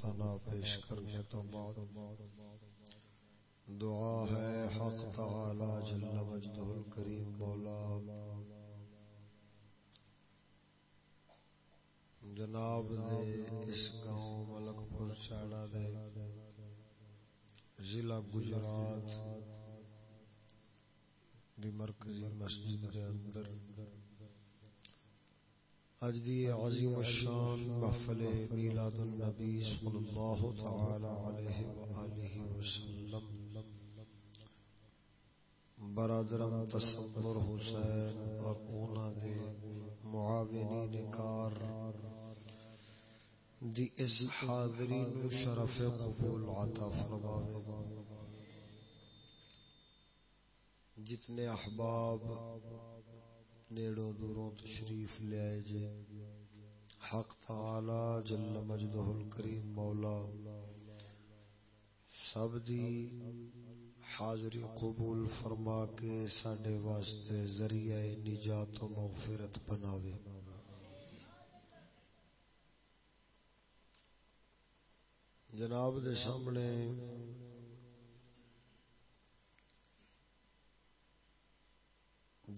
ثنا پیش کرنے تو بعد۔ دعا ہے حق تعالی جل مجدہ الکریم مولا۔ جناب دے اس گاؤں ملک پور چاڑا دے ضلع گجرات دی مرکزی مسجد دے اندر۔ اج دی عظیم الشان، محفل میلاد النبی صلی اللہ تعالی علیہ وآلہ وسلم. برادرم تصور حسین اور اونا دے معاونین کار، دی اس حاضرین شرف قبول عطا فرماوے. جتنے احباب نیڑوں دوروں تشریف لے آئے جے۔ حق تعالی جل مجدہ الکریم مولا۔ سب دی حاضری قبول فرما کے ساڈے واسطے ذریعہ نجات و مغفرت بناوے۔ جناب دے سامنے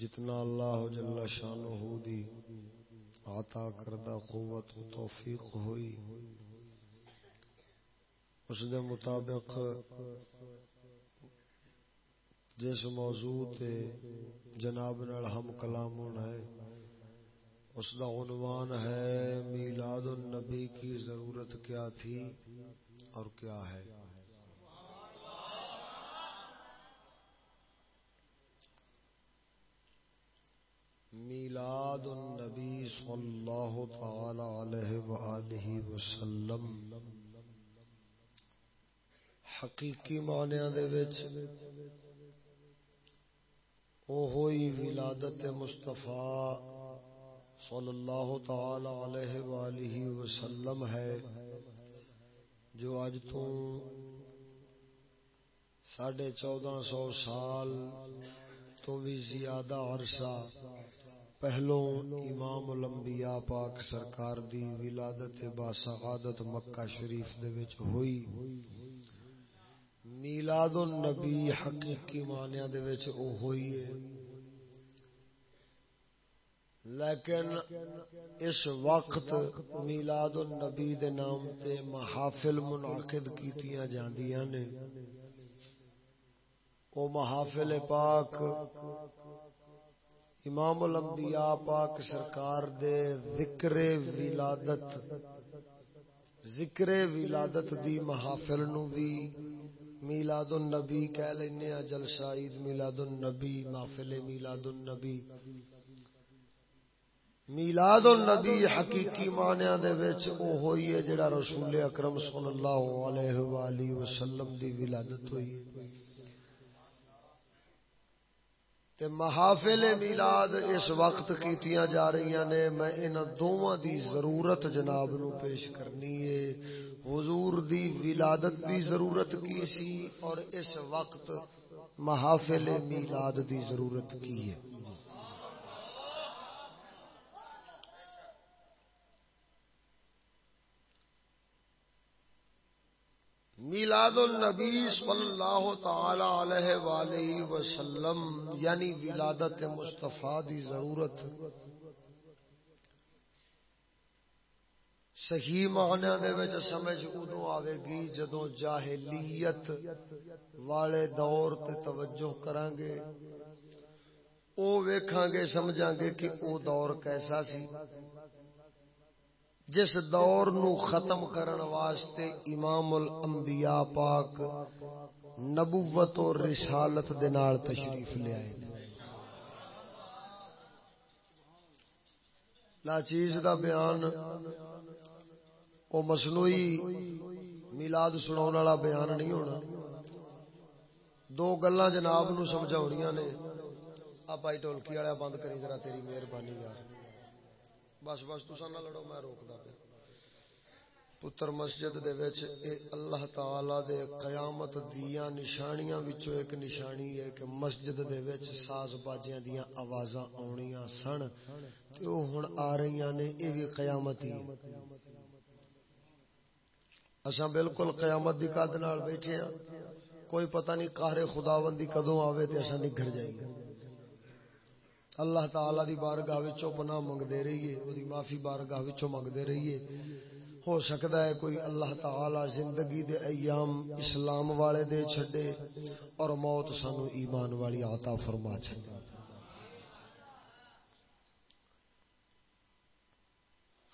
جتنا اللہ جل شانہ دی عطا کردہ قوت و توفیق ہوئی، اس دے مطابق جس موضوع تے جناب نال ہم کلام ہونا ہے اس دا عنوان ہے میلاد النبی کی ضرورت کیا تھی اور کیا ہے۔ میلاد النبی صلی اللہ تعالی علیہ وآلہ وسلم۔ حقیقی معنی دے وچ او ہوئی ولادت مصطفی صلی اللہ تعالی علیہ وآلہ وسلم ہے، جو اج تو ساڑھے چودہ سو سال تو بھی زیادہ عرصہ پہلو امام الانبیاء پاک سرکار دی ولادت با سعادت مکہ شریف دے وچ ہوئی۔ میلاد النبی حقیقی معنی دے وچ او ہوئی ہے۔ لیکن اس وقت میلاد النبی دے نام تے محافل منعقد کیتیاں جاندیاں نے۔ او محافل پاک امام الانبیاء پاک سرکار دے ذکر ولادت ذکر ولادت دی محافل نو بھی میلاد النبی کہہ لینے ہیں جلسہ عید میلاد النبی محفل میلاد النبی میلاد النبی حقیقی معنی دے وچ او ہوئی ہے جڑا رسول اکرم صلی اللہ علیہ والہ وسلم دی ولادت ہوئی ہے۔ تے محافل میلاد اس وقت کیتیاں جا رہی نے، میں ان دونوں دی ضرورت جناب نو پیش کرنی ہے۔ حضور دی ولادت دی ضرورت کی سی اور اس وقت محافل میلاد دی ضرورت کی ہے۔ میلاد النبی صلی اللہ تعالی علیہ وآلہ وسلم یعنی ولادت مصطفیٰ دی ضرورت۔ صحیح معنی دے وچ سمجھ ادو آوے گی جدوں جاہلیت والے دور تے توجہ کران گے۔ او ویکھاں گے، سمجھاں گے کہ او دور کیسا سی؟ جس دور نو ختم کرن واسطے امام الانبیاء پاک نبوت اور رسالت دے نال تشریف لے آئے لا چیز دا بیان، او مصنوعی میلاد سناون والا بیان نہیں ہونا۔ دو گلاں جناب نو سمجھاونیاں نے۔ آپ آئی ٹولکی والا بند کری، ذرا تیری مہربانی یار۔ بس بس تسا نہ لڑو، میں روکدا پیا۔ پتر مسجد دے وچ اے اللہ تعالی دے قیامت دیاں نشانیاں وچوں ایک نشانی ہے کہ مسجد دے وچ ساز باجیاں دیاں آوازاں آونیاں سن۔ تے او ہن آ رہیاں نے، اے وی قیامت ہی۔ اساں بالکل قیامت دی قد نال بیٹھے ہاں۔ کوئی پتہ نہیں قہر خداوندی کدوں آوے تے اساں نگھر جائیے۔ اللہ تعالی دی بارگاہ وچوں پناہ منگدے رہیے اودی معافی بارگاہ وچوں منگدے رہیے۔ ہو سکتا ہے کوئی اللہ تعالی زندگی دے ایام اسلام والے دے چھڈے اور موت سانو ایمان والی عطا فرما چھڈے۔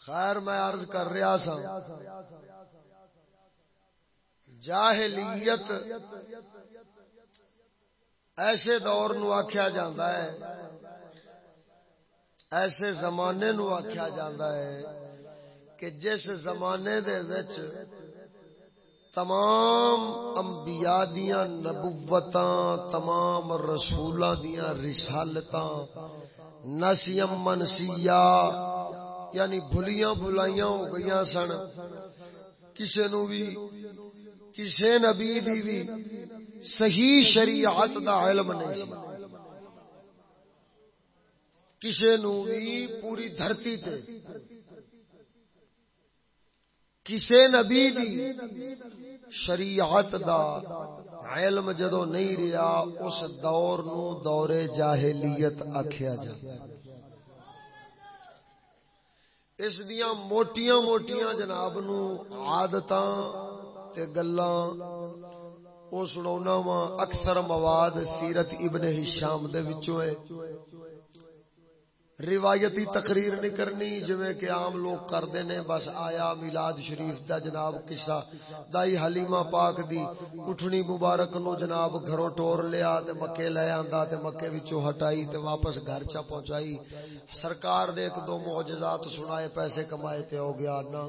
خیر، میں عرض کر رہا سا جاہلیت ایسے دور نو آخیا جاندہ ہے ایسے زمانے نو آخیا جاندہ ہے کہ جس زمانے دے وچ تمام انبیاء دیاں نبوتاں، تمام رسولاں دیاں رسالتاں نسیم منسیہ یعنی بھلیاں بھلائیاں ہو گئیاں سن، کسے نو بھی کسے نبی دی بھی صحیح شریعت دا علم نہیں۔ سی کسے نو بھی پوری دھرتی تے۔ کسے نبی دی شریعت دا علم جدو نہیں رہا اس دور نو دور جاہلیت آخیا جاتا اس دیاں موٹیاں موٹیاں جناب نو عادتاں تے گلاں او سناونا وا اکثر مواد سیرت ابن ہشام دے وچوں ہے۔ روایتی تقریر نہیں کرنی، جویں کہ عام لوگ کرتے نے بس آیا میلاد شریف دا جناب قصہ، دائی حلیمہ پاک دی اٹھنی مبارک نو جناب گھروں ٹور لیا تے مکے لے آندا تے مکے وچوں ہٹائی تے واپس گھر چا پہنچائی۔ سرکار دے ایک دو معجزات سنائے، پیسے کمائے تے ہو گیا نا۔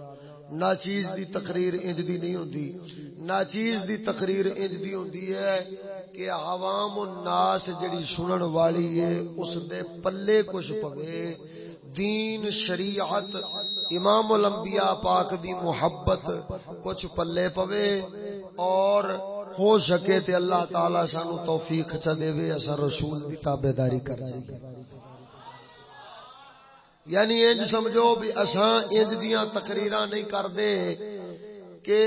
نہ چیز دی تقریر انج دی نہیں ہوندی۔ نہ چیز دی تقریر انج دی ہوندی ہے کہ عوام الناس جڑی سنن والی ہے، اس دے پلے کچھ پوے۔ دین، شریعت، امام الانبیاء پاک دی محبت کچھ پلے پوے۔ اور ہو سکے تے اللہ تعالی سانو توفیق چا دے وے اسا رسول دی تابعداری کر جائے یعنی انج سمجھو بھی اساں انج دیاں تقریراں نہیں کردے کہ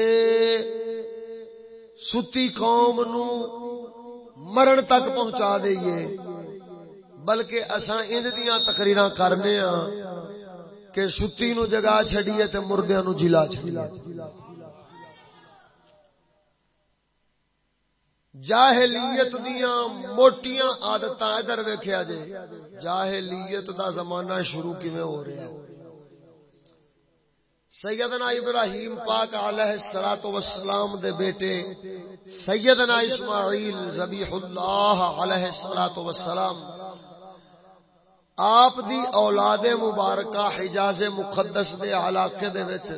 ستی قوم نو مرن تک پہنچا دئیے، بلکہ اساں انج دیاں تقریراں کرنے ہاں کہ ستی نو جگا چھڈیے تے مردیاں نو جلا چھڈیے۔ جاہلیت دیاں موٹیاں عادتاں ادھر ویکھیا جے۔ جاہلیت دا زمانہ شروع کیویں ہو رہا ہے؟ سیدنا ابراہیم پاک علیہ الصلات والسلام دے بیٹے سیدنا اسماعیل ذبیح اللہ علیہ الصلات والسلام، آپ دی اولاد مبارکہ حجاز مقدس دے علاقے دے وچ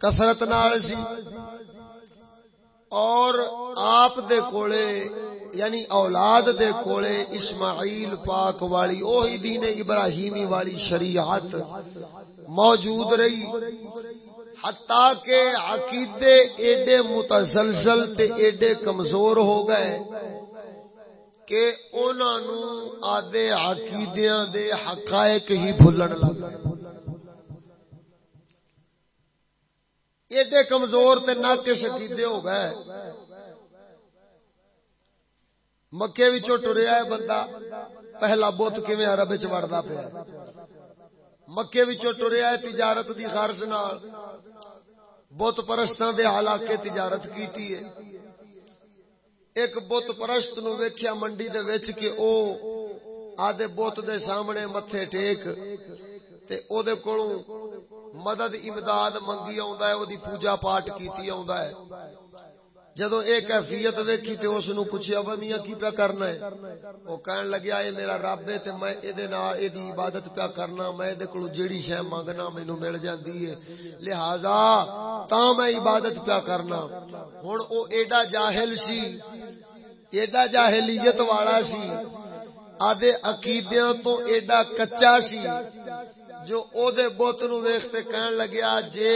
کثرت نال سی۔ اور آپ دے کولے یعنی اولاد دے کولے اسماعیل پاک والی، اوہی دین ابراہیمی والی شریعت موجود رہی۔ حتیٰ کہ عقیدے ایڈے متزلزل تے ایڈے کمزور ہو گئے کہ انہوں آدھے عقیدیاں دے حقائق ہی بھولن لگ گئے۔ ایڈے کمزور تے ناقص عقیدے ہو گئے۔ مکے وچوں ٹریا ہے بندہ۔ پہلا بت کیویں عرب وچ وڑدا پیا مکے وچوں ٹریا ہے تجارت دی غرض نال۔ بت پرستاں دے علاقے تجارت کیتی ہے۔ ایک بت پرست نو ویکھیا منڈی دے وچ کہ او آدھے بت دے سامنے متھے ٹیک تے او دے کولوں مدد امداد منگی آندا ہے او پوجا پاٹ کیتی آندا ہے۔ جدو اے کیفیت ویکھی تے اس نو پوچھیا وا میاں، کی پیا کرنا ہے؟ او کہن لگیا، اے میرا رب ہے تے میں اے دے نال اے دی عبادت پیا کرنا، میں دے کولوں جیڑی شے منگنا مینوں مل جاندی ہے۔ لہذا تاں میں عبادت پیا کرنا۔ ہن او ایڈا جاہل سی، ایڈا جاہلیت والا سی، آدھے عقیدیاں تو ایڈا کچا سی۔ جو او دے بت نو ویکھتے کہن لگیا جے،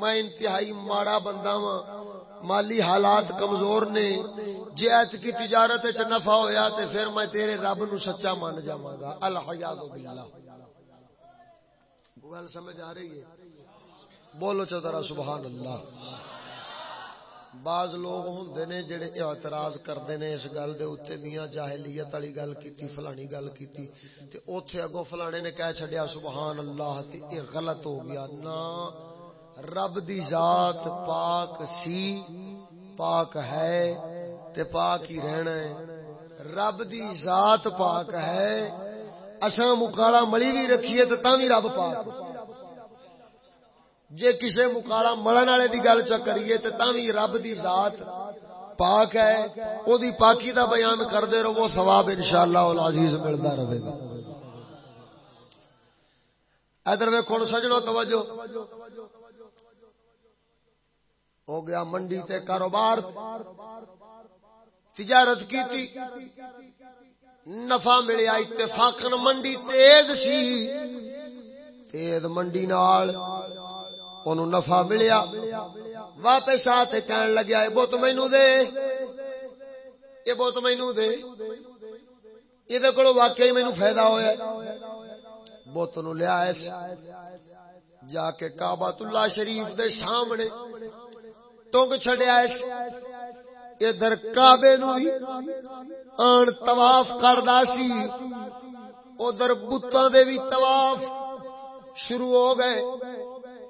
میں انتہائی ماڑا بندہ ہاں مالی حالات کمزور نے، جے اچ کی تجارت وچ نفع ہویا تے پھر میں تیرے رب نو سچا مان جاواں گا۔ الحیاذ باللہ۔ گل سمجھ آ رہی ہے؟ بولو چودرا سبحان اللہ۔ بعض لوگ ہوں نے جڑے اعتراض کرتے ہیں اس گل دے اتنے میاں جاہلیت والی گل کی فلانی گل کی اوتھے اگوں فلانے نے کہہ چڈیا سبحان اللہ، تے اے غلط ہو گیا۔ نہ، رب دی ذات پاک سی، پاک ہے تے پاک ہی رہنا ہے۔ رب دی ذات پاک ہے اصا مکالا مڑی بھی رکھیے تو بھی رب پاک۔ جے کسے مکالا مڑن والے دی گل چ کریے تو بھی رب دی ذات پاک ہے، او دی پاکی دا بیان کردے رہو ثواب انشاءاللہ العزیز ملدا رہے گا۔ ادھر ویکھو سجنو، توجہ۔ ہو گیا منڈی تے کاروبار۔ تجارت کی تھی نفع ملیا اتفاقن منڈی تیز سی۔ تیز منڈی نال اونوں نفع ملیا۔ واپس آ تے کہن لگیا، اے بت مینوں دے۔ اے بت مینوں دے۔ یہ کولو واقعی مینوں فائدہ ہویا۔ بت نو لیا جا کے کعبۃ اللہ شریف دے سامنے ٹونگ چڈیا ادھر کابے نو آن تواف کردا سی۔ ادھر بتاں دے بھی تواف شروع ہو گئے۔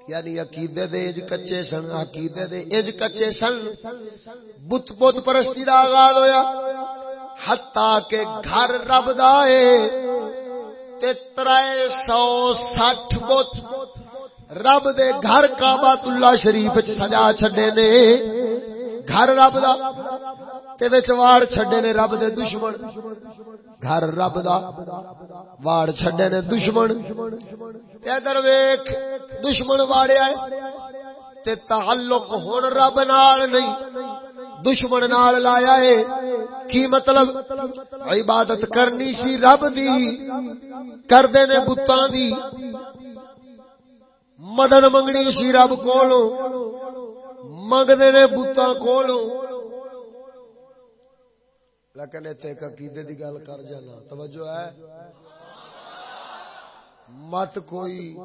یعنی عقیدے دے اج کچے سن عقیدے دے اج کچے سن بت بت پرستی دا آغاز ہویا حتا کہ گھر رب دا اے تے ترائے سو سٹھ بت رب دے گھر کعبۃ اللہ شریف وچ سجا چھڈے نے گھر رب دا تے وچ واڑ چھڈے نے رب دے دشمن گھر رب دا، واڑ چھڈے نے دشمن۔ ادھر ویکھ، دشمن واڑیا ہے۔ تے تعلق ہن رب نال نہیں، دشمن نال لایا ہے۔ کی مطلب؟ عبادت کرنی سی رب دی، کردے نے بتاں دی۔ مدد منگنی سی رب کولو منگتے نے بوتاں کولو لیکن اتنے ایک عقیدے کی گل کر جانا۔ توجہ ہے؟ مت کوئی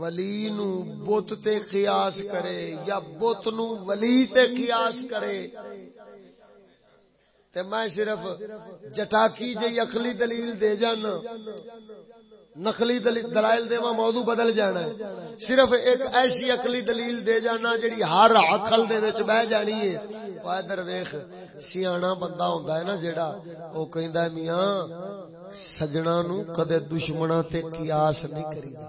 ولی نو بت تے قیاس کرے یا بت نو ولی تے قیاس کرے۔ تے میں صرف جٹاکی جی اخلی دلیل دے جانا۔ نقلی دلائل دے موضوع بدل جانا ہے۔ صرف ایک ایسی اقلی دلیل دے جانا جڑی ہر عقل دے وچ بہ جانی ہے۔ او ادھر ویکھ سیاںا بندہ ہوندا ہے نا جیڑا، او کہندا ہے، میاں، سجنا نو کدے دشمناں تے قیاس نہیں کریدا۔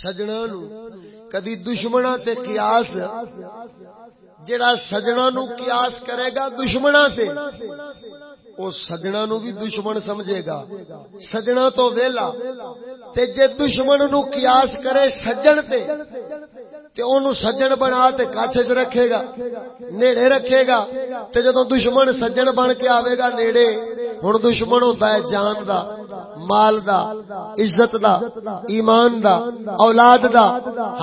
سجنا نو کدی دشمناں تے قیاس جڑا سجنا نو قیاس کرے گا دشمناں تے۔ او سجنا نو بھی دشمن سمجھے گا۔ سجنا تو ویلا۔ تے جے دشمن نو قیاس کرے سجن تے تے اونوں سجن بنا تے کاچے چ رکھے گا، نیڑے رکھے گا۔ تے جدوں دشمن سجن بن کے آوے گا نیڑے، ہن دشمن ہوندا ہے جان دا۔ مال دا، عزت دا، ایمان دا، اولاد دا،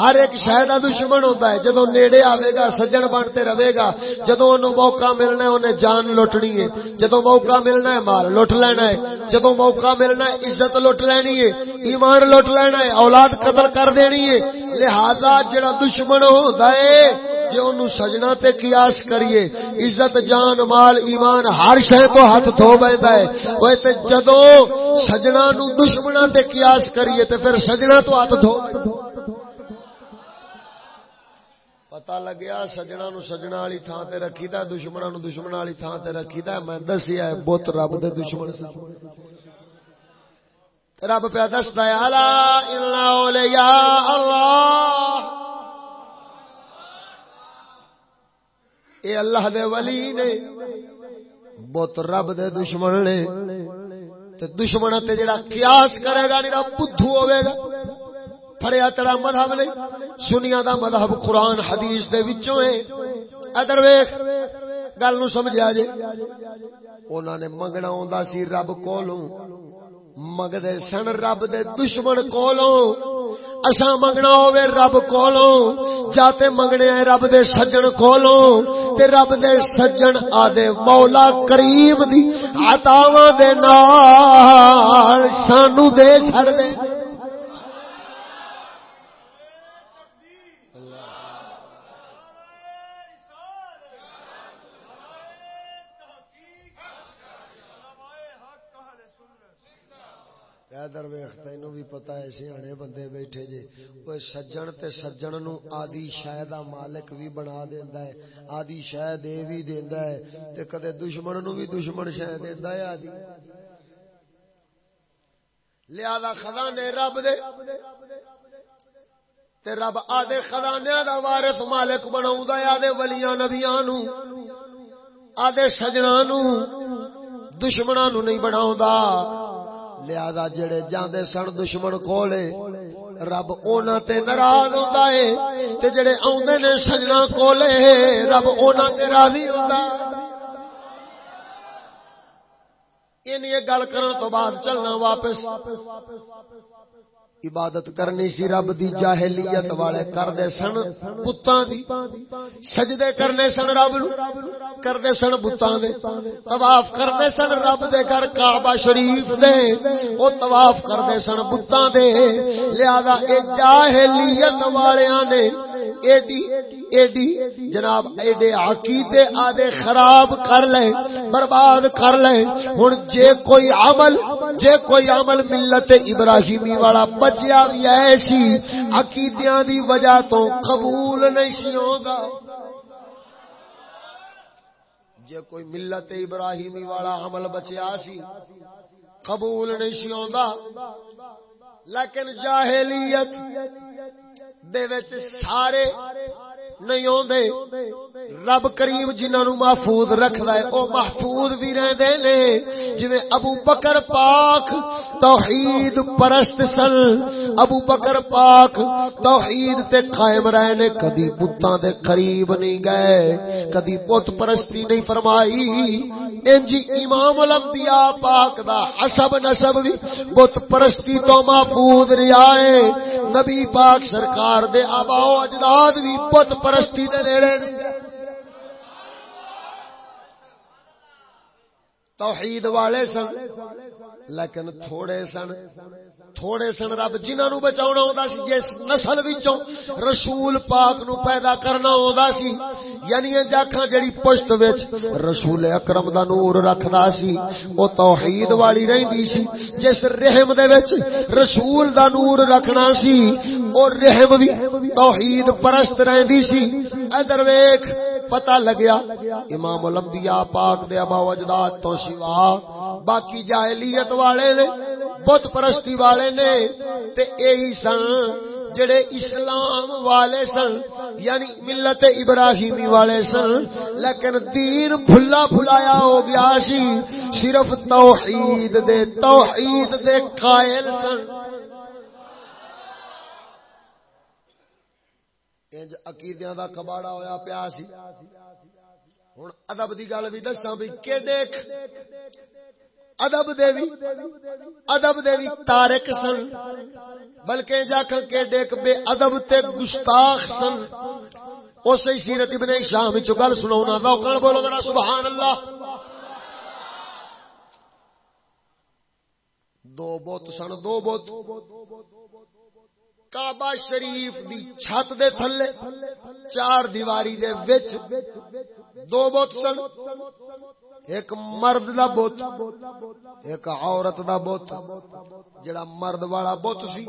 ہر ایک شے دا دشمن ہوندا ہے۔ جدوں نیڑے آوے گا، سجن بنتے رہے گا، جدوں اونوں موقع ملنا ہے اونے جان لٹنی ہے۔ جدوں موقع ملنا ہے، مال لٹ لینا ہے۔ جدوں موقع ملنا ہے، عزت لٹ لینی ہے۔ ایمان لٹ لینا ہے، اولاد قتل کر دینی ہے۔ لہذا جڑا دشمن ہوندا ہے جے اونوں سجنا تے قیاس کریے۔ عزت، جان، مال، ایمان، ہر شے تو ہاتھ دھو بیندا ہے۔ اوے تے جدوں سجنا نو دشمنا تے قیاس کریے تے پھر سجنا تو ہاتھ دھو۔ پتا لگیا سجنا نو سجنا والی تھان تے رکھی دا دشمنا نو دشمنا والی تھان تے رکھی دا میں دسیا ہے، بت رب دے دشمن سی رب پہ دستا ہے، الا ان اولیاء اللہ! اے اللہ دے ولی نے۔ بت رب دے دشمن نے۔ تے دشمن تے جڑا قیاس کرے گا، جڑا بدھو ہوے گا۔ پھڑیا تڑا مذہب نہیں سنیا دا مذہب قرآن، حدیث دے وچوں ہے۔ ادھر ویکھ، گل نو سمجھا جے۔ انہاں نے منگنا ہوندا سی رب کولوں۔ مگدے سن رب دے دشمن کولوں۔ اساں منگنا ہوے رب کولوں جاتے منگنے ہیں رب دے سجن کولوں، تے رب دے سجن آدے مولا کریم دی عطاواں دے نال، سانو دے چھڑ دے ادھر ویخ تین بھی پتا ہے سیانے بندے بیٹھے جے۔ کوئی سجن تے سجن نو آدی شہ دا مالک بھی بنا دیندا ہے۔ آدی شہ دے بھی دیندا ہے۔ تے کدے دشمن نو بھی دشمن شہ دیندا ہے آدی۔ لہذا خزانے رب دے۔ تے رب آدے خزانے دا وارث مالک بناوندا ہے آدے ولیاں نبیاں نو۔ آدے سجناں نو۔ دشمناں نو نہیں بناوندا لہذا جڑے جاندے سن دشمن کولے رب اونا تے ناراض ہوندا ہے تے جڑے اوندے نے سجنا کولے رب اونا تے راضی ہوندا۔ ہے یہ گل کرن تو بعد چلنا واپس۔ عبادت کرنی سی، رب دی جاہلیت والے کردے سن بتاں دی۔ سجدے کرنے سن رب نو کردے سن بتاں دے۔ طواف کردے سن رب دے گھر کعبہ شریف دے۔ او طواف کردے سن بتاں دے۔ لہذا اے جاہلیت والیاں نے ایڈی ایڈی، جناب ایڈے عقیدے آدے خراب کر لے برباد کر لے ہن جے کوئی عمل، جے کوئی عمل ملت ابراہیمی والا بچیا بھی ایسی، عقیدیاں دی وجہ تو قبول نہیں سی ہوگا۔ جے کوئی ملت ابراہیمی والا عمل بچیا سی، قبول نہیں سی ہوگا لیکن جاہلیت دے وچ سارے نہیں آدھے رب کریم جنہوں نو محفوظ رکھدا ہے، او محفوظ بھی رہندے نے۔ جویں ابو بکر پاک توحید پرست سن ابو بکر پاک توحید تے قائم رہے نے کدی بتاں دے قریب نہیں گئے، کدی بت پرستی نہیں فرمائی۔ انج امام الانبیاء پاک دا حسب نسب بھی بت پرستی تو محفوظ رہیا ہے نبی پاک سرکار دے آبا و اجداد بھی بت پرستی دے نیڑے توحید والے سن، لیکن تھوڑے سن۔ تھوڑے سن رب جنہاں نو بچاونا ہوندا سی، جس نسل وچوں رسول پاک نو پیدا کرنا ہوندا سی۔ یعنی اے جاکھاں جڑی پشت وچ رسول اکرم دا نور رکھدا سی، او توحید والی رہندی سی۔ جس رحم دے وچ رسول دا نور رکھنا سی، او رحم وی توحید پرست رہندی سی۔ ادھر ویکھ پتہ لگیا، امام الانبیاء پاک دے ابا وجداد تو سوا باقی جاہلیت والے نے، بت پرستی والے نے، تے یہی سن جڑے اسلام والے سن یعنی ملت ابراہیمی والے سن، لیکن دین بھلا بھلایا ہو گیا سی، صرف توحید دے توحید دے قائل سن۔ انج عقیدیاں دا کباڑا ہویا پیا سی ہن ادب دی گل بھی دساں بھی کہ دیکھ ادب دیوی ادب دیوی تارک سن بلکہ جا کر کے دیکھ بے ادب تے گستاخ سن اسی سیرت ابن شام وچ گل سناونا ذوقاں بولو ذرا سبحان اللہ دو بوت سن دو بوت کعبہ شریف دی چھت دے تھلے، چار دیواری دے وچ دو بت سن۔ ایک مرد دا بت، ایک عورت دا بت۔ جڑا مرد والا بت سی،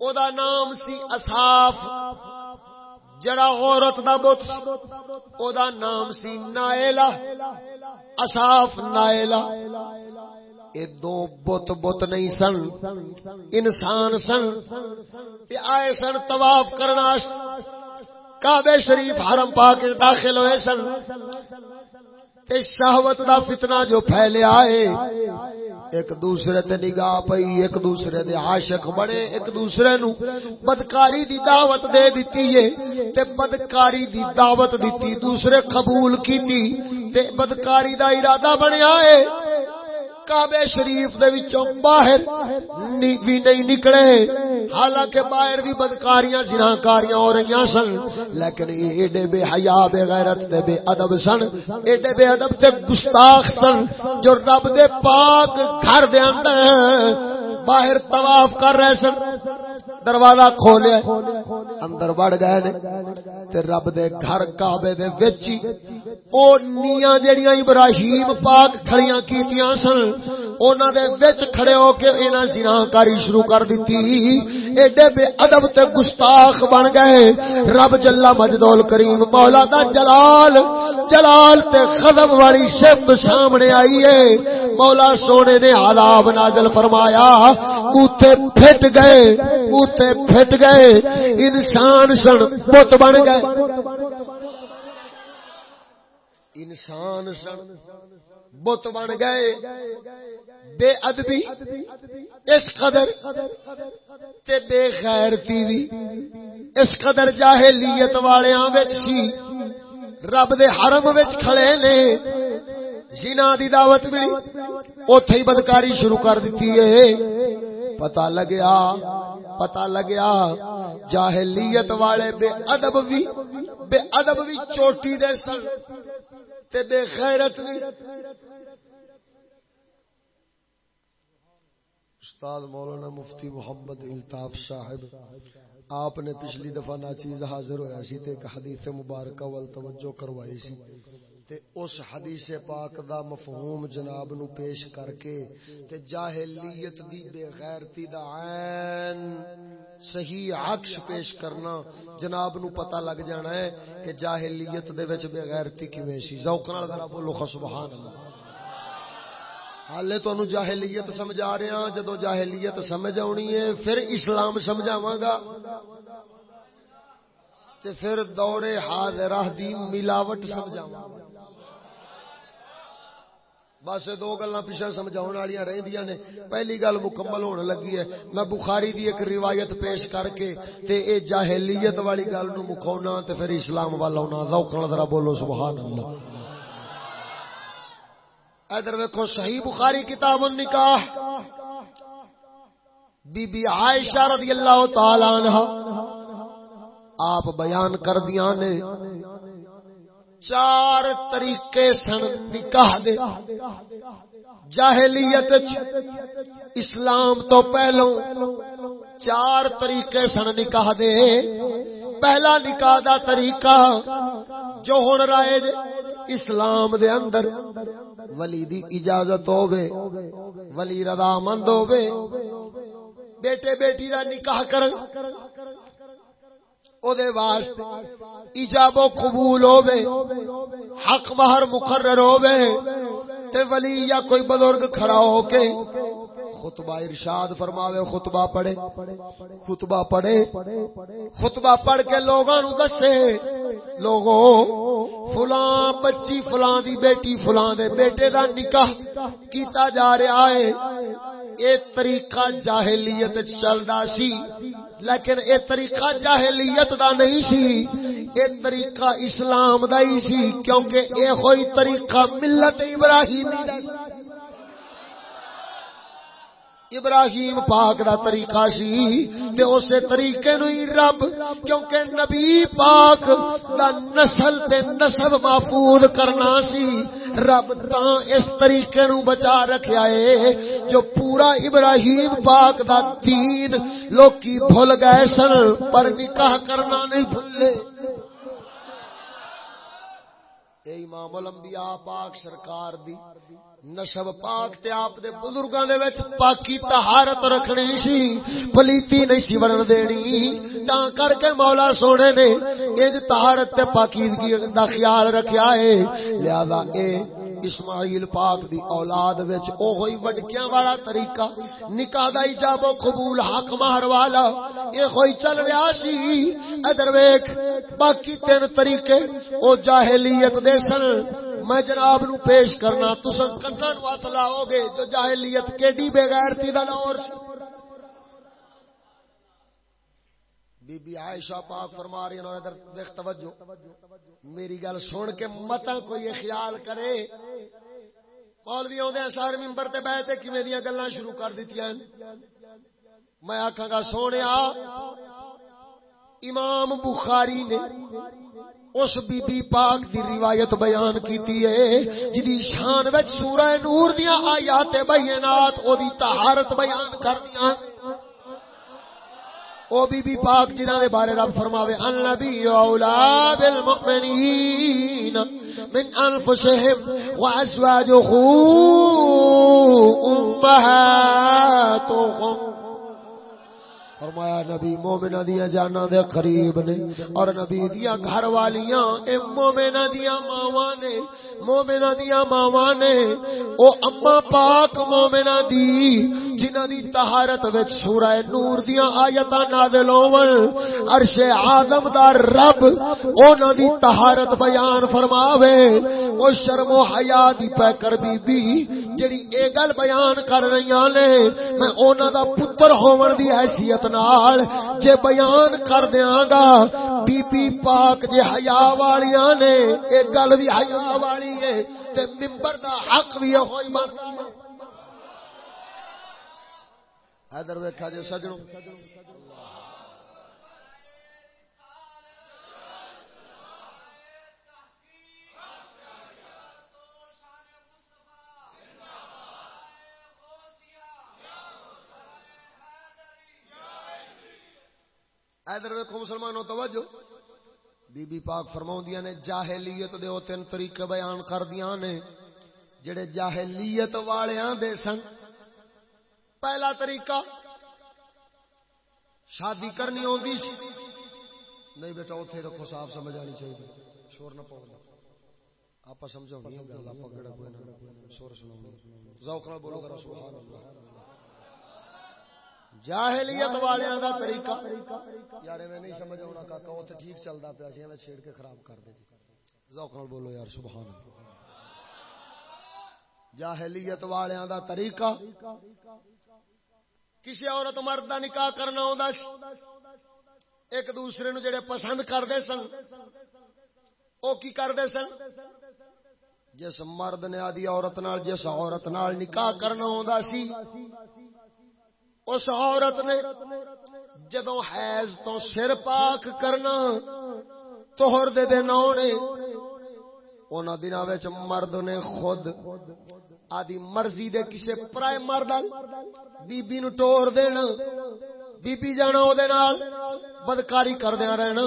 او دا نام سی اصاف جڑا عورت دا بت او دا نام سی نائلہ۔ اصاف نائلہ۔ اے دو بت بت نہیں سن، انسان سن۔ آئے سن طواف کرنا کعبے شریف حرم پاک داخل ہوئے سن۔ تے شہوت دا فتنہ جو پھیلے آئے، ایک دوسرے تے نگاہ پئی، ایک دوسرے دے عاشق بڑے ایک دوسرے نو بدکاری دی دعوت دے دیتی ہے۔ تے بدکاری دی دعوت دیتی دوسرے قبول کیتی، تے بدکاری دا ارادہ بنیا ہے۔ کعبے شریف دے وچوں باہر بھی نہیں نکلے۔ حالانکہ باہر بھی بدکاریاں جناکاریاں ہو رہی سن۔ لیکن ایڈے بے حیا، بے غیرت تے بے ادب سن۔ ایڈے بے ادب تے گستاخ سن۔ جو رب دے پاک گھر دے اندر باہر طواف کر رہے سن۔ دروازہ کھولیا اندر بڑھ گئے نے، تے رب دے گھر کعبے دے وچ او نیاں جڑیاں ابراہیم پاک کھڑیاں کیتیاں سن انہاں دے وچ کھڑے ہو کے انہاں زنا کاری شروع کر دتی۔ ایڈے بے ادب تے گستاخ بن گئے۔ رب جل مجدول کریم، مولا دا جلال جلال تے غضب والی شب سامنے آئی ہے۔ مولا سونے نے عذاب نازل فرمایا، اوتے پھٹ گئے اوتھے اوتے پھٹ گئے۔ انسان سن بت بن گئے۔ انسان سن بت بن گئے۔ بے ادبی اس قدر تے بے غیرتی بھی اس قدر جاہلیت والیاں وچ سی۔ رب دے حرم وچ کھڑے نے۔ جنا دی دعوت ملی، اوتھے ہی بدکاری شروع کر دتی ہے۔ پتہ لگیا پتہ لگیا، جاہلیت والے بے ادب بھی بے ادب بھی چوٹی دے سن تے بے غیرت بھی استاد مولانا مفتی محمد الطاف صاحب، آپ نے پچھلی دفعہ ناچیز حاضر ہویا سی تے ایک حدیث مبارکہ وال توجہ کروائی سی۔ تے اس حدیث پاک دا مفہوم جناب نو پیش کر کے تے جاہلیت دی بے غیرتی دا عین صحیح عکس پیش کرنا جناب نو پتہ لگ جانا ہے کہ جاہلیت دے وچ بے غیرتی کیویں سی؟ ذوق نال ذرا بولو سبحان اللہ۔ حالے تو جاہلیت سمجھا رہے ہیں جدو جاہلیت سمجھ آنی ہے، پھر اسلام سمجھاواں گا۔ تے پھر دورے حاضرہ دی ملاوٹ سمجھاواں گا۔ بس دو گلا پیچھے سمجھا رہی نے۔ پہلی گل مکمل ہونے لگی ہے۔ میں بخاری دی ایک روایت پیش کر کے تے اے جاہلیت والی گل نو مکھونا تے پھر اسلام والا ہونا ذوق ذرا بولو سبحان اللہ ادھر ویکھو، صحیح بخاری کتاب النکاح۔ بی بی عائشہ رضی اللہ تعالی عنہ آپ بیان کر دیاں نے۔ چار طریقے سن نکاح دے۔ جاہلیت اسلام تو پہلو چار طریقے سن نکاح دے۔ پہلا نکاح دا طریقہ جو ہن رائے اسلام دے اندر ولی دی اجازت ہوے ولی رضا مند ہوے بیٹے بیٹی دا نکاح کرن۔ او دے واسطے ایجاب و قبول ہوے حق مہر مقرر ہوے تے ولی یا کوئی بزرگ کھڑا ہو کے خطبہ ارشاد فرماوے، خطبہ پڑھے خطبہ پڑھے، خطبہ پڑھ کے لوگاں نو دسے، لوگو، فلاں بچی فلاں دی بیٹی فلاں دے بیٹے دا نکاح کیتا جا رہا ہے، اے طریقہ جاہلیت چلدا سی۔ لیکن اے طریقہ جاہلیت دا نہیں سی اے طریقہ اسلام دا ہی سی، کیونکہ اے ہوئی طریقہ ملت ابراہیمی دا ابراہیم پاک دا طریقہ سی، تے اسے طریقے نو ہی رب، کیونکہ نبی پاک دا نسل تے نسب محفوظ کرنا سی۔ رب تا اس طریقے نو بچا رکھیا ہے، جو پورا ابراہیم پاک دا دین لوکی بھول گئے سن، پر نکاح کرنا نہیں بھولے۔ اے امام الانبیاء پاک سرکار دی۔ نسب پاک تے آپ دے بزرگاں دے وچ پاکی طہارت رکھنی سی، پلیتی نہیں سی ورن دینی۔ تا کر کے مولا سونے نے اج طہارت تے پاکیزگی دا خیال رکھیا ہے۔ لہذا اے اسماعیل پاک دی اولاد وچ او ہوئی وڈکیاں والا طریقہ، نکاح دا ایجاب و قبول حق مہر والا اے ہوئی چل رہا سی۔ ادھر ویکھ، باقی تین طریقے۔ او جاہلیت دے سن۔ میں جناب نو پیش کرنا، تساں کناں نو ہاتھ لاؤ گے۔ جو جاہلیت کیڈی بے غیرتی دا دور سی بی بی عائشہ پاک فرما رہی ہیں، انہوں نے دیکھ توجہ۔ میری گل سن کے متا کوئی خیال کرے۔ مولوی آدھے سارے ممبر تے بیٹھے، کیویں دیاں گلاں شروع کر دیتی میں آکھاں گا سونے امام بخاری نے اس بی بی پاک دی روایت بیان کیتی ہے، جدی شان وچ سورہ نور دیاں آیات بینات، او دی طہارت بیان کردیاں او بی بی پاک جنہاں دے بارے رب فرماوے ان نبی اولا بالمؤمنین من انفسهم وازواجهم امهاتهم فرمایا، نبی مومنا دیا جانا دے قریب نے اور نبی دیا گھر والیاں، اے مومنا دیا ماوا نے مومنا دیا ماوا نے، او اما پاک مومنا دی جنہ دی طہارت وچ سورہ نور دیا آیتاں نازل ہون، عرش اعظم دا رب انہاں دی طہارت بیان فرماوے، او شرم و حیا دی پے کر بی بی جڑی اے گل بیان کر رہیاں نے، میں انہاں دا پتر ہون دی حیثیت نال جے بیان کر دیاں گا بی بی پاک جے حیا والیاں نے، اے گل بھی حیا والی ہے تے منبر دا حق بھی ہوئی بنتا ادھر ویکھا جے سجنوں۔ ادھر ویکو مسلمانوں، توجہ۔ بی بی پاک فرماؤں نے، جاہلیت دے او تین طریقے بیان کر دیا نے۔ جڑے جاہلیت والیاں دے سن، پہلا طریقہ، شادی کرنی ہوندی سی۔ نہیں بیٹا، اوتھے رکھو، صاف سمجھ آنی چاہیے۔ شور نہ پاؤ۔ آپ سمجھو نہیں گل آپ کہڑا کوئی نہ۔ شور سناؤ ذوق نال بولو ذرا، سبحان اللہ۔ جاہلیت والیاں دا طریقہ۔ یار میں نہیں سمجھ آنا کاکا وہ ٹھیک چلتا پیا سی میں چھیڑ کے خراب کر دے ذوق نال بولو یار سبحان اللہ۔ جاہلیت والیاں دا طریقہ۔ کسی عورت مرد دا نکاح کرنا ہوندا ایک دوسرے نو جڑے پسند کرتے سن او کی کرتے سن؟ جس مرد نے آدھی عورت نال جس عورت نال نکاح کرنا ہوندا سی اس عورت نے جدو حیض تو سر پاک کرنا توہر دے دن آنے ان دن مرد نے خود آدی مرضی دے کسے پرائے مرد بی بی نو ٹور دینا بی بی جانا او دے نال، بدکاری کر دیا رہنا،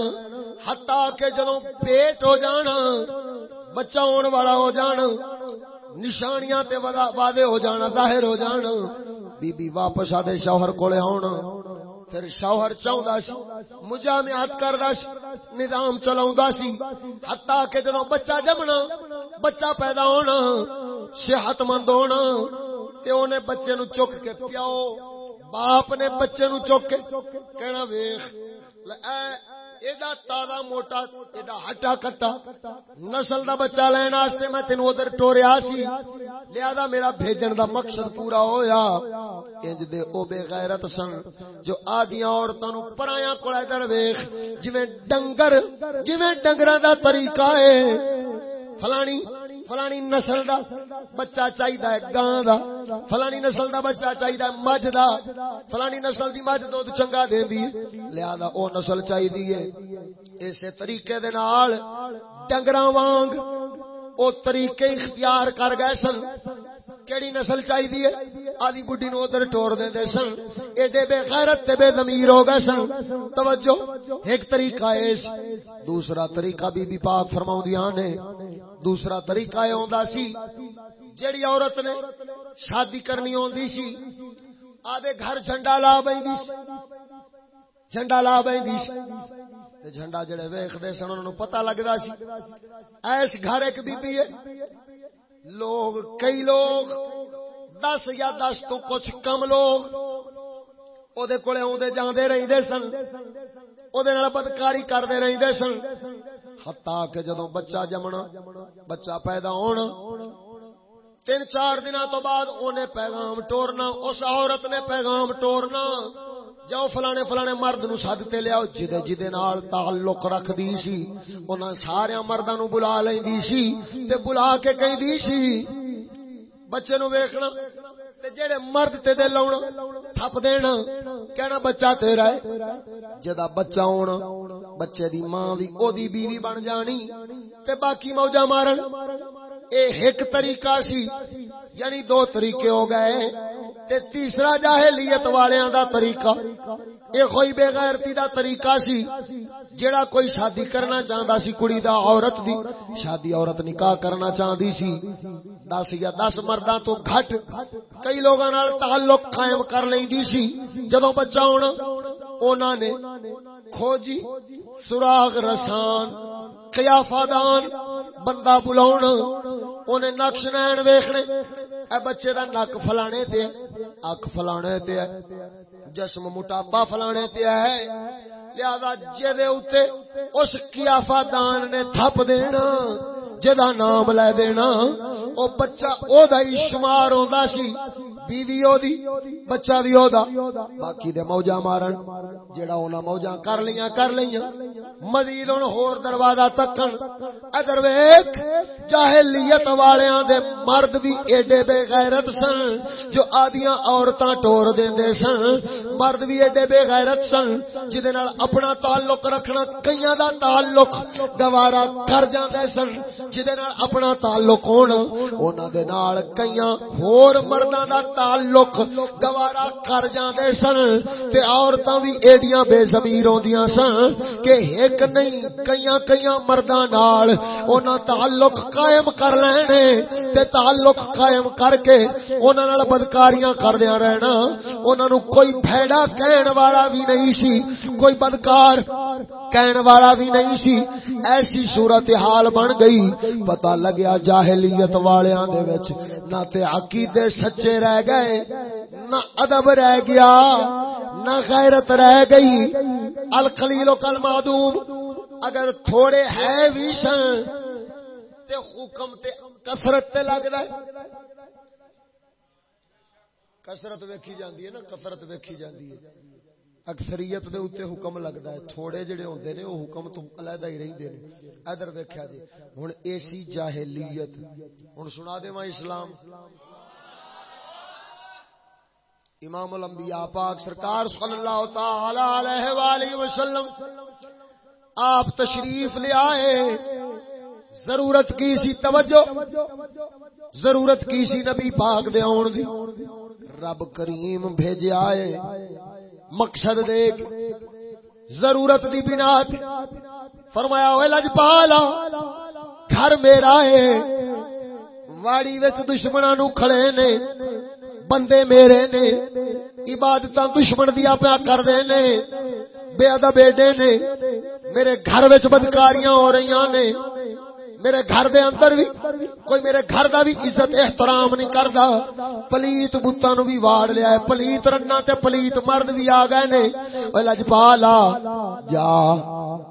حتا کہ جدو پیٹ ہو جانا، بچہ ہون والا ہو جانا، نشانیاں تے وعدے ہو جانا، ظاہر ہو جانا بی بی واپس آدھے شوہر کولے ہونا پھر شوہر چاہتا سی، مجامعات کردا سی، نظام چلاوندا سی۔ حتا کہ جدوں بچہ جمنا، بچہ پیدا ہونا، صحت مند ہونا، تے اونے بچے نو چک کے پیاؤ، باپ نے بچے نو چک کے کہنا ویکھ اے ایڈا تازہ موٹا، ایڈا ہٹا کٹا۔ نسل دا بچہ لین واسطے میں تینو ادھر ٹوریا سی۔ لہذا میرا بھیجن دا مقصد پورا ہویا۔ انج دے او بے غیرت سن۔ جو آدیاں عورتاں نو پرایاں کول ادھر ویکھ، جویں ڈنگر، جویں ڈنگراں دا طریقہ ہے۔ فلانی فلانی نسل دا بچہ چاہیے گاں دا، فلانی نسل دا بچہ چاہیے مجھ دا، فلانی نسل دی مجھ دودھ چنگا دیندی لہذا او نسل چاہیے اسی طریقے دے نال ڈنگراں وانگ او طریقے اختیار کر گئے سن۔ کیڑی نسل چاہیے آدھی گڈی نو ادھر ٹور دے سن۔ ایڈے بے غیرت تے بے ضمیر ہو گئے سن۔ توجہ، ایک طریقہ ہے دوسرا طریقہ بی بی پاک فرماؤندیاں نے۔ دوسرا طریقہ یہ ہوندا سی، جیڑی عورت نے شادی کرنی ہوندی سی، آدھے گھر جھنڈا لا بیندی سی۔ جھنڈا لا بیندی سی۔ تے جھنڈا جڑے ویکھدے سن، انہاں نوں پتہ لگدا سی۔ ایس گھر ایک بی بی ہے۔ لوگ، کئی لوگ، دس یا دس تو کچھ کم لوگ او دے کولے اوندے جاندے رہندے سن۔ او دے نال بدکاری کردے رہندے سن۔ ہتا کہ جدو بچہ جمنا، بچہ پیدا ہونا، تین چار دن تو بعد انہیں پیغام ٹورنا، اس عورت نے پیغام ٹورنا، جاؤ فلانے فلانے مرد نو سد تے لیا جدے جدے نال تعلق رکھ دی سی، انہاں سارے مرداں نو بلا لیندی سی، تے بلا کے کہندی سی، بچے نو ویکھنا، تے جڑے مرد تے دے لاونا تھپ دینا، کہنا بچہ تیرا ہے جدا بچہ ہونا بچے دی ماں بھی او دی بیوی بن جانی تے باقی موجا مارن اے ایک طریقہ سی یعنی دو طریقے ہو گئے تے تیسرا جاہلیت والیاں دا طریقہ اے کوئی بے غیرتی دا طریقہ سی جڑا کوئی شادی کرنا چاہتا سی کڑی دا عورت دی شادی عورت نکاح کرنا چاہتی سی دس یا دس مردہ تو گھٹ کئی لوگوں تعلق قائم کر لینی سی جدو بچہ ہونا اونا نے کھوجی سراغ رسان قیافہ دان بندہ بلاؤن اونے نقش نین ویکھنے۔ اے بچے دا نک فلانے تے اک فلانے تے جسم موٹاپا فلانے تے ہے۔ لہذا جے اوتے اس قیافہ دان نے تھپ دینا جدا نام لے دینا۔ او بچہ او دا ہی شمار ہوندا سی۔ بیوی او دی بچہ بھی او دا باقی دے موجاں مارن، جیڑا انہاں موجاں کر لیاں کر لیاں مزید ہن ہور دروازہ تکن ادھر ویکھ، جاہلیت والیاں دے مرد بھی ایڈے بے غیرت سن، جو آدیاں عورتاں ٹور دیندے سن۔ مرد بھی ایڈے بے غیرت سن، جدے نال اپنا تعلق رکھنا، کئیاں دا تعلق گوارا کر جاندے سن۔ جدے نال اپنا تعلق ہونا انہاں دے نال کئیاں ہور مرداں دا تعلق گوارا کر جاندے سن تے عورتاں بھی ایڈیاں بے ضمیر ہوندیاں سن کہ ایک نہیں، کئیاں کئیاں مرداں نال انہاں تعلق قائم کر لینے تے تعلق قائم کر کے انہاں نال بدکاریاں کردیاں رہنا۔ انہاں نو کوئی بھیڑا کہن والا بھی نہیں سی، کوئی بدکار کہن والا بھی نہیں سی۔ ایسی صورت حال بن گئی۔ پتہ لگیا جاہلیت والیاں دے وچ نہ تے عقیدے سچے رہ گئے، نہ ادب رہ گیا، نہ غیرت رہ گئی۔ الخلیل کل معدوم اگر تھوڑے ہے بھی سن تے حکم تے کثرت تے لگدا ہے۔ کثرت ویکھی جاندی ہے نا، کثرت ویکھی جاندی ہے۔ اکثریت دے اوتے حکم لگدا ہے، تھوڑے جڑے ہوندے نے او حکم تو علیحدہ ہی رہندے نے۔ ادھر ویکھیا جی ہن ایسی جاہلیت، ہن سنا دیواں اسلام۔ امام الانبیاء پاک سرکار صلی اللہ تعالی علیہ والہ وسلم آپ تشریف لے آئے۔ ضرورت کی سی توجہ؟ ضرورت کی سی نبی پاک دے آن دی۔ رب کریم بھیجے آئے۔ مقصد دیکھ۔ ضرورت دی بنا فرمایا ہوئے لجپالا گھر میرا ہے۔ واڑی وچ دشمناں نو کھڑے نے۔ بندے میرے نے عبادت دشمن دیا پیا کر دے نے، بے ادب بیٹے نے، میرے گھر وچ بدکاریاں ہو رہی نے، میرے گھر دے اندر بھی کوئی میرے گھر دا بھی عزت احترام نہیں کردا، پلیت بوتاں نو بھی واڑ لیا ہے، پلیت رنا تے پلیت مرد بھی آ گئے نے او لجپالا، جا،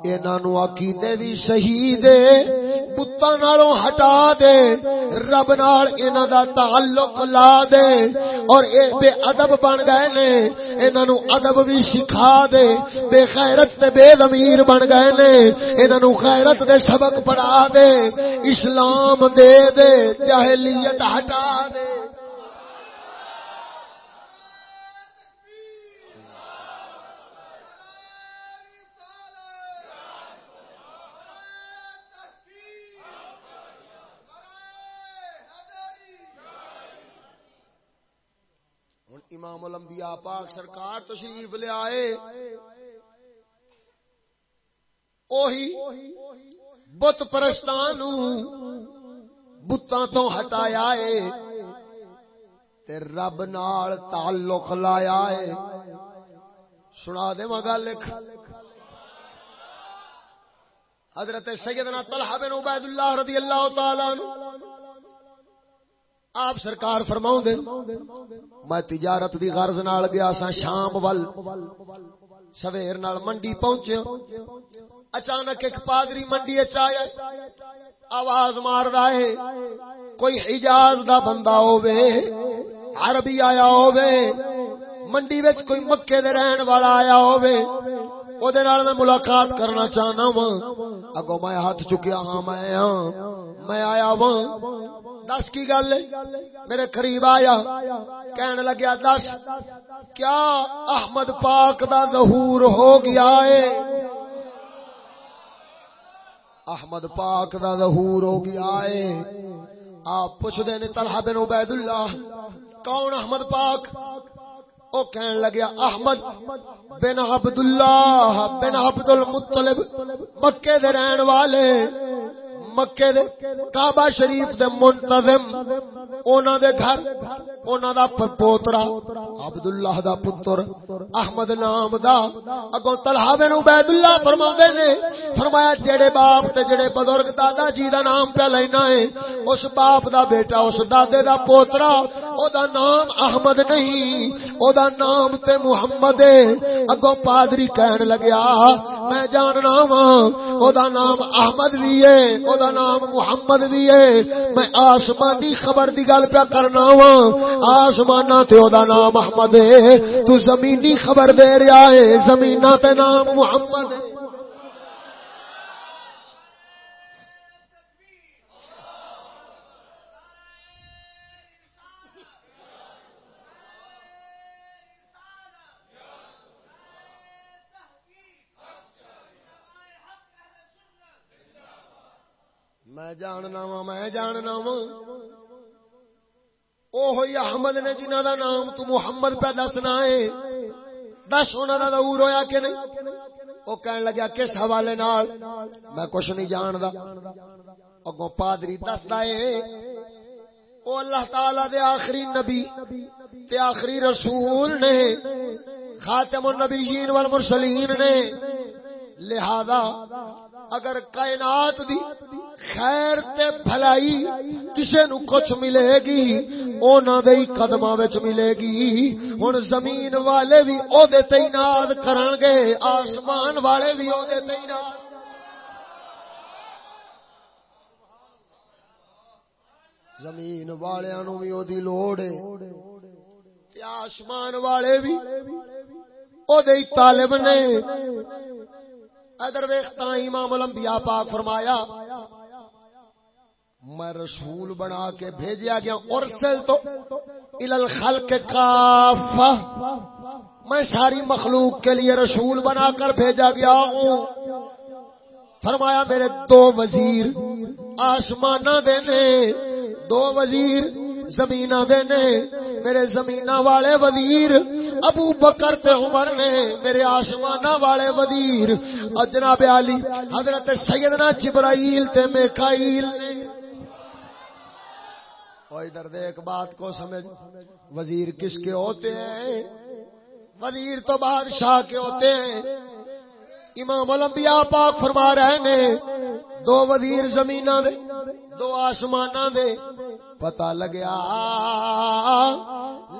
انہاں نو عقیدے بھی صحیح دے بوتاں نالوں ہٹا دے رب نال انہاں دا تعلق لا دے اور اے بے ادب بن گئے نے انہاں نو ادب بھی سکھا دے بے غیرت تے بے ضمیر بن گئے نے انہاں نو غیرت دے سبق پڑھا دے اسلام دے دے جاہلیت ہٹا دے امام الانبیاء پاک سرکار تشریف لے آئے۔ اوہی بت پرستان بتاں تو ہٹایا ہے تے رب نال تعلق لایا ہے۔ سنا دے مگا لکھ۔ حضرت سیدنا طلحہ بن عبید اللہ رضی اللہ تعالی عنہ آپ سرکار فرماؤں دے، میں تجارت دی غرض نال گیا سا شام ول سویر نال منڈی پہنچے اچانک ایک پادری منڈی آیا۔ آواز مار رہا ہے، کوئی حجاز دا بندہ ہووے، عربی آیا ہووے، منڈی وچ کوئی مکے دے رہن والا آیا ہووے۔ او دے نال میں ملاقات کرنا چاہنا وا اگو میں ہاتھ چکیا ہاں میں ہاں میں آیا وا دس کی گل میرے قریب آیا کہنے لگیا دس کیا احمد پاک دا ظہور ہو گیا ہے احمد پاک دا ظہور ہو گیا ہے آپ پوچھ دے نے طلحہ بن عبید اللہ کون احمد پاک او کہن لگیا احمد بن عبداللہ بن عبد المطلب مکے دے رہن والے۔ مکے دے، کعبہ شریف دے منتظم، اونا دے گھر، اونا دا پوترا، عبداللہ دا پتر، احمد نام دا اگو طلحہ بن عبید اللہ فرما دے نے، فرمایا جڑے باپ تے جڑے بزرگ دادا جی دا نام پہ لینا ہے، اس باپ دا بیٹا، اس دادے دا پوترا، او دا نام احمد نہیں، او دا نام تے محمد ہے۔ اگو پادری کہن لگیا، میں جاننا ہاں او دا نام احمد بھی ہے، او دا نام محمد بھی ہے۔ میں آسمانی خبر دی گل پہ کرنا وا آسمان تے او دا نام احمد ہے۔ تو زمینی خبر دے رہا ہے۔ زمین تے نام محمد ہے۔ میں جاننا وا، میں جاننا وا۔ ہوئی احمد نے جنہ دا نام تو محمد پہ دسنا ہے۔ دس انہوں دا دور ہویا کہ نہیں؟ وہ کہن لگا کس حوالے نال؟ میں کچھ نہیں جاندا۔ اگوں پادری دسدا ہے، او اللہ تعالی دے آخری نبی تے آخری رسول نے، خاتم النبیین والمرسلین نے۔ لہذا اگر کائنات دی خیر تے بھلائی کسے نو کچھ ملے گی اونا دے ہی قدمہ وچ ملے گی۔ ہن زمین والے بھی او دے تیناد کرن گے، آسمان والے بھی او دے تیناد زمین والیاں نو بھی او دی لوڑ ہے، تے آسمان والے بھی او دے ہی طالب نے۔ ادر ویختا امام الانبیاء پاک فرمایا میں رسول بنا کے بھیجیا گیا، ارسل تو الخلق کافہ۔ میں ساری مخلوق کے لیے رسول بنا کر بھیجا گیا ہوں۔ فرمایا، میرے دو وزیر آسمان دینے، دو وزیر زمین دینے۔ میرے زمین والے وزیر ابو بکر تے عمر نے۔ میرے آسمان والے وزیر جناب علی، حضرت سیدنا جبرائیل تے میکائیل نے۔ اور ادھر دیکھ بات کو سمجھ۔ وزیر کس کے ہوتے ہیں؟ وزیر تو بادشاہ کے ہوتے ہیں۔ امام الانبیاء پاک فرما رہے نے دو وزیر زمین دے، دو آسمان دے۔ پتا لگیا،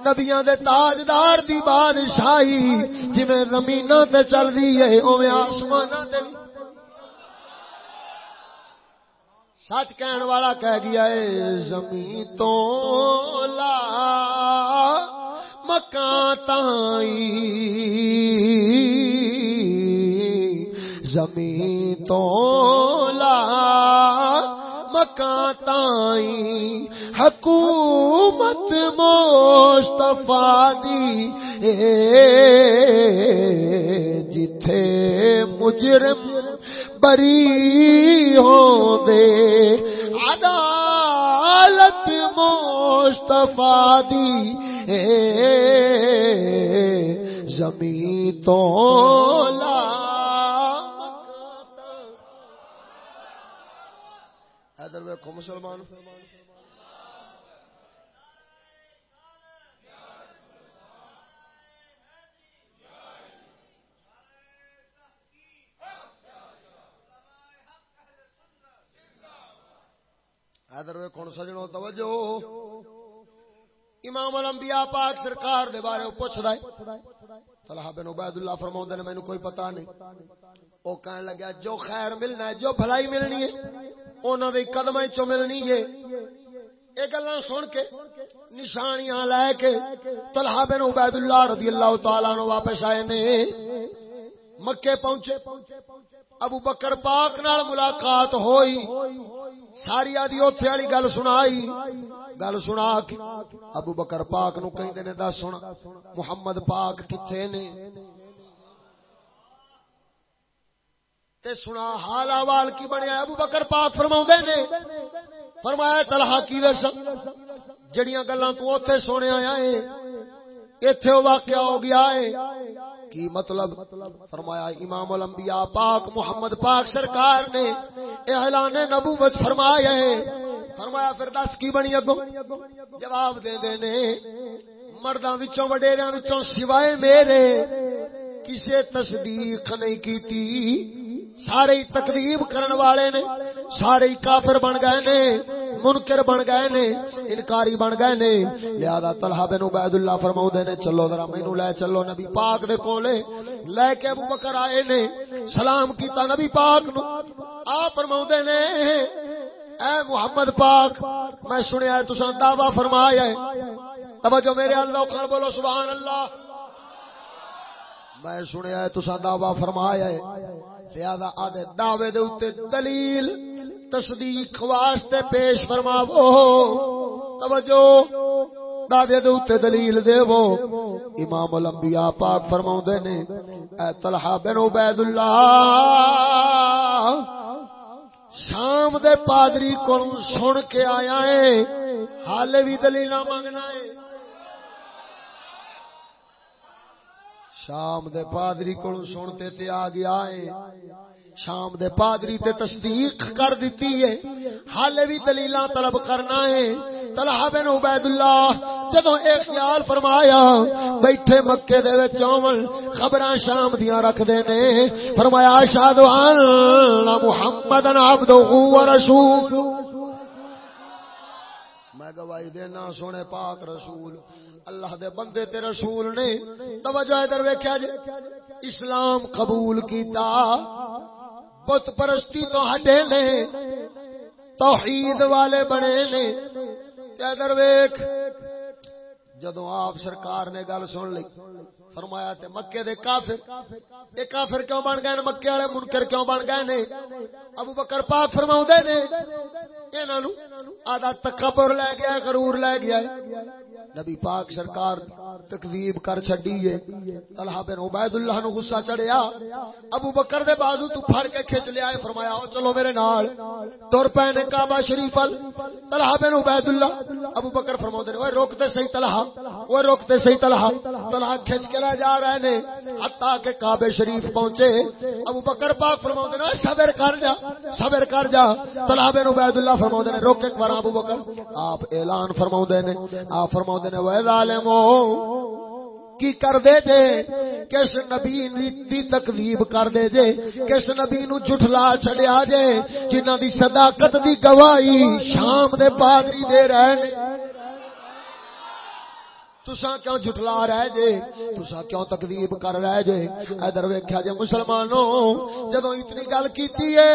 نبیاں دے تاجدار دی بادشاہی جی زمین تے چل رہی ہے اوے آسمان تے بھی سچ کہن والا کہہ گیا ہے زمین تو لا مکان تائی زمین تو لا مکان تائی حکومت مصطفیٰ دی جتھے مجرم بری ہو دے۔ عدالت مصطفیٰ دی زمین تو لا ادھر ویکو مسلمان۔ ادھر کون سجنو، توجہ۔ امام الانبیاء پاک سرکار دے بارے پوچھدا ہے۔ طلحہ بن عبید اللہ فرماؤندے نے، مینوں کوئی پتہ نہیں۔ او کہن لگا جو خیر ملنا ہے، جو بھلائی ملنی ہے، انہاں دے قدماں چوں ملنی ہے۔ اے گلاں سن کے، نشانیاں لے کے طلحہ بن عبید اللہ رضی اللہ تعالی عنہ واپس آئے نے۔ مکے پہنچے۔ ابو بکر پاک نال ملاقات ہوئی۔ ساری آدھی اوتھے والی گل سنائی۔ گل سنا ابو بکر پاک نو کہندے نے دس سن، محمد پاک کتھے نے؟ تے سنا، حال احوال کی بنیا ابو بکر پاک فرماوندے نے، فرمایا، طلحہ کی دس؟ جڑیاں گلاں تو اوتھے سنیا آیا ہے، ایتھے واقعہ ہو گیا ہے۔ کی مطلب فرمایا امام الانبیاء پاک محمد پاک سرکار نے اعلان نبوت فرمایا ہے۔ فرمایا پھر دس کی بنی اگو جواب دے دے نے مرداں وچوں، وڈیریاں وچوں سوائے میرے، کسے تصدیق نہیں کیتی۔ سارے ہی تقریب کرن والے نے، سارے ہی کافر بن گئے نے، منکر بن گئے نے، انکاری بن گئے نے۔ لہذا طلحہ بن عبید اللہ فرماؤ دے نے، چلو ذرا مینوں لے چلو نبی پاک دے کولے۔ لے کے ابو بکر آئے نے، سلام کیتا نبی پاک نو آ فرماؤ دے نے، اے محمد پاک، میں سنیا ہے، تساں دعویٰ فرمایا ہے۔ توجہ میرے اللہ کھڑ بولو سبحان اللہ۔ میں سنیا ہے، تساں دعویٰ فرمایا ہے۔ لہذا آدھے دعوے دے اوتے دلیل تصدیق واسطے پیش فرماو توجہ۔ دعوے دے اوتے دلیل دیو امام الانبیاء پاک فرماوندے نے، اے طلحہ بن عبید اللہ شام دے پادری کو سن کے آیا ہے حال بھی دلیل مانگنا ہے۔ شام دے پادری کو سنتے تے آ گیا ہے شام دے پادری تے تصدیق کر دیتی ہے۔ حالے بھی دلیلاں طلب کرنا ہے۔ طلحہ بن عبید اللہ جدوں اے خیال فرمایا، بیٹھے مکے دے وچ اون خبراں شام دیاں رکھ دے نے۔ فرمایا اشہد ان محمدن عبدہ و رسول۔ گواہی دینا، سونے پاک رسول۔ اللہ دے بندے تے رسول نے توجہ ادھر ویکھیا جی۔ اسلام قبول کیتا۔ بت پرستی تو ہٹے نے۔ توحید والے بنے نے۔ ادھر ویکھ۔ جدو آپ سرکار نے گل سن لی، فرمایا تے مکے دے کافر۔ اے کافر کیوں بن گئے؟ مکے والے منکر کیوں بن گئے نے؟ ابو بکر پاک فرماؤ دے نے انہاں نو آدھا تکبر لے گیا، غرور لے گیا۔ نبی پاک سرکار تکذیب کر چھڈی ہے۔ طلحہ بن عبید اللہ نو غصہ چڑھیا۔ ابو بکر دے بازو تو پھڑ کے کھچ لیا ہے، فرمایا او چلو میرے نال۔ تر پے نے کعبہ شریف ال۔ طلحہ بن عبید اللہ ابو بکر فرماوندے نے اوے روک تے صحیح طلحہ اوے روک تے صحیح طلحہ۔ طلحہ کھچ کے لے جا رہے نے حتا کہ کعبہ شریف پہنچے۔ ابو بکر پاک فرماوندے نے صبر کر جا، صبر کر جا۔ طلحہ بن عبید اللہ فرماوندے نے روک ایک بار ابو بکر۔ آپ اعلان فرماوندے نے، آپ فرماوندے نے وہ ظالمو، کی کر دے جے؟ کس نبی دی تکذیب کر دے جے؟ کس نبی نو جھٹلا چھڑیا جے؟ جنہاں دی صداقت دی گواہی شام دے پادری دے رہے نے۔ تسا کیوں جھٹلا رہ جے؟ تسا کیوں تکذیب کر رہ جے؟ ادھر ویکھیا جے مسلمانوں، جدوں اتنی گل کیتی اے،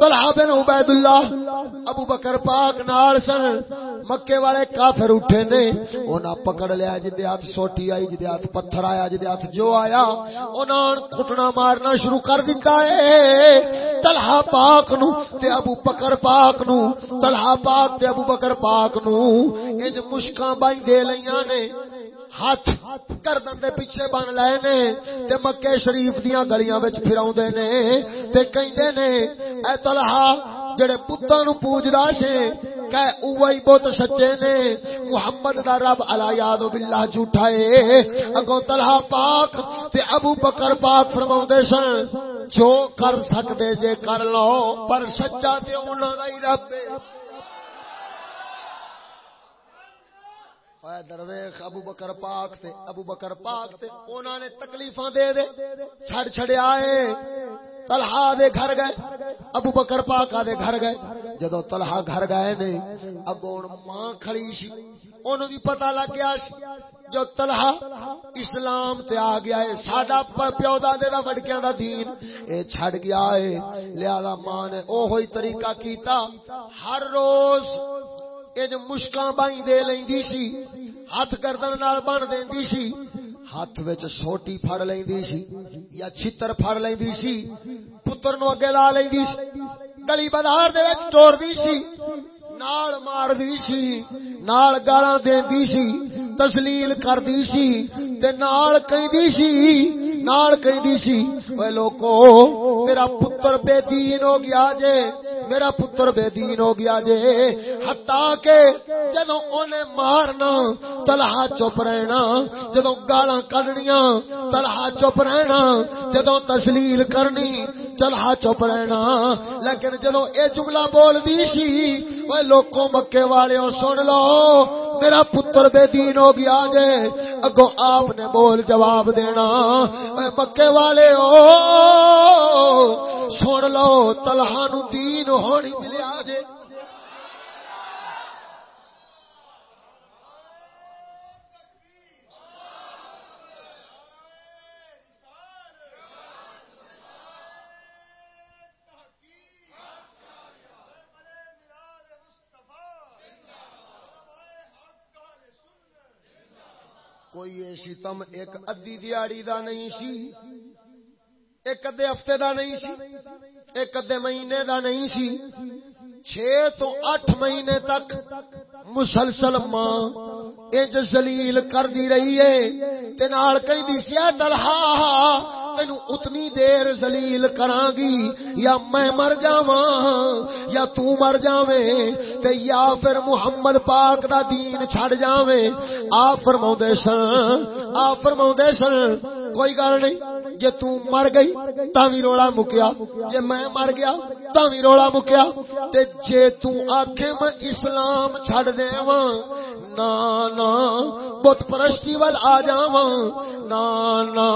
طلحہ بن عبید اللہ ابو بکر پاک نال سن، مکے والے کافر اٹھے نے، انہاں پکڑ لیا جدے ہاتھ سوٹی آئی جدے ہاتھ پتھر آیا جدے ہاتھ جو آیا، انہاں کٹنا مارنا شروع کر دیتا اے۔ طلحہ پاک نو تے ابو بکر پاک نو طلحہ پاک تے ابو بکر پاک نو انج مشکاں بائی دے لئی نے ہاتھ گردن دے پیچھے بن لے نے، تے مکے شریف دیاں گلیاں وچ پھراوندے نے، تے کہندے نے، اے طلحہ جڑے پتاں نو پوجدا سے، کہ اوہی بہت سچے نے، محمد دا رب الا یاد باللہ جھوٹا اے اگوں طلحہ پاک تے ابو بکر پاک فرماوندے سن، جو کر سکدے جے کر لو، پر سچا تے انہاں دا ہی رب اے ہے درویخ ابو بکر پاک تے، ابو بکر پاک تے انہوں نے تکلیفاں دے دے چھڑ چھڑے آئے۔ طلحہ دے گھر گئے، ابو بکر پاک دے گھر گئے۔ جدو طلحہ گھر گئے نے، اگوں ماں کھڑی سی۔ انہوں بھی پتہ لگ گیا سی، جو طلحہ اسلام تے آ گیا ہے، ساڈا پیو دادے دا، وڈکیاں دا دین۔ اے چھڑ گیا ہے۔ لہذا ماں نے اوہی طریقہ کیتا۔ ہر روز انج مشکاں بائی دے لیندی سی ہاتھ گردن نال بن دیندی سی ہاتھ وچ سوٹی پھڑ لیندی سی یا چھتر پھڑ لیندی سی پتر نو اگے لا لیندی سی گلی بازار دے وچ ٹور دی سی نال مار دی سی نال گالاں دیندی سی تسلیل کر دی سی تے نال کہندی سی، نال کہندی سی، اوے لوکو، میرا پتر بے دین ہو گیا جے، میرا پتر بے دین ہو گیا جے۔ ہتا کے جدو اونے مارنا، تلہا چپ رہنا جدو گالا کڈنیاں، تلہا چپ رہنا جدو تسلیل کرنی، تلہا چپ رہنا۔ لیکن جدو اے جملہ بول دی سی وہ لوگوں مکے والے سن لو، میرا پتر بے دین ہو گیا جے اگو آپ نے بول جواب دینا۔ مکے والے او سن لو، تلہا نو دین ہونی ملیا جے۔ کوئی ایک ادی دیاڑی دا نہیں سی، ایک ادھے ہفتے دا نہیں سی، ایک ادھے مہینے دا نہیں سی۔ چھ تو اٹھ مہینے تک مسلسل ماں انج زلیل کر دی رہی ہے۔ تے نال کہندی سی، اے طلحہ تینو اتنی دیر زلیل کراں گی یا میں مر جاواں، یا تو مر جاویں، تے یا پھر محمد پاک دا دین چھڑ جاویں۔ آپ فرماوندے سن، آپ فرماوندے سن، کوئی گل نہیں۔ جے تو مر گئی، تا وی رولا مکیا۔ جے میں مر گیا، تا وی رولا مکیا۔ تے جے تو آکھے میں اسلام چھڑ دیواں، نا نا، بت پرستی وال آ جاواں، نا نا،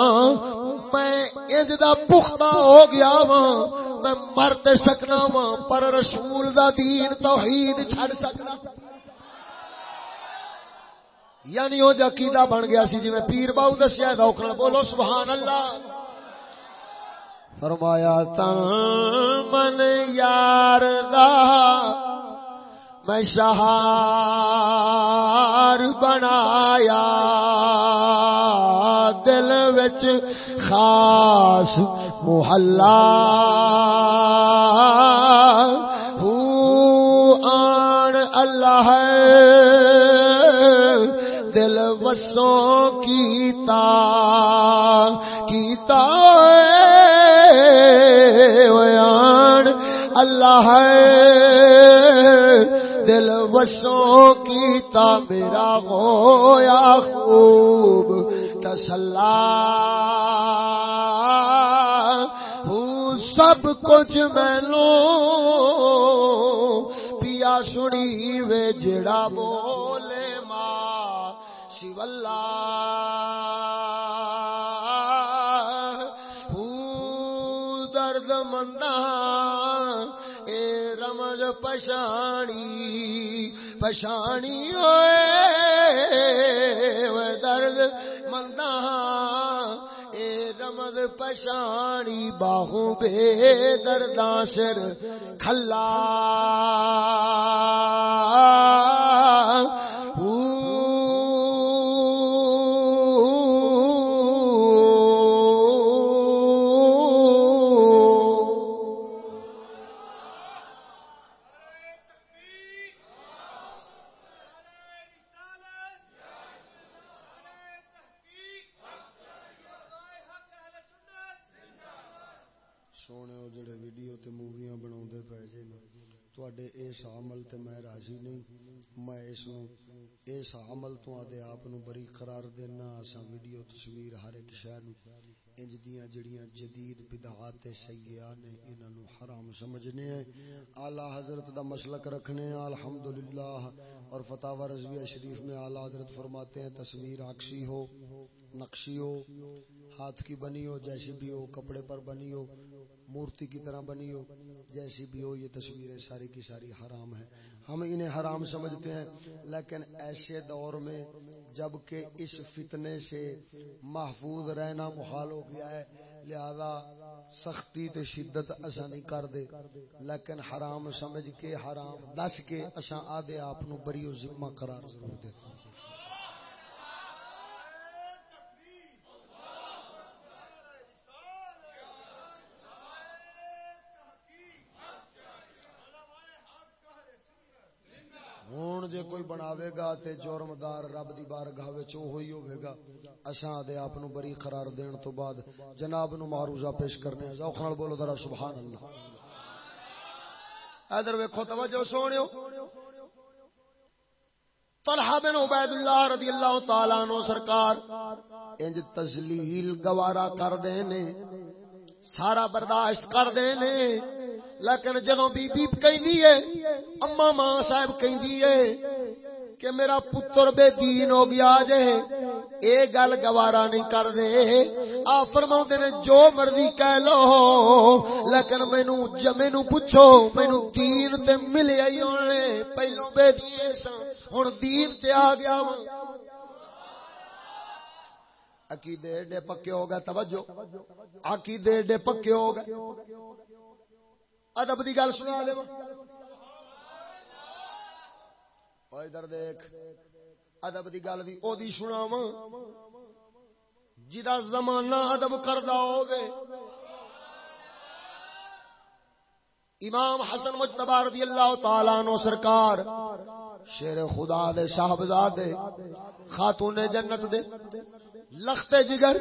میں انج دا پختہ ہو گیا وا میں مر تے سکنا وا پر رسول دا دین توحید چھڑ سکنا۔ یعنی وہ عقیدہ بن گیا سی جی میں پیر باؤ دسیا دوکھن بولو، سبحان اللہ۔ فرمایا، تن من یار دا میں شہار بنایا، دل وچ خاص محلہ آن اللہ دل وسوں کیتا کیتا اللہ دل وسوں کیتا میرا ہویا خوب تسلا۔ سب کچھ مینو پیا سنی وے جڑا بولے ماں شیولا درد مندہ پشانی پشانی ہوئے درد مندہ اے رمد پشانی باہوں بے درداں سر کھلا۔ اس عمل تے میں راضی نہیں، میں اس نو، اس عمل تو آدے آپ نو بری قرار دینا اسا ویڈیو تصویر ہر ایک شے نو انج دیاں جڑیاں جدید بدعات سیئات نے انہاں نو حرام سمجھنے ہیں۔ اعلی حضرت دا مسلک رکھنے ہیں، الحمدللہ۔ اور فتاوی رضویہ شریف میں اعلی حضرت فرماتے ہیں، تصویر عکسی ہو، نقشی ہو، ہاتھ کی بنی ہو جیسی بھی ہو، کپڑے پر بنی ہو مورتی کی طرح بنی ہو۔ جیسی بھی ہو، یہ تصویریں ساری کی ساری حرام ہیں۔ ہم انہیں حرام سمجھتے ہیں، لیکن ایسے دور میں جبکہ اس فتنے سے محفوظ رہنا محال ہو گیا ہے، لہذا سختی تے شدت اصا نہیں کر دے۔ لیکن حرام سمجھ کے، حرام دس کے اصا آدھے آپ بری ذمہ قرار ضرور دیتے ہیں۔ بناوے گا تے جرمدار رب دی بارگاہ وچ ہوئی ہوے گا۔ اساں دے اپ نو بری قرار دین تو بعد جناب نو معروضہ پیش کرنے ہیں۔ ذوق نال بولو ذرا سبحان اللہ ادھر ویکو توجہ سونے طلحہ بن عبید اللہ رضی اللہ تعالیٰ عنہ سرکار انج تزلیل گوارا کر دے نے، سارا برداشت کر دے نے، لیکن جدوں بی بی کہندی ہے اما ماں صاحب کہندی ہے کہ میرا پتر بے دین ہو گیا جے۔ اے گل گوارا نہیں کر دے آ فرما نے، جو مرضی کہہ لو، لیکن مینو مینو پوچھو مینو دین تے ملے ہی ہونے۔ پہلو بے دین سا ہوں دین تے آ گیا عقیدے ایڈے پکے ہو گئے، توجہ۔ عقیدے ایڈے پکے ہو گئے۔ ادب دی گل سنا دے ادھر دیکھ، ادب دی گل بھی او دی سناوا جدا زمانہ ادب کردا ہوگے امام حسن مجتبہ رضی اللہ تعالی عنہ سرکار، شیر خدا دے صاحبزادے خاتون جنت دے لخت جگر،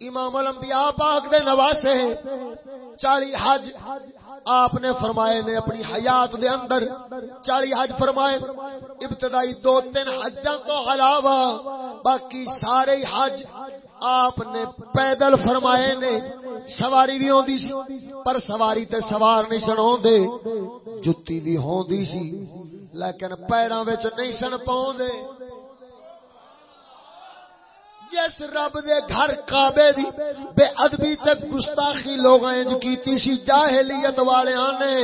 امام الانبیاء پاک دے نواسے، چالی حج آپ نے فرمائے نے اپنی حیات دے اندر، چالی حج فرمائے، ابتدائی دو تین حجاں تو علاوہ باقی سارے حج آپ نے پیدل فرمائے نے، سواری بھی ہوندی سی، پر سواری تے سوار نہیں سن ہوندے، جُتی بھی ہوندی سی، لیکن پیراں وچ نہیں سن پاوندے جس رب دے گھر کعبے دی بے ادبی تے گستاخی لوگاں انج کیتی سی، جاہلیت والیاں نے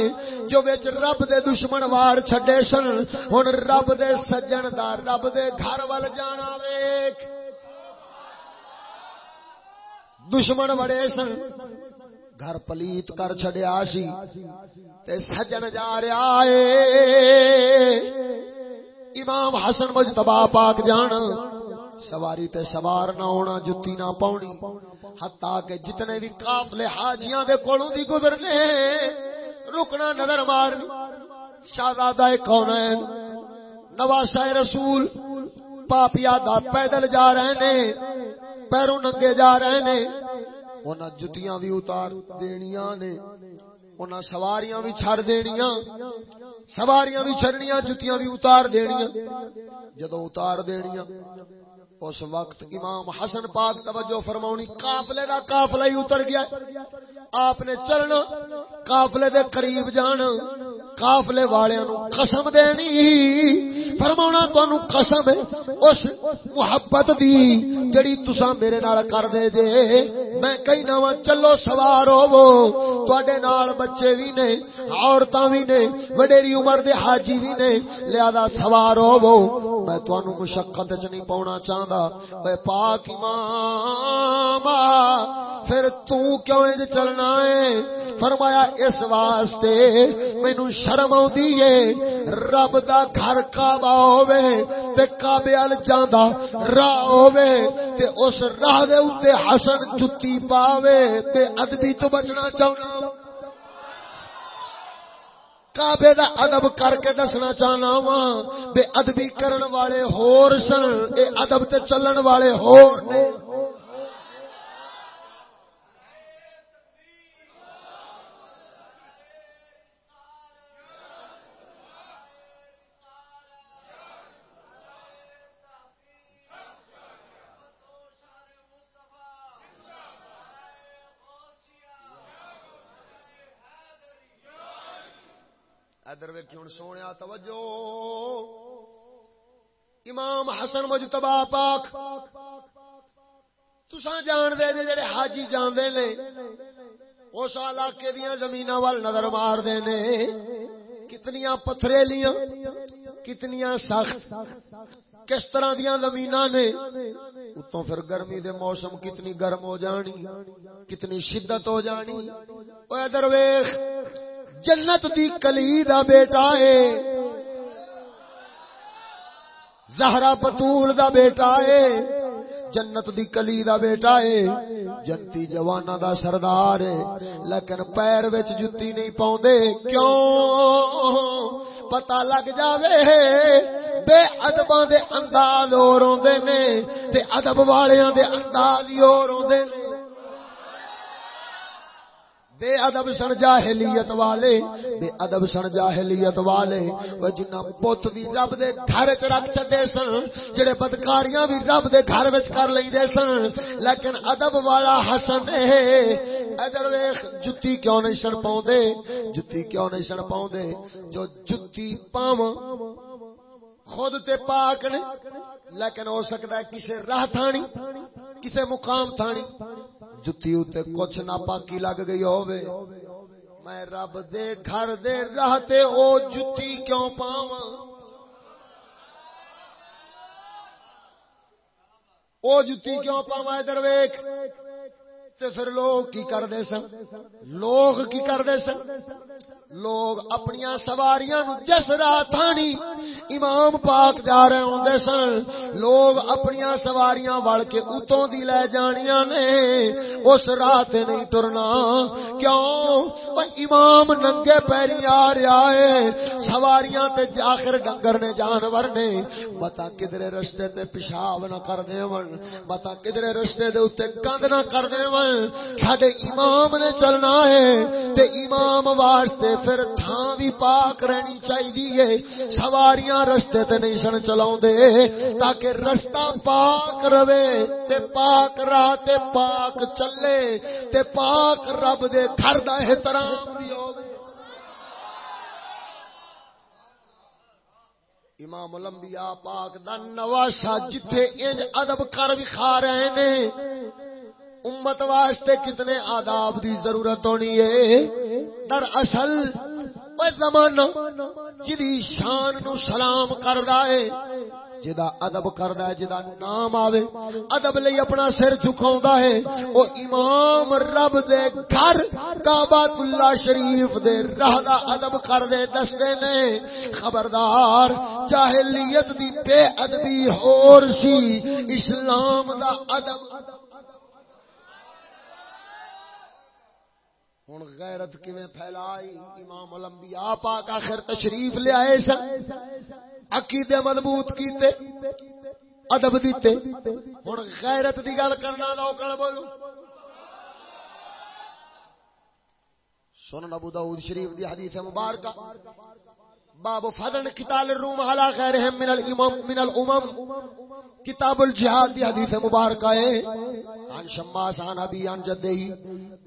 جو وچ رب دے دشمن وار چھڈے سن، ہن رب دے سجن دا رب دے گھر ول جانا ویکھ دشمن بڑے سن، گھر پلیت کر چھڈیا سی تے سجن جا رہا اے۔ امام حسن مجتبی پاک جان سواری تے سوار نہ ہونا، جتی نہ پاؤنی حتا کہ جتنے بھی قافلے حاجیاں دے کولوں دی گزرنے، رکنا نظر مارنی۔ شہزادہ کونین نواسا رسول پاپیا دا پیدل جا رہے نے، پیروں ننگے جا رہے نے۔ انہاں جتیاں بھی اتار دینیاں نے، انہاں سواریاں بھی چھڑ دینیاں۔ سواریاں بھی چھڑنیاں، جتیاں بھی اتار دینیاں۔ جدو اتار دینیاں اس وقت امام حسن پاک توجہ فرماونی، قافلے دا قافلہ ہی اتر گیا۔ آپ نے چلنا، قافلے دے قریب جان قافلے والوں نو قسم دینی فرمانا تانوں قسم اس محبت دی جڑی تساں میرے نال کر دے جے۔ میں کہیں نہ چلو سوار ہوو تواڈے نال بچے وی نے، عورتاں وی نے، وڈیری عمر دے حاجی وی نے، لہذا سوار ہوو میں تانوں مشقت وچ نہیں پاونا چاہندا। اے پاک امام پھر تو کیوں چلنا ہے؟ فرمایا، اس واسطے مینوں شرم آدھی رب دا گھر کعبہ ہوے تے کعبے ال جاندا راہ ہوے تے اس راہ دے اوتے حسن جُتی پاوے تے ادبی تو بچنا چاہنا۔ کعبے دا ادب کر کے دسنا چاہنا وا بے ادبی کرن والے ہور سن، اے ادب تے چلن والے ہور نے۔ ادھر ویکھی ہوں سونے توجہ۔ امام حسن مجتبا پاک تسا جان دے جے جڑے حاجی جان دے نے، اس علاقے دیا زمین وال نظر مار دے نے۔ کتنیاں پتھریلیاں، کتنیاں سخت، کس طرح دیا زمین نے۔ اتوں پھر گرمی دے موسم کتنی گرم ہو جانی، کتنی شدت ہو جانی۔ ادھر ویخ جنت دی کلی دا بیٹا ہے زہرا پتول دا بیٹا ہے جنت دی کلی دا بیٹا ہے جنتی جوانا دا سردار ہے لیکن پیر وچ جتی نہیں پاؤندے کیوں؟ پتہ لگ جاوے۔ بے ادباں دے انداز اور ہوندے نے۔ تے ادب والیاں دے انداز ہی اور ہوندے نے۔ بے ادب سن جاہلیت والے بے ادب سن جاہلیت والے۔ وہ جنہ بت بھی رب دے گھر وچ رکھ چھڈے سن، جڑے بدکاریاں بھی رب دے گھر وچ کر لیندے سن۔ لیکن ادب والا حسن اے ادھر ویکھ جُتی کیوں نہیں سن پاوندے جُتی کیوں نہیں سن پاوندے جو جُتی پاواں، خود تے پاک نے۔ لیکن ہو سکتا ہے کسے راہ تھانی، کسے مقام تھانی۔ جتی اتنے کچھ نہ پاکی لگ گئی ہووے۔ میں رب دے گھر دے رہتے او جتی کیوں پاواں؟ او جتی کیوں پاواں ادھر ویکھ؟ تے پھر لوگ کی کردے سن؟ لوگ کی کردے سن؟ لوگ اپنی سواریاں نو جس راہ تھانی امام پاک جا رہے ہوندے سن، لوگ اپنی سواریاں وڑ کے اتوں دی لے جانیاں نے، اس راہ تے نہیں ٹرنا۔ کیوں؟ امام ننگے پیری آ رہا ہے، سواریاں تے آخر ڈنگر نے، جانور نے۔ بتا کدھر رستے تے پیشاب نہ کر دے ون بتا کدھر رستے دے اوتے گند نہ کر دے ون۔ ساڈے امام نے چلنا ہے تے امام واسطے پھر تھان بھی پاک رہنی چاہیے سواریاں رستے تے نہیں سن چلاؤ دے تاکہ رستہ پاک رہے تے پاک راہ تے پاک چلے تے پاک رب دے گھر دا احترام بھی ہوگی امام الانبیاء پاک دا نواسا جتھے انج ادب کر بھی کھا رہے نے۔ امت واسطے کتنے آداب دی ضرورت ہونی ہے۔ در اصل زمانہ جدی شان نو سلام کردا ہے، جدا ادب کردا ہے، جدا نام آوے۔ ادب لئی اپنا سر جھکاوندا ہے۔ او امام رب دے گھر کعبۃ اللہ شریف دے راہ دا ادب کردے دستے نے۔ خبردار، جاہلیت دی بے ادبی ہور سی۔ اسلام دا ادب ہوں غیرت کیویں پھیلائی؟ امام الانبیاء پاک آخر تشریف لے آئے سن۔ عقیدے مضبوط کیتے، ادب دیتے۔ ہوں غیرت دی گل کرنا لوکل بولو۔ سنن ابو داؤد شریف دی حدیث مبارکہ۔ باب فضل قتال الروم على غيرهم من الامم من الامم. کتاب الجهاد دی حدیث مبارکہ ہے. عن شماس، عن ابي عن جده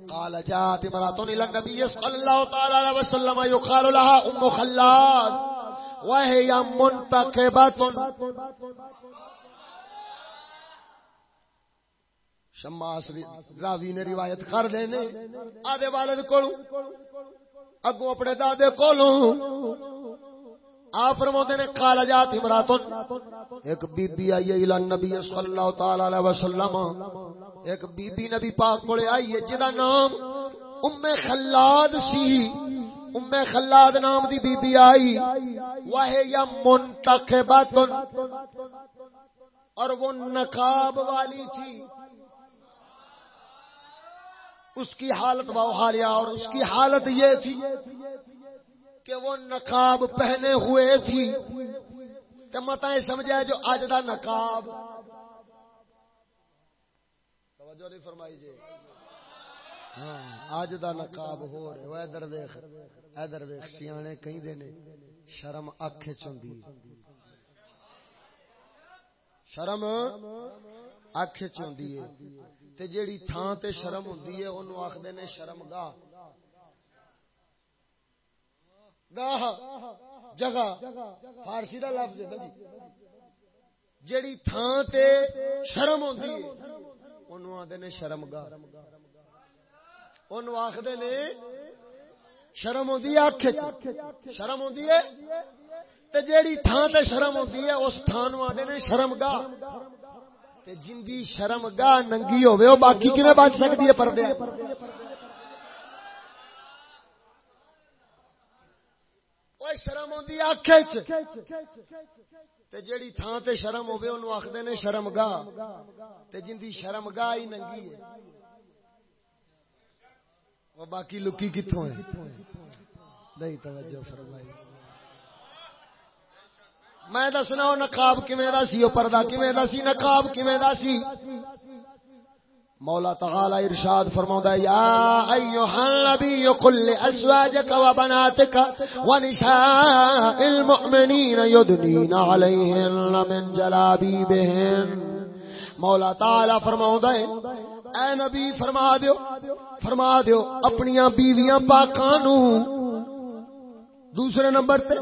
قال جاءت امراه الى النبي صلى الله تعالى عليه وسلم يقال لها ام خلاد. وهي منتقبه شماس راوی نے روایت کر لینے. آدھے والد کو اگوں اپنے دادے کولوں. آپ فرماتے نے کالا جات امراتن. ایک بی بی آئی ہے الان نبی صلی اللہ تعالی علیہ وسلم۔ ایک بی بی نبی پاک کولے آئی ہے جدا نام ام خلاد سی۔ ام خلاد نام دی بی بی آئی۔ وہ یا منتخباتن اور وہ نقاب والی تھی۔ اس کی حالت وہ حالیہ، اور اس کی حالت یہ تھی کہ وہ نقاب پہنے ہوئے تھی۔ تو مت سمجھا جو اج دا نقاب۔ توجہ نہیں فرمائی جی۔ ہاں اج دا نقاب ہو رہے وہ ادھر ویخ ادھر ویخ سیانے کہیں دینے شرم اکھ چوندی شرم اکھ چوندی ہے۔ تے جیڑی تھان تے شرم ہوندی ہے، اونوں آکھدے نے شرم گاہ جگہ، فارسی دا لفظ ہے جی۔ جیڑی تھان تے شرم ہوندی ہے، اونوں نے شرم گاہ اونوں آکھدے نے شرم ہوندی ہے اکھ شرم ہوندی ہے؟ تے جیڑی تھان تے شرم ہوندی ہے، اس تھان نو آکھدے نے شرم گاہ تے جندی شرم گاہ ننگی ہوے او باقی کیویں بچ سکدی ہے پردے؟ شرم ہوندی اکھ وچ تے جیڑی تھاں تے شرم ہوے اونوں آکھدے نے شرم گاہ تے جندی شرم گاہ ہی ننگی ہے۔ او باقی لکی کتھوں ہے نہیں، توجہ فرمائی۔ میں دسنا وہ نقاب کیویں دا سی؟ وہ پردہ کیویں دا سی؟ نقاب کیویں دا سی؟ مولا تعالی ارشاد فرماؤں یا ایوہ النبی قل لأزواجک و بناتک و نساء المؤمنین یدنین علیہن من جلابی بہن مولا تعالی فرماؤں اے نبی فرما دیو فرما دیو اپنیاں بیویاں پاکانو دوسرے نمبر تے،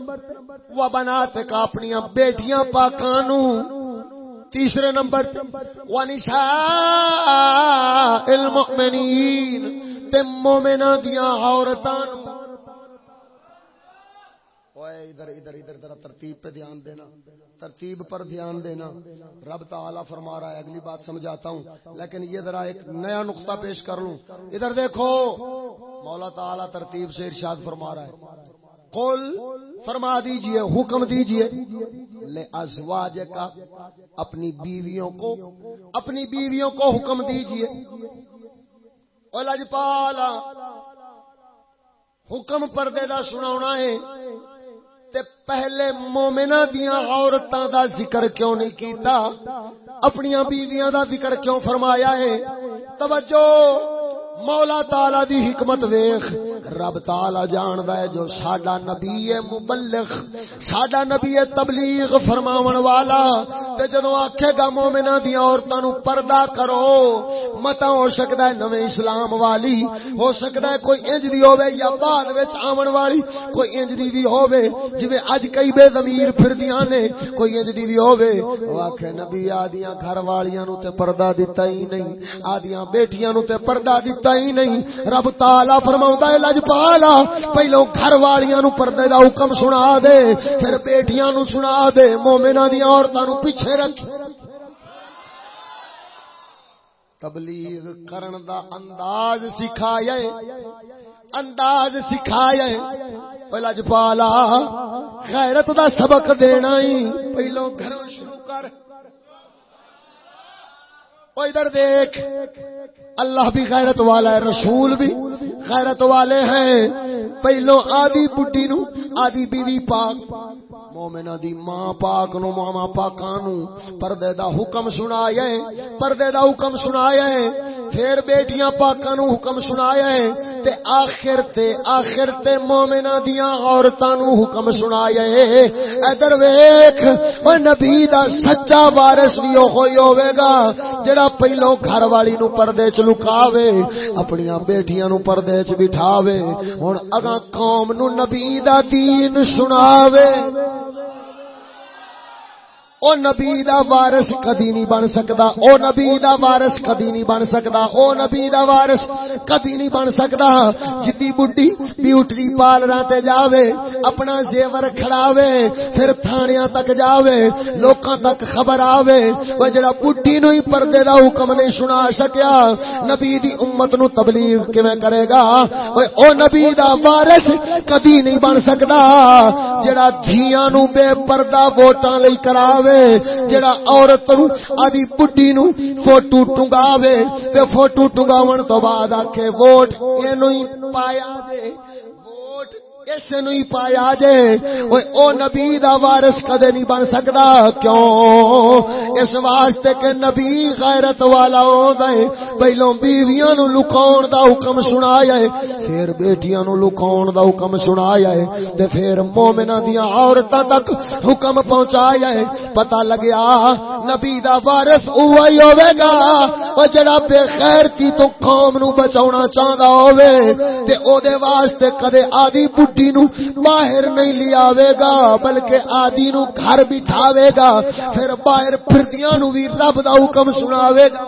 و بناتک اپنیاں بیٹیاں پاکانو تیسرے نمبر، ونساء المؤمنین تے مومنہ دیاں عورتاں ادھر ادھر ادھر، ذرا ترتیب پہ دھیان دینا۔ ترتیب پر دھیان دینا۔ رب تعالی فرما رہا ہے، اگلی بات سمجھاتا ہوں۔ لیکن یہ ذرا ایک نیا نقطہ پیش کر لوں۔ ادھر دیکھو، مولا تعالی ترتیب سے ارشاد فرما رہا ہے۔ قل، فرما دیجیے، حکم دیجیے۔ لے ازواج کا اپنی بیویوں کو، اپنی بیویوں کو حکم دیجیے۔ پالا حکم پردے دا سنا ہے۔ تے پہلے مومنا دیا عورتوں دا ذکر کیوں نہیں کیتا؟ اپنی بیویاں دا ذکر کیوں فرمایا ہے؟ توجہ، مولا تالا دی حکمت ویخ رب تالا جاندا ہے جو ساڈا نبی ہے مبلغ، ساڈا نبی ہے تبلیغ فرماون والا۔ تے جدوں آکھے گا مومناں دی عورتاں نو پردہ کرو متا ہو سکدا ہے نویں اسلام والی، ہو سکدا ہے کوئی انج دی ہوے یا بعد وچ آون والی، کوئی انج دی وی ہوے جویں اج کئی بے ضمیر پھردیاں نے، کوئی انج دی وی ہوے او آکھے نبی آدیاں گھر والیاں نو تے پردہ دتا ہی نہیں آدیاں بیٹیاں نو تے پردہ دتا ہی نہیں۔ رب تعالی فرماوندا تالا فرما لج پالا پہلو گھر والیاں نو پردے دا حکم سنا دے پھر بیٹیاں نو سنا دے مومنا دیا عورتوں نو پیچھے رکھ تبلیغ کرن دا انداز سکھایا انداز سکھایا لج پالا غیرت دا سبق دینا ہی پہلو گھروں شروع کر ادھر دیکھ اللہ بھی غیرت والا ہے رسول بھی غیرت والے ہیں۔ پہلو آدھی بڈی نو آدھی بیوی پاک۔ مومنا دی ماں پاک نو، ماما پاکاں نو پردے دا حکم سنایا ہے، پردے دا حکم سنایا ہے، پھر بیٹیاں پاکاں نو حکم سنایا ہے، تے آخر تے آخر تے مومنا دیاں عورتاں نو حکم سنایا ہے۔ ادھر ویکھ، او نبی دا سچا وارث وی ہوئی ہوے گا جڑا پہلو گھر والی نو پردے چ لکاوے اپنی بیٹیاں نو پردے چ بٹھاوے۔ ہن اگا قوم نو نبی دا دین سناوے۔ او نبی دا وارث کدی نہیں بن سکدا، او نبی دا وارث کدی نہیں بن سکدا، او نبی دا وارث کدی نہیں بن سکدا۔ جتی بڈھی بیوٹری پالراں تے جاوے، اپنا زیور کھڑاوے، پھر تھانیاں تک جاوے، لوکاں تک خبر آوے۔ او جڑا بڈھی نو ہی پردے دا حکم نہیں سنا سکیا نبی دی امت نو تبلیغ کیویں کرے گا؟ او نبی دا وارث کدی نہیں بن سکدا۔ جڑا دھیاں نو بے پردہ ووٹاں لئی کراوے جڑا عورت نو آدی بڈی نو فوٹو ٹنگاوے تے فوٹو ٹنگاون تو بعد آکھے ووٹ اینو ہی پایا دے اس نو ہی پایا جے۔ او نبی دا وارث کدے نہیں بن سکدا۔ کیوں؟ اس واسطے کہ نبی غیرت والا ہوندا ہے پہلو بیویاں نو لکاون دا حکم سنایا ہے۔ پھر بیٹیاں نو لکاون دا حکم سنایا ہے۔ تے پھر مومناں دیاں عورتاں تک حکم پہنچایا ہے۔ پتہ لگیا، نبی دا وارث اوہی ہوے گا۔ او جڑا بے غیرتی تو قوم نو بچاونا چاہندا ہوے تے او دے واسطے کدے آدی بڈھی نو باہر نہیں لیا گا، بلکہ آدی نو گھر بٹھاوے گا۔ پھر باہر پھردیاں نو بھی رب دا حکم سناوے گا۔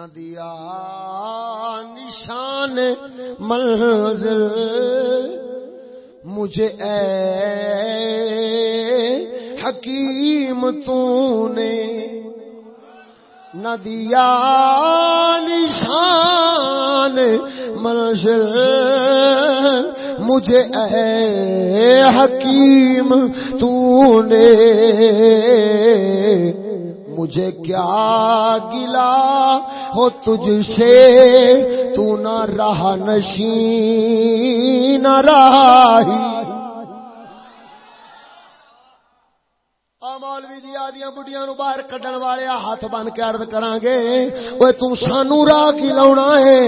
ندیا نشان منزل مجھے اے حکیم تو نے ندیا نشان منزل مجھے اے حکیم تو نے مجھے کیا گلا ہو تجھ سے؟ تو نہ رہا نشین، نہ راہی مولوی جی آدیا بڑھیا نو باہر کڈن والے ہاتھ بن کے ارد کران گے اوے تو سانو راہ کی لاونا ہے،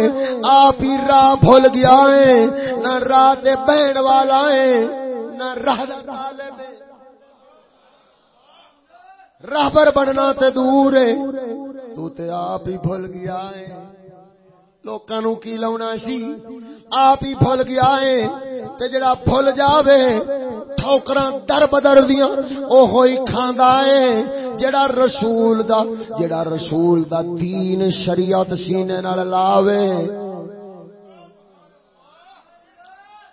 آپ ہی راہ بھول گیا ہے، نہ راہ تے بہن والا ہے، نہ راہ طالب راہبر بننا تے دور ہے۔ تو تے آپ ہی بھول گیا ہے۔ لوکاں نو کی لاونا سی؟ آپ ہی بھول گیا ہے۔ تے جڑا بھول جاوے، ٹھوکراں در بدر دیاں او ہوئی کھاندا ہے۔ جڑا رسول دا، جڑا رسول دا دین شریعت سینے نال لاوے۔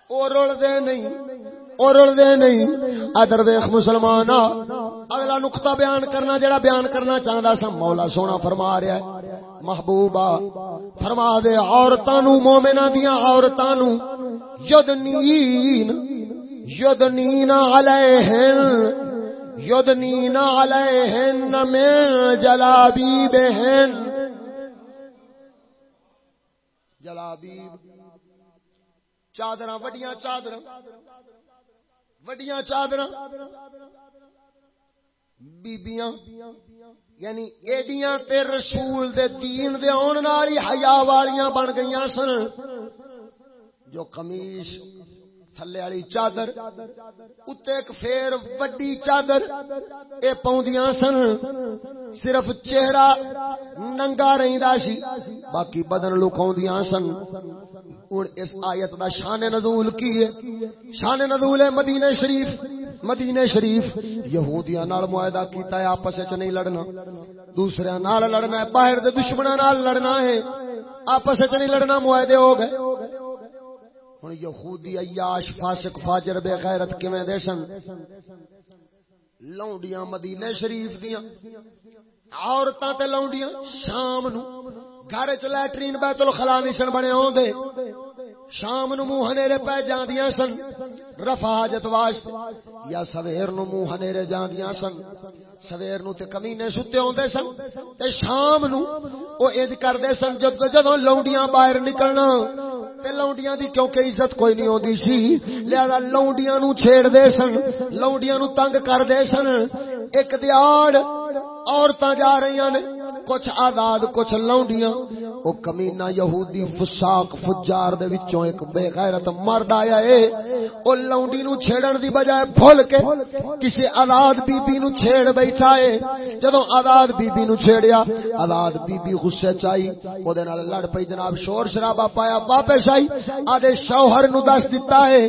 او رول دے نہیں، او رول دے نہیں۔ ادر ویکھ مسلمان اگلا نقطہ بیان کرنا جڑا بیان کرنا چاہندا سا، مولا سونا فرما رہا ہے۔ محبوبہ فرما دے عورتاں نو مومناں دیاں عورتاں نو یدنین یدنین علیہن یدنین علیہن من جلابیبہن جلابیب، چادراں، وڈیاں چادراں وڈیاں چادراں۔ بیبیاں یعنی ایڈیاں تے رسول دے دین دے آن ہی حیا والیاں بن گئیاں سن جو قمیص تھلے والی چادر اتنے ایک پھر وڈی چادر، اے پاؤندیاں سن، صرف چہرہ ننگا رہندا سی، باقی بدن لکاوندیاں سن۔ ہن اس آیت دا شان نزول کی ہے؟ شان نزول ہے مدینہ شریف مدینہ شریف، یہودیاں نال معاہدہ کیتا ہے، آپس وچ نہیں لڑنا۔ دوسرے نال لڑنا ہے، باہر دے دشمناں نال لڑنا ہے۔ آپس وچ نہیں لڑنا، معاہدے ہو گئے۔ ہوں یہودی عیاش فاسق فاجر بے غیرت کیویں دے سن؟ لونڈیاں مدینے شریف دیاں۔ عورتاں تے لونڈیاں شام نو۔ گھر چ لیٹرین بیت الخلا نشن بنے ہوندے شام نو منہ ہنیرے پہ جاندیاں سن رفع حاجت واسطے، یا سویر نو منہ ہنیرے جاندیاں سن۔ سویر نو تے کمینے ستے ہوندے سن تے شام نو او اید کردے سن جدوں جدوں لونڈیاں باہر نکلنا، تے لونڈیاں دی کیونکہ عزت کوئی نہیں ہوندی سی، لہذا لونڈیاں نو چھیڑ دے سن، لونڈیاں نو تنگ کر دے سن۔ ایک دیاڑ عورتاں جا رہی نے کچھ آزاد، کچھ لونڈیاں۔ او کمینہ یہودی فساق فجار دے وچوں ایک بے غیرت مرد آیا ہے او لونڈی نو چھیڑن دی بجائے بھول کے کسی آزاد بی بی نو چھیڑ بیٹھا ہے جدوں آزاد بی بی نو چھیڑیا، آزاد بی بی غصے چائی او دے نال لڑ پئی جناب، شور شرابہ پایا، واپس آئی۔ آدے شوہر نو دس دیتا ہے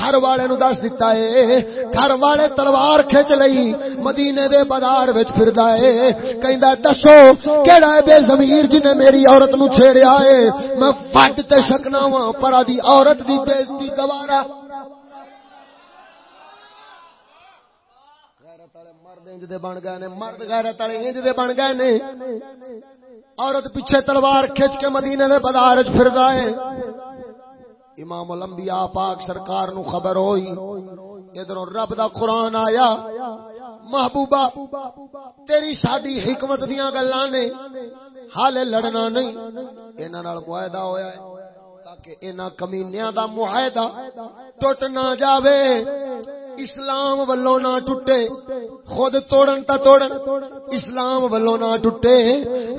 گھر والے نو دس دیتا ہے گھر والے تلوار کھچ لئی، مدینے دے بازار وچ پھردا ہے کہندا دسو کیڑا ہے بے ضمیر جنے میری عورت نو چھیڑیا ہے؟ میں فٹ تے شکنا وا پر دی عورت دی بے عزتی گوارا انج دے بن گئے نے، مرد غیرت والے انج دے بن گئے نے۔ عورت پیچھے تلوار کھچ کے مدینے دے بازار وچ پھردا ہے۔ امام الانبیاء پاک سرکار نو خبر ہوئی۔ ادھروں رب دا قرآن آیا۔ محبوبہ، تیری ساری حکمت دیا گلا نے حال لڑنا نہیں۔ انہوں معاہدہ ہوا ہے تاکہ انہوں کمینیا دا معاہدہ ٹوٹ نہ جاوے۔ اسلام ولو نہ ٹوٹے، خود توڑن تا توڑن، اسلام ولو نہ ٹوٹے۔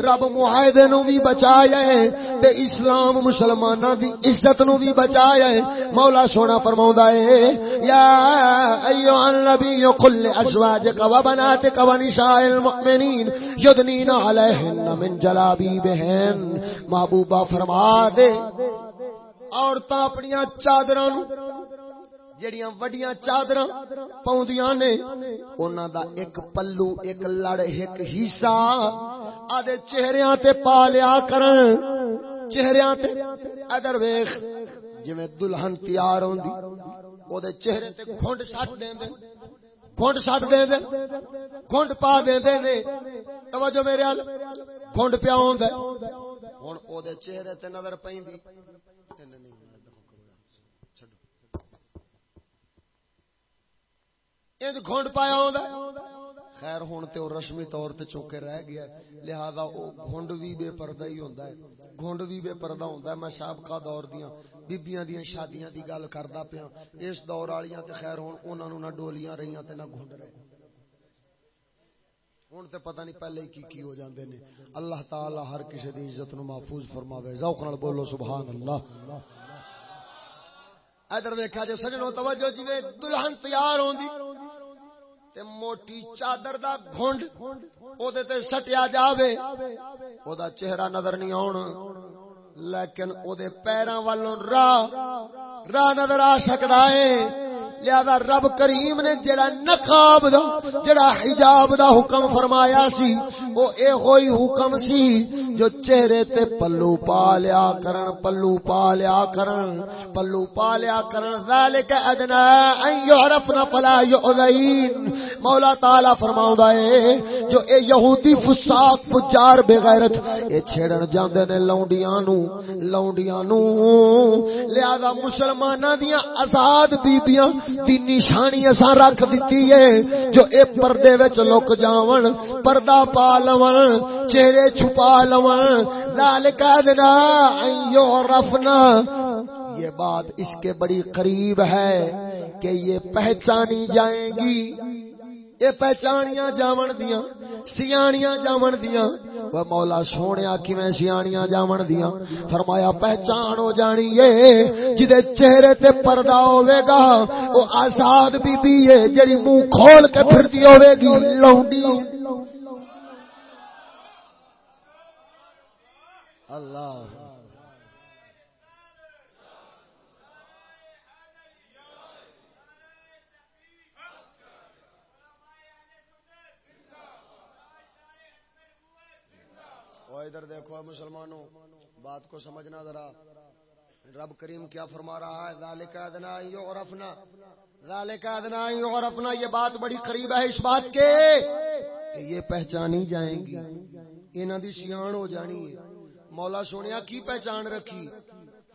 رب معاہدے نو بھی بچایا ہے، تے اسلام مسلماناں دی عزت نو بھی بچایا ہے۔ مولا سونا فرماوندا ہے، یا ایو النبی قل لازواجک و بناتک و نساء المؤمنین یدنین علیہن من جلابیبہن محبوبہ فرما دے، عورتاں اپنی چادراں نو جڑیاں وڈیاں چادر پاؤندیاں نے، انہاں دا ایک پلو، ایک لڑ، ایک حصہ آدے چہریاں تے پا لیا کرن۔ چہریاں تے ادھر ویکھ، جویں دلہن تیار ہوندی او دے چہرے تے کھنڈ سٹ دیندے۔ کھنڈ سٹ دیندے، کھنڈ پا دیندے نے۔ توجہ میرے ال کھنڈ پیا ہوندا ہن او دے چہرے تے نظر پیندی نہیں انج گھونڈ پایا ہوندا خیر ہون تے او رسمی طور تے چوکے رہ گیا لہذا او گھنڈ بھی بے پردہ ہی ہوندا ہے۔ گھنڈ بھی بے پردہ ہوندا ہے۔ میں سابقہ دور دیاں بیبییاں دیاں شادیاں دی گل کردا پیا اس دور والیاں تے خیر ہون انہاں نوں نہ ڈولیاں رہیاں تے نہ گھنڈ رہے۔ ہوں تو پتہ نہیں پہلے کی کی ہو جاندے نے۔ اللہ تعالی ہر کسی دی عزت نو محفوظ فرماوے۔ ذوق نال بولو، سبحان اللہ۔ ادھر ویکھا جو سجنوں توجہ جویں دلہن تیار ہوندی۔ تے موٹی چادر دا گھنڈ او دے تے سٹیا جاوے او دا چہرہ نظر نہیں آن۔ لیکن او دے پیراں والوں راہ راہ نظر آ سکدا ہے۔ لہذا رب کریم نے جڑا نقاب دا، جڑا حجاب دا حکم فرمایا سی، وہ اے ہوئی حکم سی جو چہرے تے پلو پا لیا کرن، پلو پا لیا کرن، پلو پا لیا کرن۔ ذالک ادنا ان یعرفنا فلا یعذین مولا تعالی فرماوندا اے جو اے یہودی فساق، فجار بے غیرت، اے چھڑن جاندے نے لونڈیاں نو لونڈیاں نو۔ لہذا مسلماناں دیاں آزاد بیبییاں دی نشانی اساں رکھ دتی ہے، جو اے پردے وچ لک جاون، پردہ پا لون، چہرے چھپا لون۔ ذالک ادنا ایو رفنا یہ بات اس کے بڑی قریب ہے کہ یہ پہچانی جائیں گی۔ یہ پہچانیاں جاون دیاں سیاںیاں جاون دیاں۔ وہ مولا سونیا کیویں سیاںیاں جاون دیاں؟ فرمایا پہچان ہو جانی ہے جدے چہرے تے پردہ ہوے گا، او آزاد بی بی ہے جڑی منہ کھول کے پھردی ہوے گی، لونڈی۔ اللہ۔ ادھر دیکھو مسلمانوں، بات کو سمجھنا ذرا۔ رب کریم کیا فرما رہا ہے؟ ذالک ادنا یعرفنا۔ ذالک ادنا یعرفنا، یہ بات بڑی قریب ہے اس بات کے کہ یہ پہچانی جائیں گی۔ انہاں دی سیان ہو جانی ہے۔ مولا سونیا کی پہچان رکھی؟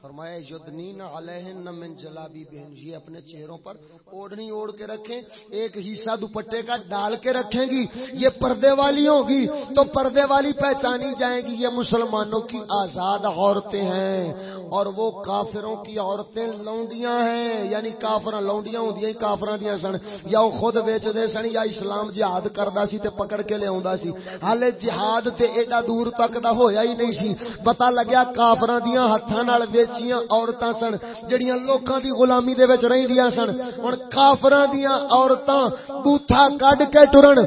فرمایا، یدنین علیہن من جلابی بہن. یہ اپنے چہروں پر اوڑھنی اوڑھ کے رکھیں، ایک حصہ دوپٹے کا ڈال کے رکھیں گی، یہ پردے والی ہوگی، تو پردے والی پہچانی جائیں گی، یہ مسلمانوں کی آزاد عورتیں ہیں، اور وہ کافروں کی عورتیں لونڈیاں ہیں یعنی کافر لونڈیاں ہوندیاں کافراں دیاں سن، یا وہ خود بیچ دے سن، یا اسلام جہاد کردا سی تے پکڑ کے لے آوندا سی، حالے جہاد تے ایڈا دور تک دا ہویا ہی نہیں سی، پتہ لگیا کافراں دیاں ہتھاں نال سچیاں عورتاں سن، جڑیاں لوکاں دی غلامی دے وچ رہندیاں سن۔ ہن کافراں دیاں عورتاں بوتھا کڈ کے ٹرن،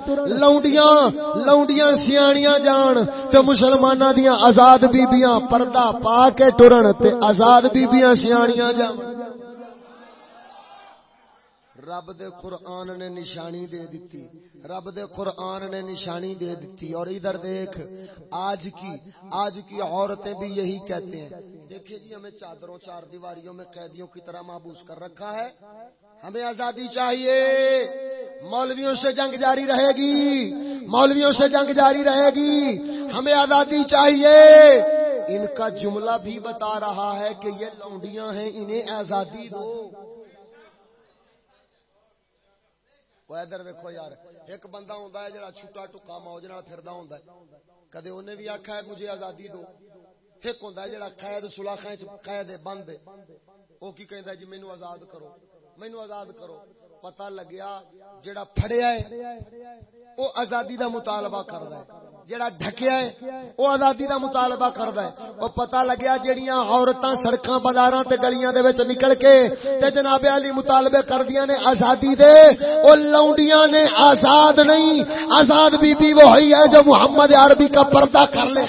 لونڈیاں لونڈیاں سیانیاں جان تے مسلماناں دیاں آزاد بیبییاں پردہ پا کے ٹرن تے آزاد بیبییاں سیانیاں جان۔ رب دے قرآن نے نشانی دے دیتی۔ رب دے قرآن نے نشانی دے دیتی۔ اور ادھر دیکھ، آج کی آج کی عورتیں بھی یہی کہتے ہیں۔ دیکھیں جی ہمیں چادروں، چار دیواریوں میں قیدیوں کی طرح محبوس کر رکھا ہے۔ ہمیں آزادی چاہیے۔ مولویوں سے جنگ جاری رہے گی۔ مولویوں سے جنگ جاری رہے گی۔ ہمیں آزادی چاہیے۔ ان کا جملہ بھی بتا رہا ہے کہ یہ لونڈیاں ہیں، انہیں آزادی دو۔ ادھر ویکو یار، ایک بندہ ہوندا ہے جڑا چھوٹا ٹکا موج نال پھردا ہوندا ہے۔ کدے اونے بھی آکھا ہے، مجھے آزادی دو۔ ایک ہوندا ہے جڑا قید سلاخاں وچ قید بند ہے۔ او کی کہندا جی مینوں آزاد کرو۔ مینوں آزاد کرو۔ پتہ لگیا جڑا پھڑیا ہے، او آزادی دا مطالبہ کردا ہے۔ جڑا ڈھکیا ہے، او آزادی دا مطالبہ کردا ہے۔ او پتہ لگیا جڑیاں عورتاں سڑکاں، بازاراں تے گلیاں دے وچ نکل کے تے جناب علی مطالبے کردیاں نے آزادی دے۔ او لونڈیاں نے آزاد نہیں، آزاد بی بی وہی ہے جو محمد عربی کا پردہ کر لے۔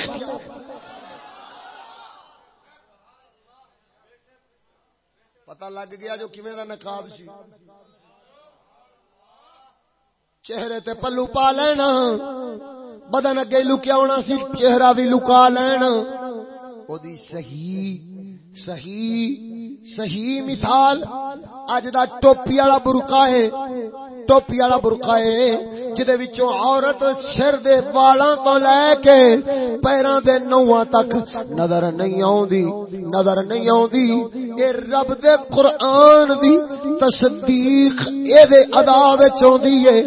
پتہ لگ گیا جو کیویں دا نقاب سی۔ چہرے تے پلو پا لینا۔ بدن اگے لکیا ہونا سی، چہرہ بھی لکا لینا۔ او دی صحیح صحیح صحیح مثال۔ اج دا ٹوپی والا برقع ہے۔ ٹوپی والا برقع ہے، جدے وچوں عورت سر دے والاں تو لے کے پیراں دے نواں تک نظر نہیں اوندی نظر نہیں اوندی اے رب دے قرآن دی تصدیق اے دے ادا وچ اوندی ہے۔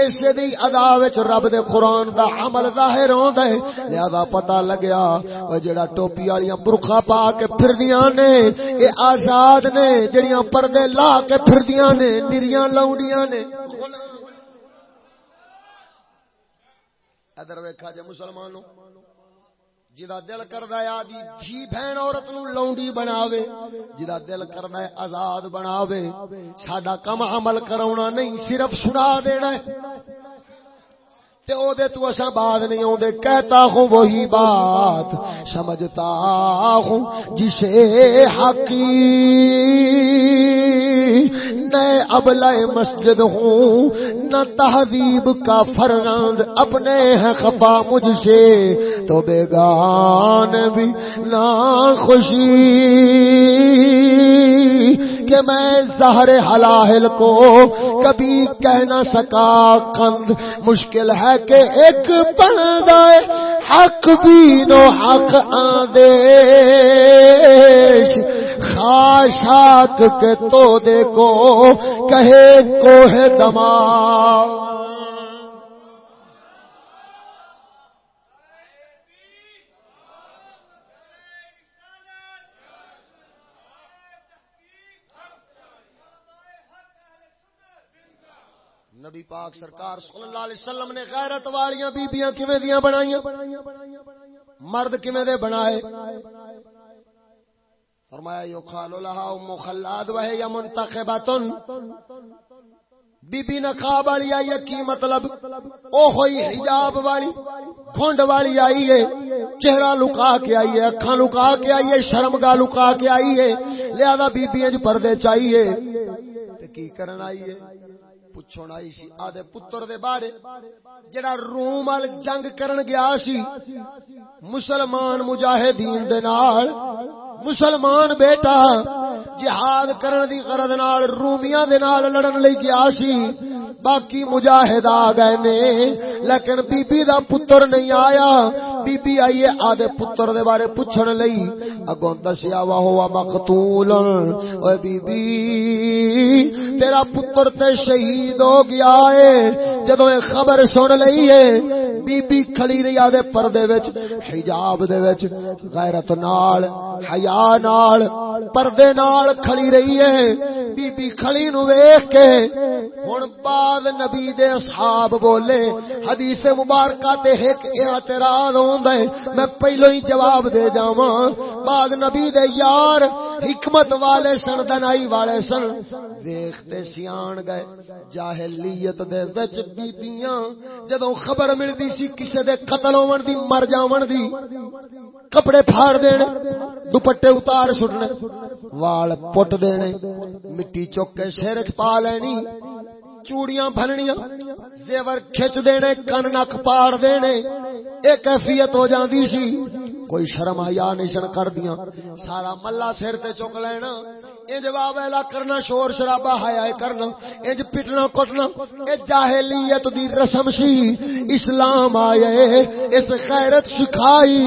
اسے دی ادا وچ رب دے قرآن دا عمل ظاہر ہوندا ہے۔ لہذا پتہ لگیا، او جڑا ٹوپی والیاں برقع پا کے پھردیاں نے، اے آزاد نے، جڑیاں پردے لا کے پھردیاں نے، نریاں لاؤنڈیاں نے۔ ادھر ویکھا جے مسلمانوں جدا دل کردا ہے آدی دھی بہن عورت نو لونڈی بناوے جدا دل کردا ہے آزاد بناوے۔ ساڈا کم عمل کراونا نہیں، صرف سنا دینا ہے۔ تے او دے تو اساں بعد نہیں اوندے کہتا ہوں وہی بات، سمجھتا ہوں جسے حقی نئے ابلے مسجد ہوں، نہ تہذیب کا فرزند اپنے ہیں خفا مجھ سے، تو بیگان بھی نہ خوشی کہ میں زہر حلاحل کو کبھی کہہ نہ سکا۔ کند مشکل ہے کہ ایک بندہ حق بھی نو حق آدیش۔ خاشاک کے تو دیکھو کہے کوہ دماغ نبی پاک سرکار صلی اللہ علیہ وسلم نے غیرت والیاں بیبیاں کیویں دیاں بنائیاں؟ مرد کیویں دے بنائے؟ فرمایا، یو خالو لہا ام خلاد وہے یا منتخباتن بی بی نقاب والی آئی ہے، کی مطلب؟ او ہوئی حجاب والی کھنڈ والی آئی ہے، چہرہ لکا کے آئی ہے، اکھاں لکا کے آئی ہے، شرمگاہ لکا کے آئی ہے، لہذا بی بی پردے چاہیے تے کی کرن آئی ہے؟ پوچھنا آئی سی آدھے پتر دے بارے، جڑا روم ال جنگ کرن گیا سی، مسلمان مجاہدین دے نال۔ مسلمان بیٹا، جہاد کرن دی غرض نال، رومیاں دے نال لڑن لئی گیا سی۔ باقی مجاہد آ گئے نے، لیکن بی بی دا پتر نہیں آیا۔ بی بی آئیے آدھے پتر دے بارے پوچھن لئی۔ اگوں دسیا وا ہوا مقتول اوے بی بی، تیرا پتر تے شہید ہو گیا ہے۔ جدوں اے خبر سن لئی ہے، بی بی کھڑی رہی آدھے پردے وچ، حجاب دے وچ، غیرت نال، حیا نال، پردے نال کھڑی رہی ہے۔ بی بی کھڑی نو ویکھ کے ہن بعد نبی دے اصحاب بولے، حدیث مبارکہ تے ایک اعتراض ہو۔ ہوندا ہے، میں پہلو ہی جواب دے جاواں۔ بعد نبی دے یار حکمت والے سن، دنائی والے سن۔ دیکھتے سیان گئے، جاہلیت دے وچ بیبییاں جدوں خبر ملدی سی، کسے دے قتل ہون دی مر جاون دی، کپڑے پھاڑ دینے، دوپٹے اتار سٹنے، وال پٹ دینے، مٹی چوک کے سر چ پا لینی، چوڑیاں بھننیاں زیور کھچ دینے کن نک پاڑ دینے۔ ایک کیفیت ہو جاندی سی۔ کوئی شرم حیا نہیں سن کر سارا ملہ سر تے چک لینا۔ انج واویلا کرنا شور شرابا حیا کرنا، انج پٹنا کٹنا، اے جاہلیت دی رسم سی، اسلام آئے، اس غیرت سکھائی،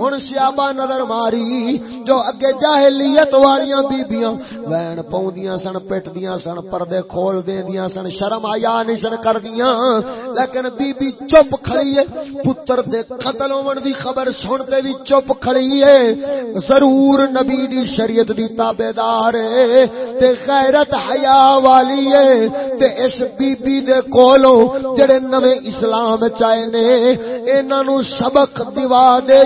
ہن سیابا نظر ماری، جو اگے جاہلیت والیاں بیبییاں وین پاوندیاں سن، پٹدیاں سن، پردے کھول دیندیاں سن، شرم آیا نہیں سن کر دیاں لیکن بی بی چپ کھڑی ہے پتر دے قتل ہون دی خبر سنتے بھی چپ کھڑی ہے ضرور نبی دی شریعت دی تابعدار ہے تے غیرت حیا والی ہے تے اس بی بی دے کولوں جڑے نویں اسلام چائے نے، انہاں نو سبق دیوا دے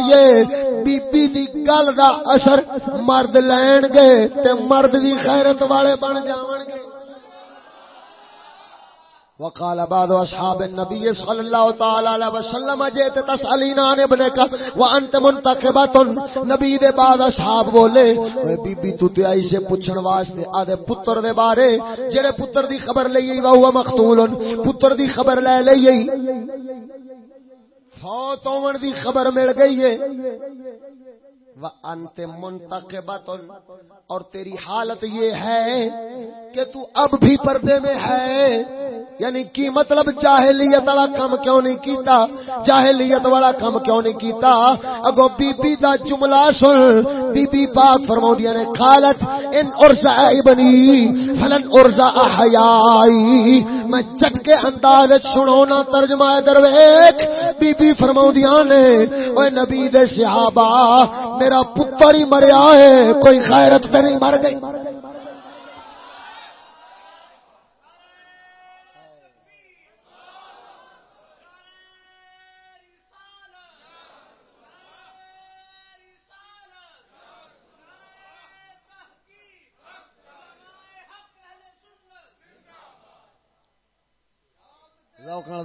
بی بی دی گل دا اثر مرد لین گے تے مرد وی غیرت والے بن جاون گے۔ وقال بعض اصحاب النبي صلى الله تعالى عليه وسلم، جئت تسالين عن ابنك وانت منتخبات نبی دے بعد اصحاب بولے اے بی بی تو تے آئی سے پوچھن واسطے آدے پتر دے بارے، جڑے پتر دی خبر لئی وا ہوا مقتول۔ پتر دی خبر لے لئی فوت ہون دی خبر مل گئی ہے۔ وانت منتخبات اور تیری حالت یہ ہے کہ تو اب بھی پردے میں ہے۔ یعنی کی مطلب جاہلیت والا کام کیوں نہیں کیتا؟ جاہلیت والا کام کیوں نہیں کیتا؟ اگو بی بی دا جملہ سن۔ بی بی پاک فرماؤندیاں نے خالت ان ارزا ابنی، فلن ارزا احیائی۔ میں چٹ کے انداز سنو نا، ترجمہ درویش بی بی فرماؤندیاں نے اوے نبی دے صحابہ میرا پتر ہی مریا ہے کوئی غیرت تے نہیں مر گئی۔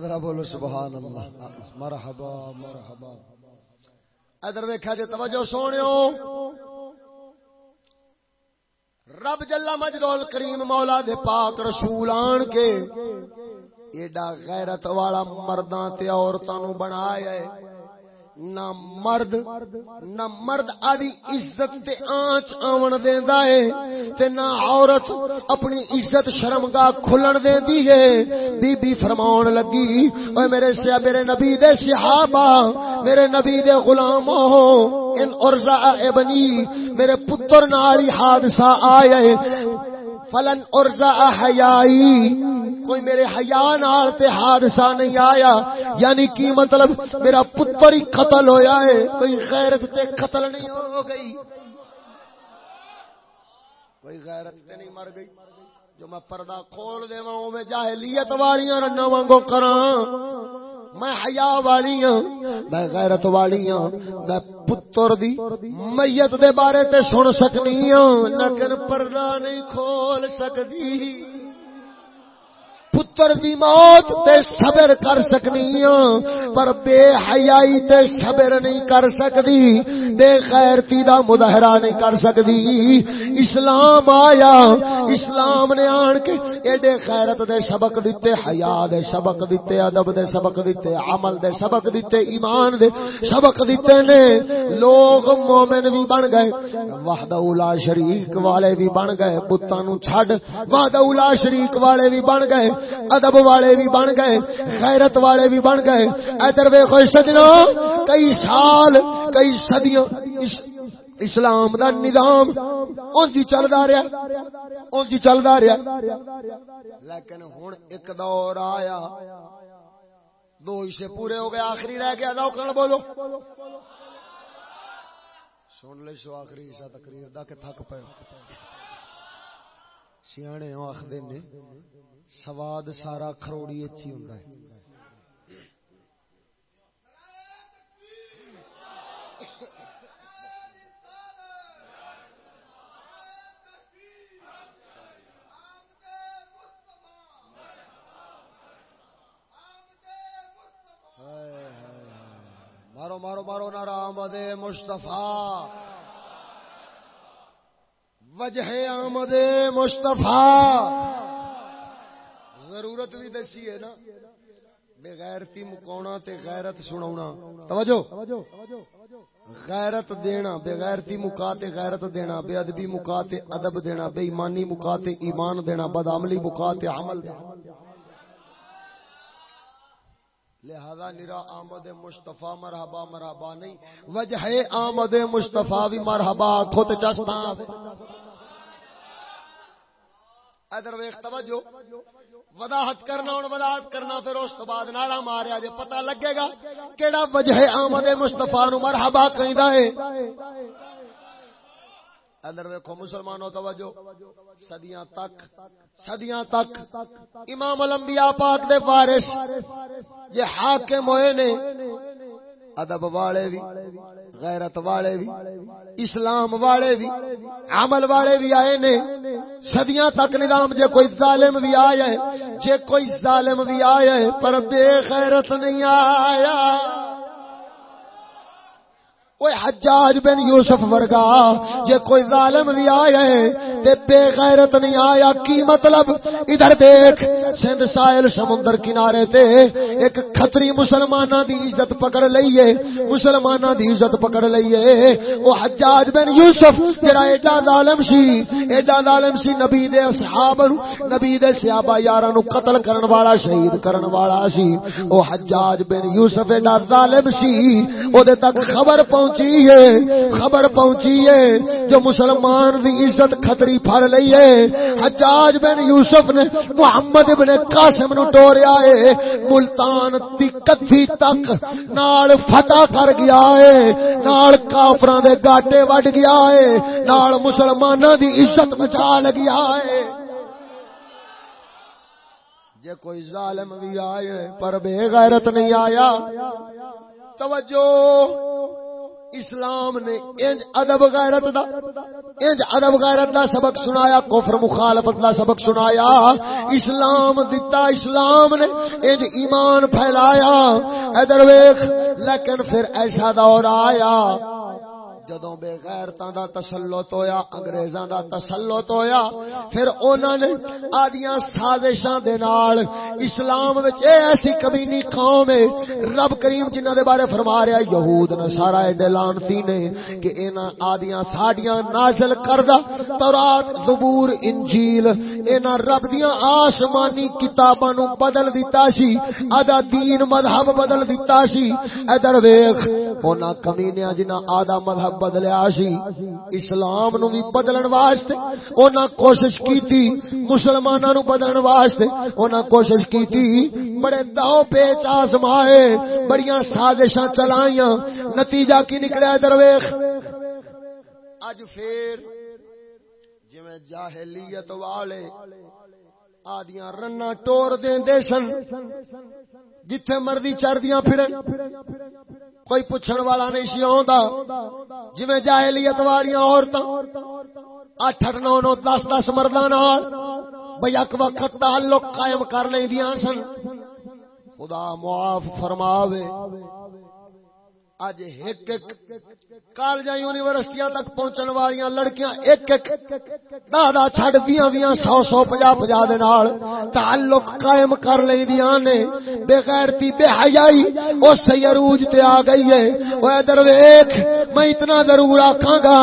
ذرا بولو، سبحان اللہ۔ مرحبا مرحبا۔ ادھر ویخا جی توجہ سونے رب جلا مجدول کریم مولا دے پاک رسول آن کے ایڈا غیرت والا مرداں تے عورتاں نو بنایا ہے۔ نہ مرد نہ مرد آدھی عزت تے آنچ آون دیندا ہے تے نہ عورت اپنی عزت شرم گاہ کھلن دیندی ہے۔ بی بی فرماون لگی اوے میرے سیا میرے نبی دے صحابہ، میرے نبی دے غلامو، ان ارزا ابنی میرے پتر نال حادثہ آیا ہے۔ فلن ارزا حیائی کوئی میرے حیا نال تے حادثہ نہیں آیا یعنی کی مطلب میرا پتر ہی قتل ہویا ہے، کوئی غیرت تے قتل نہیں ہو گئی۔ کوئی غیرت تے نہیں مر گئی۔ جو میں پردہ کھول دے او میں جاہلیت والیاں رنا وانگو کراں۔ میں حیا والی ہاں میں غیرت والی ہاں۔ میں پتر دی میت دے بارے تے سن سکنی ہاں لیکن پردہ نہیں کھول سکدی۔ پتر دی موت تے صبر کر سکنی ہاں پر بے حیائی تے صبر نہیں کر سکدی بے غیرتی دا مظاہرہ نہیں کر سکدی اسلام آیا، اسلام نے آن کے ایڈے غیرت دے سبق دتے حیا دے سبق دتے ادب دے سبق دتے عمل دے سبق دتے ایمان دے سبق دتے نے۔ لوگ مومن بھی بن گئے، وحدہ لا شریک والے بھی بن گئے، بتاں نو چھڈ، وحدہ لا شریک والے بھی بن گئے۔ ادب والے بھی بن گئے، خیرت والے بھی بن گئے۔ ادھر ویخو جی سجنا کئی سال، کئی صدیوں اسلام دا نظام اونجی چلدا رہیا اونجی چلدا رہیا۔ لیکن ہن ایک دور آیا۔ دو حصے پورے ہو گئے، آخری رہ گیا۔ دو کن بولو۔ سن لے سو آخری حصہ تقریر دا، کہ تھک پے سیانے آخر نے سواد سارا کروڑی اچھی ہوں مارو مارو مارو نارا مصطفیٰ۔ وجہ آمد مصطفیٰ۔ ضرورت بھی دسی ہے نا۔ بغیرتی مکاونا تے غیرت سناونا۔ توجہ۔ غیرت دینا، بغیرتی مکا تے غیرت دینا، بے ادبی مکا تے ادب دینا، بے ایمانی مکا تے ایمان دینا، بدعملی مکا تے عمل دینا۔ لہذا نرا آمد مصطفی مرحبا مرحبا نہیں۔ وجہ آمد مصطفی بھی مرحبا، خود چستا۔ ادھر ویخ توجہ۔ وضاحت کرنا ہوں، وضاحت کرنا، پھر اس تو بعد نعرہ ماریا جے پتہ لگے گا کیڑا وجہ آمد مصطفیٰ نو مرحبا کہندا ہے۔ ادھر ویکھو مسلمانوں، توجہ۔ صدیاں تک صدیاں تک۔ امام الانبیاء پاک دے وارث، یہ حاکم ہوئے نے۔ ادب والے بھی غیرت والے بھی اسلام والے بھی عمل والے بھی آئے نے۔ صدیاں تک نظام جے کوئی ظالم بھی آیا ہے، جے کوئی ظالم بھی آیا ہے، پر بے غیرت نہیں آیا۔ کوئی حجاج بن یوسف ورگا، جے کوئی ظالم بھی آیا ہے تے بے غیرت نہیں آیا، کی مطلب؟ ادھر دیکھ، سندھ سائل سمندر کنارے تے ایک خطری مسلمانہ دی عزت پکڑ لئیے مسلمانہ دی عزت پکڑ لئیے وہ حجاج بن یوسف، جڑا ایڈا ظالم سی، ایڈا ظالم سی، نبی دے اصحاب نبی دے صحابہ یاراں نو قتل کرن والا، شہید کرن والا سی۔ او حجاج بن یوسف ایڈا ظالم سی او دے تک خبر پہنچ پہنچی ہے، خبر پہنچی ہے جو مسلمان دی عزت خطری پھڑ لئی ہے۔ حجاج بن یوسف نے محمد ابن قاسم نو ٹوریا ہے، ملتان دی کتھی تک نال فتح کر گیا ہے، نال کافراں دے گاٹے وڈ گیا ہے، نال مسلماناں دی عزت بچا لگیا ہے۔ جے کوئی ظالم بھی آئے، پر بے غیرت نہیں آیا۔ توجہ! اسلام نے انج ادب غیرت دا، انج ادب غیرت دا سبق سنایا، کفر مخالفت دا سبق سنایا۔ اسلام دتا، اسلام نے انج ایمان پھیلایا۔ ادھر ویکھ، لیکن پھر ایسا دور آیا۔ جدوں بے غیرتاں دا تسلط ہویا، انگریزاں دا تسلط ہویا، پھر انہاں نے آدیاں سازشاں دے نال اسلام وچ اے ایسی کمینی قوم ہے، رب کریم جنہاں دے بارے فرما رہا یہود نصارا ایڈے لعنتی نے کہ انہاں آدیاں ساڈیاں نازل کردا تورات، زبور، انجیل، انہاں رب دیاں آسمانی کتاباں نو بدل دتا سی ادا دین مذہب بدل دتا سی۔ ادھر ویکھ انہاں کمینیاں جنہاں آدا مذہب بدلیا سی۔ اسلام نو بھی بدلن واسطے انہاں کوشش کیتی، مسلماناں نو بدلن واسطے انہاں کوشش کیتی۔ بڑے داؤ پیچ آزمائے، بڑیاں سازشاں چلائیاں۔ نتیجہ کی نکلیا درویش اج پھر جویں جاہلیت والے آدیاں رنا ٹور دے سن، جتھے مرضی چڑھدیاں پھرن۔ کوئی پوچھن والا نہیں سی آندا جویں جاہلیت والیاں عورتاں، اٹھ اٹھ نو نو دس دس مرداں نال بھئی اک وقت تعلق قائم کر لیندیاں سن۔ خدا معاف فرماوے۔ اج ایک ایک کالج یونیورسٹیاں تک پہنچن والی لڑکیاں ایک ایک دادا چھڈ دیاں ویاں سو سو پجا پجا دے نال تعلق قائم کر لیندیاں نے۔ بے غیرتی بے حیائی او سیروج تے آ گئی ہے۔ او ادھر ویکھ میں اتنا ضرور آکھاں گا،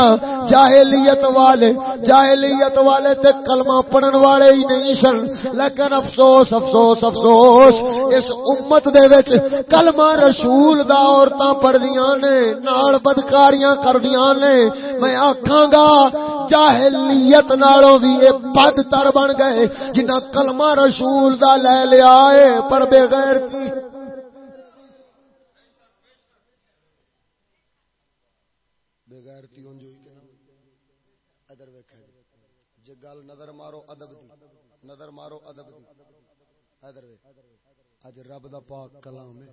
جاہلیت والے جاہلیت والے تے کلمہ پڑھن والے ہی نہیں سن۔ لیکن افسوس افسوس افسوس، اس امت دے وچ کلمہ رسول دا عورتاں پڑھ کردیاں نے، نال بدکاریاں کردیاں نے۔ میں آکھاں گا جاہلیت نالوں بھی اے بد تر بن گئے جنہ کلمہ رسول دا لے لیا اے پر بے غیر کی؟ جی۔ گل نظر مارو ادب دی، نظر مارو ادب دی۔ ادھر اج رب دا پاک کلام ہے۔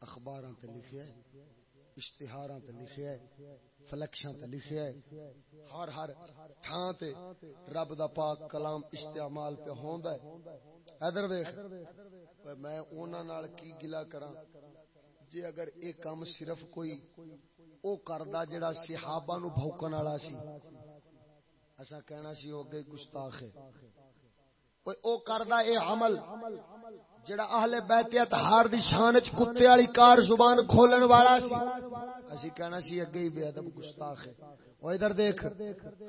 اخباراں تے لکھیا ہے۔ اشتہاراں تے لکھیا ہے، فلکشاں تے لکھیا ہے۔ ہر ہر تھاں تے رب دا پاک کلام استعمال پہ ہوندا ہے۔ ادھر ویکھ میں انہاں نال کی گلا کراں؟ جے اگر اے کام صرف کوئی او کردا جڑا صحابہ نو بھوکن والا سی۔ اسا کہنا سی او گئی گستاخ ہے۔ او کردا اے عمل۔ جڑا اہل بیت اطہار دی شان وچ کتے والی کار زبان کھولن والا سی۔ اسی کہنا سی اگے ہی بے ادب گستاخ ہے۔ او ادھر دیکھ،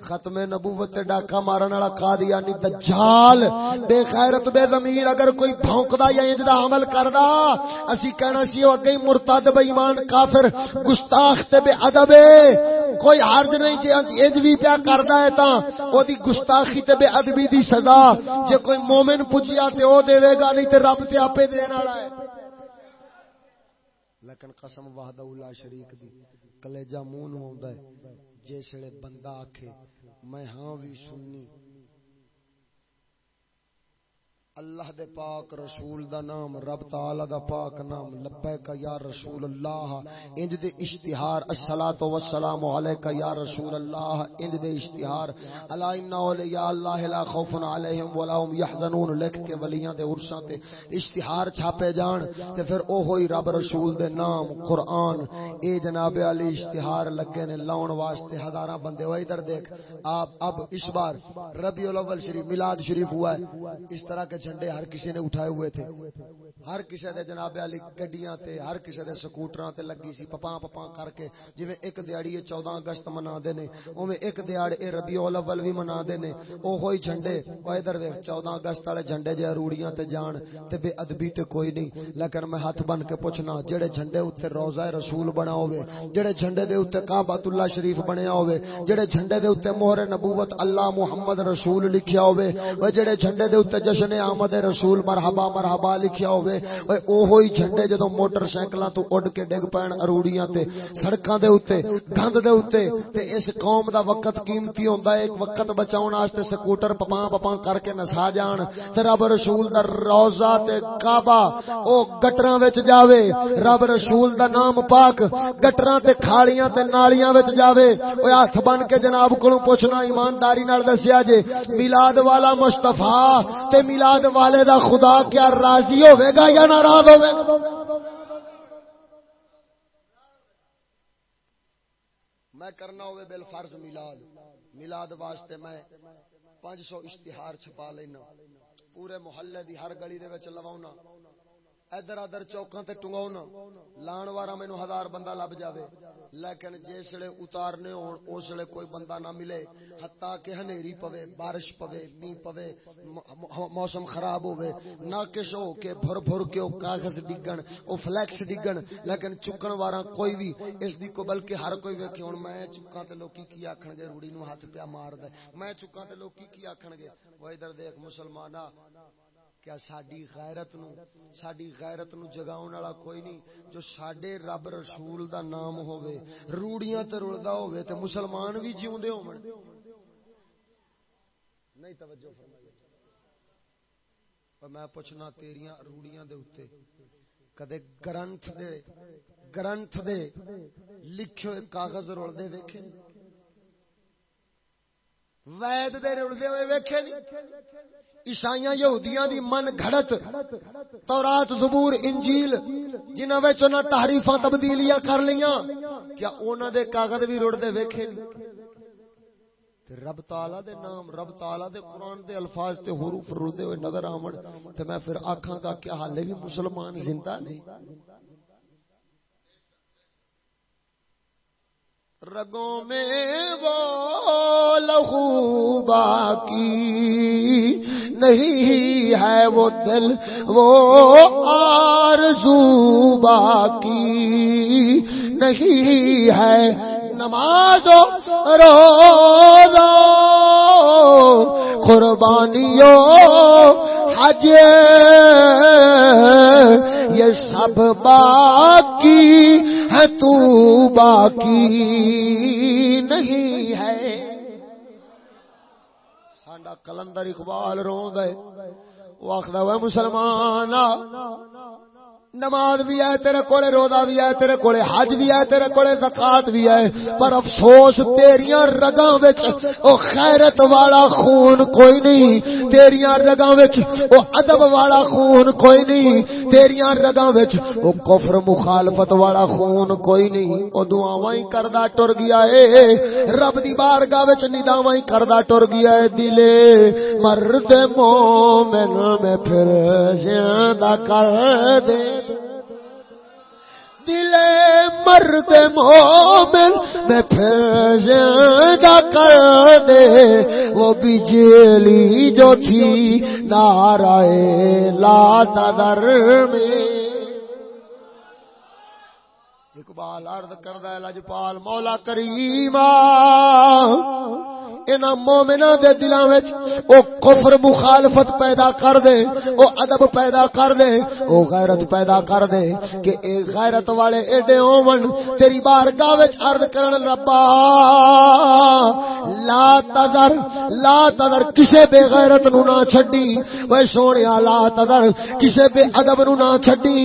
ختم نبوت تے ڈاکا مارن والا قادیانی دجال، بے غیرت بے ضمیر اگر کوئی بھونکدا یا انج دا عمل کردا، اسی کہنا سی او اگے مرتد بے ایمان کافر، گستاخ تے بے ادب کوئی حرج نہیں جے انج وی پیا کردا ہے تا او دی گستاخی تے بے ادبی دی سزا۔ جے کوئی مومن پجیا تے او دے گا، نہیں تے رب تے اپے دین والا ہے۔ لیکن قسم وحدہ اللہ شریک دی، کلیجہ منہ مون ہوندا ہے۔ جسے بندہ آکھے میں ہاں بھی سننی۔ اللہ دے پاک رسول دا نام، رب تعالی دا پاک نام، لبیک یا رسول اللہ، انج دے اشتہار الصلات والسلام علیک یا رسول اللہ، انج دے اشتہار۔ الا ان اولیاء اللہ لا خوف علیہم ولا هم يحزنون لکھ کے ولیاں دے عرساں تے اشتہار چھاپے جان، تے پھر او ہوئی رب رسول دے نام، قرآن۔ اے جناب علی، اشتہار لگے نے لاون واسطے ہزاراں بندے، او ادھر دیکھ، آپ، اب اس بار ربیع الاول شریف، میلاد شریف ہوا ہے۔ اس طرح کے جھنڈے ہر کسی نے اٹھائے ہوئے تھے۔ ہر کسی دے جناب علی گڈیاں تے، ہر کسی دے سکوٹراں تے لگی سی پپاں پپاں کر کے۔ جویں ایک دیہڑی 14 اگست منا دے نے، اوویں ایک دیہڑ اے ربیع الاول وی منا دے نے۔ او ہوئی جھنڈے۔ او ادھر ویکھ 14 اگست والے جھنڈے جے روڑیاں تے جان تے بے ادبی تے کوئی نہیں۔ لیکن میں ہاتھ بن کے پوچھنا، جڑے جھنڈے اوتے روضہ رسول بنا ہوے جڑے جھنڈے دے اوتے کعبۃ اللہ شریف بنیا ہوے جڑے جھنڈے دے اوتے مہر نبوت اللہ محمد رسول لکھیا ہوے او جڑے جھنڈے دے اوتے جشن آمد رسول مرحبا مرحبا لکھیا ہوے اوے اوہی جھنڈے جدوں موٹر سائیکلاں تو اڑ کے ڈگ پین اروڑیاں تے، سڑکاں دے اوتے گند دے اوتے۔ تے اس قوم دا وقت قیمتی ہوندا ہے، ایک وقت بچاون واسطے سکوٹر پپاں پپاں کر کے نسا جان۔ تے رب رسول دا روضہ تے کعبہ، او گٹراں وچ جاوے۔ رب رسول دا نام پاک گٹراں تے کھاڑیاں تے نالیاں وچ جاوے۔ اوے ہاتھ بن کے جناب کولوں پوچھنا ایمانداری نال دسیا جے، میلاد والا مصطفی تے میلاد والے دا خدا کیا راضی ہوئے گا یا ناراض ہوئے گا میں کرنا ہوئے بل فرض ملاد میلاد واسطے میں پانچ سو اشتہار چھپا لینا۔ پورے محلے دی ہر گلی دے وچ لواؤنا۔ ادھر ادھر چوکاں تے ٹنگاؤنا لان وارا مینو ہزار بندہ لب جاوے۔ لیکن جسے اتارنے ہون اسلے کوئی بندہ نہ ملے۔ ہتا کہ ہنیری پوے، بارش پوے می پوے موسم خراب ہوے نہ کس ہو کے بھر بھر کے او کاغذ ڈگن او فلیکس ڈگن۔ لیکن چکن وارا کوئی بھی، اس دی کو بلکہ ہر کوئی ویکھے ہن میں چکاں تے لوکی کی آکھن گے، روڑی نو ہاتھ پیا مار دے۔ میں چکاں تے لوکی کی آکھن گے، وہ ادھر دیکھ مسلماناں کیا ساڈی غیرت نو، ساڈی غیرت نو جگاون والا کوئی نہیں۔ جو ساڈے رب رسول دا نام ہووے، روڑیاں تے رلدا ہووے تے مسلمان بھی جیوندے ہون۔ نہیں توجہ فرمائی میں پوچھنا تیریاں روڑیاں دے اوتے، کدے گرنتھ دے گرنتھ دے لکھے ہوئے کاغذ رلدے ویکھے وید دے رلدے ہوئے ویکھے نہیں؟ عیسائیاں یہودیاں دی من گھڑت، تورات، زبور، انجیل، جنہاں وچ انہاں تحریفاں تبدیلیاں کر لیاں کیا انہاں دے کاغذ بھی رڑ دے ویکھے تے رب تعالی دے نام، رب تعالی دے قرآن دے الفاظ تے حروف رڑدے ہوئے نظر آون تے میں پھر آکھاں گا کہ حالے بھی مسلمان زندہ نہیں۔ رگوں میں وہ لہو باقی نہیں ہے وہ دل، وہ آرزو باقی نہیں ہے نماز روزہ قربانیوں حج یہ سب باقی ہے، تو باقی نہیں ہے۔ ساڈا کلندر اقبال رو گئے وہ آخر وہ مسلمان نماز بھی ہے، تیرے کولے روزہ بھی ہے، تیرے کولے حج بھی ہے، تیرے کولے زکات بھی ہے، پر افسوس تیریاں رگاں وچ او خیرت والا خون کوئی نہیں، تیریاں رگاں وچ او ادب والا خون کوئی نہیں، تیریاں رگاں وچ او کفر مخالفت والا خون کوئی نہیں، او دعاواں ہی کردا ٹر گیا اے، رب دی بارگاہ وچ نداواں ہی کردا ٹر گیا اے دلے، مرد مومن میں پھر زندہ کر دے۔ دل مرد مومن، میں پھر زندہ کر دے۔ وہ بجلی جو تھی نارائے لا در میں۔ اقبال عرض کردہ لجپال مولا کریمہ انہاں مومناں دے دلاں وچ او کفر مخالفت پیدا کر دے، او ادب پیدا کر دے، او غیرت پیدا کر دے کہ اے غیرت والے ایڈے ہون، تیری بارگاہ وچ عرض کرن ربا، لا تذر لا تذر، کسے بے غیرت نو نہ چھڈی۔ اوے سونیا، لا تذر، کسے بے ادب نو نہ چھڈی۔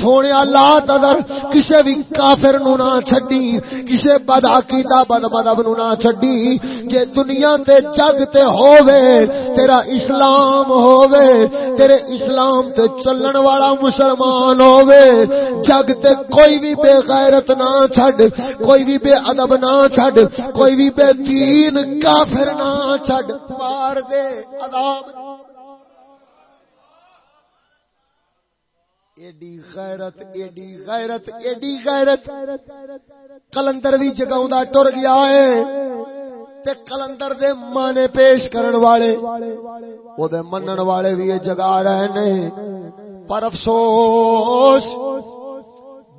سونیا، لا تذر، کسے بھی کافر نو نہ چھڈی، کسے بد عقیدہ، بد مذہب نو نہ چھڈی۔ جے دنیا تے جگ تے ہووے، تیرا اسلام ہووے، تیرے اسلام تے چلن والا مسلمان ہووے۔ جگ تے کوئی بھی بے غیرت نہ چھڈ، کوئی بھی بے ادب نہ چھڈ، کوئی بھی بے دین کافر نہ چھڈ۔ مار دے عذاب۔ ایڈی غیرت ایڈی غیرت ایڈی غیرت۔ کلندر بھی جگاؤں ٹر گیا ہے۔ تے کلندر دے مانے پیش کرن والے، او دے منن والے بھی یہ جگا رہے نے۔ پر افسوس،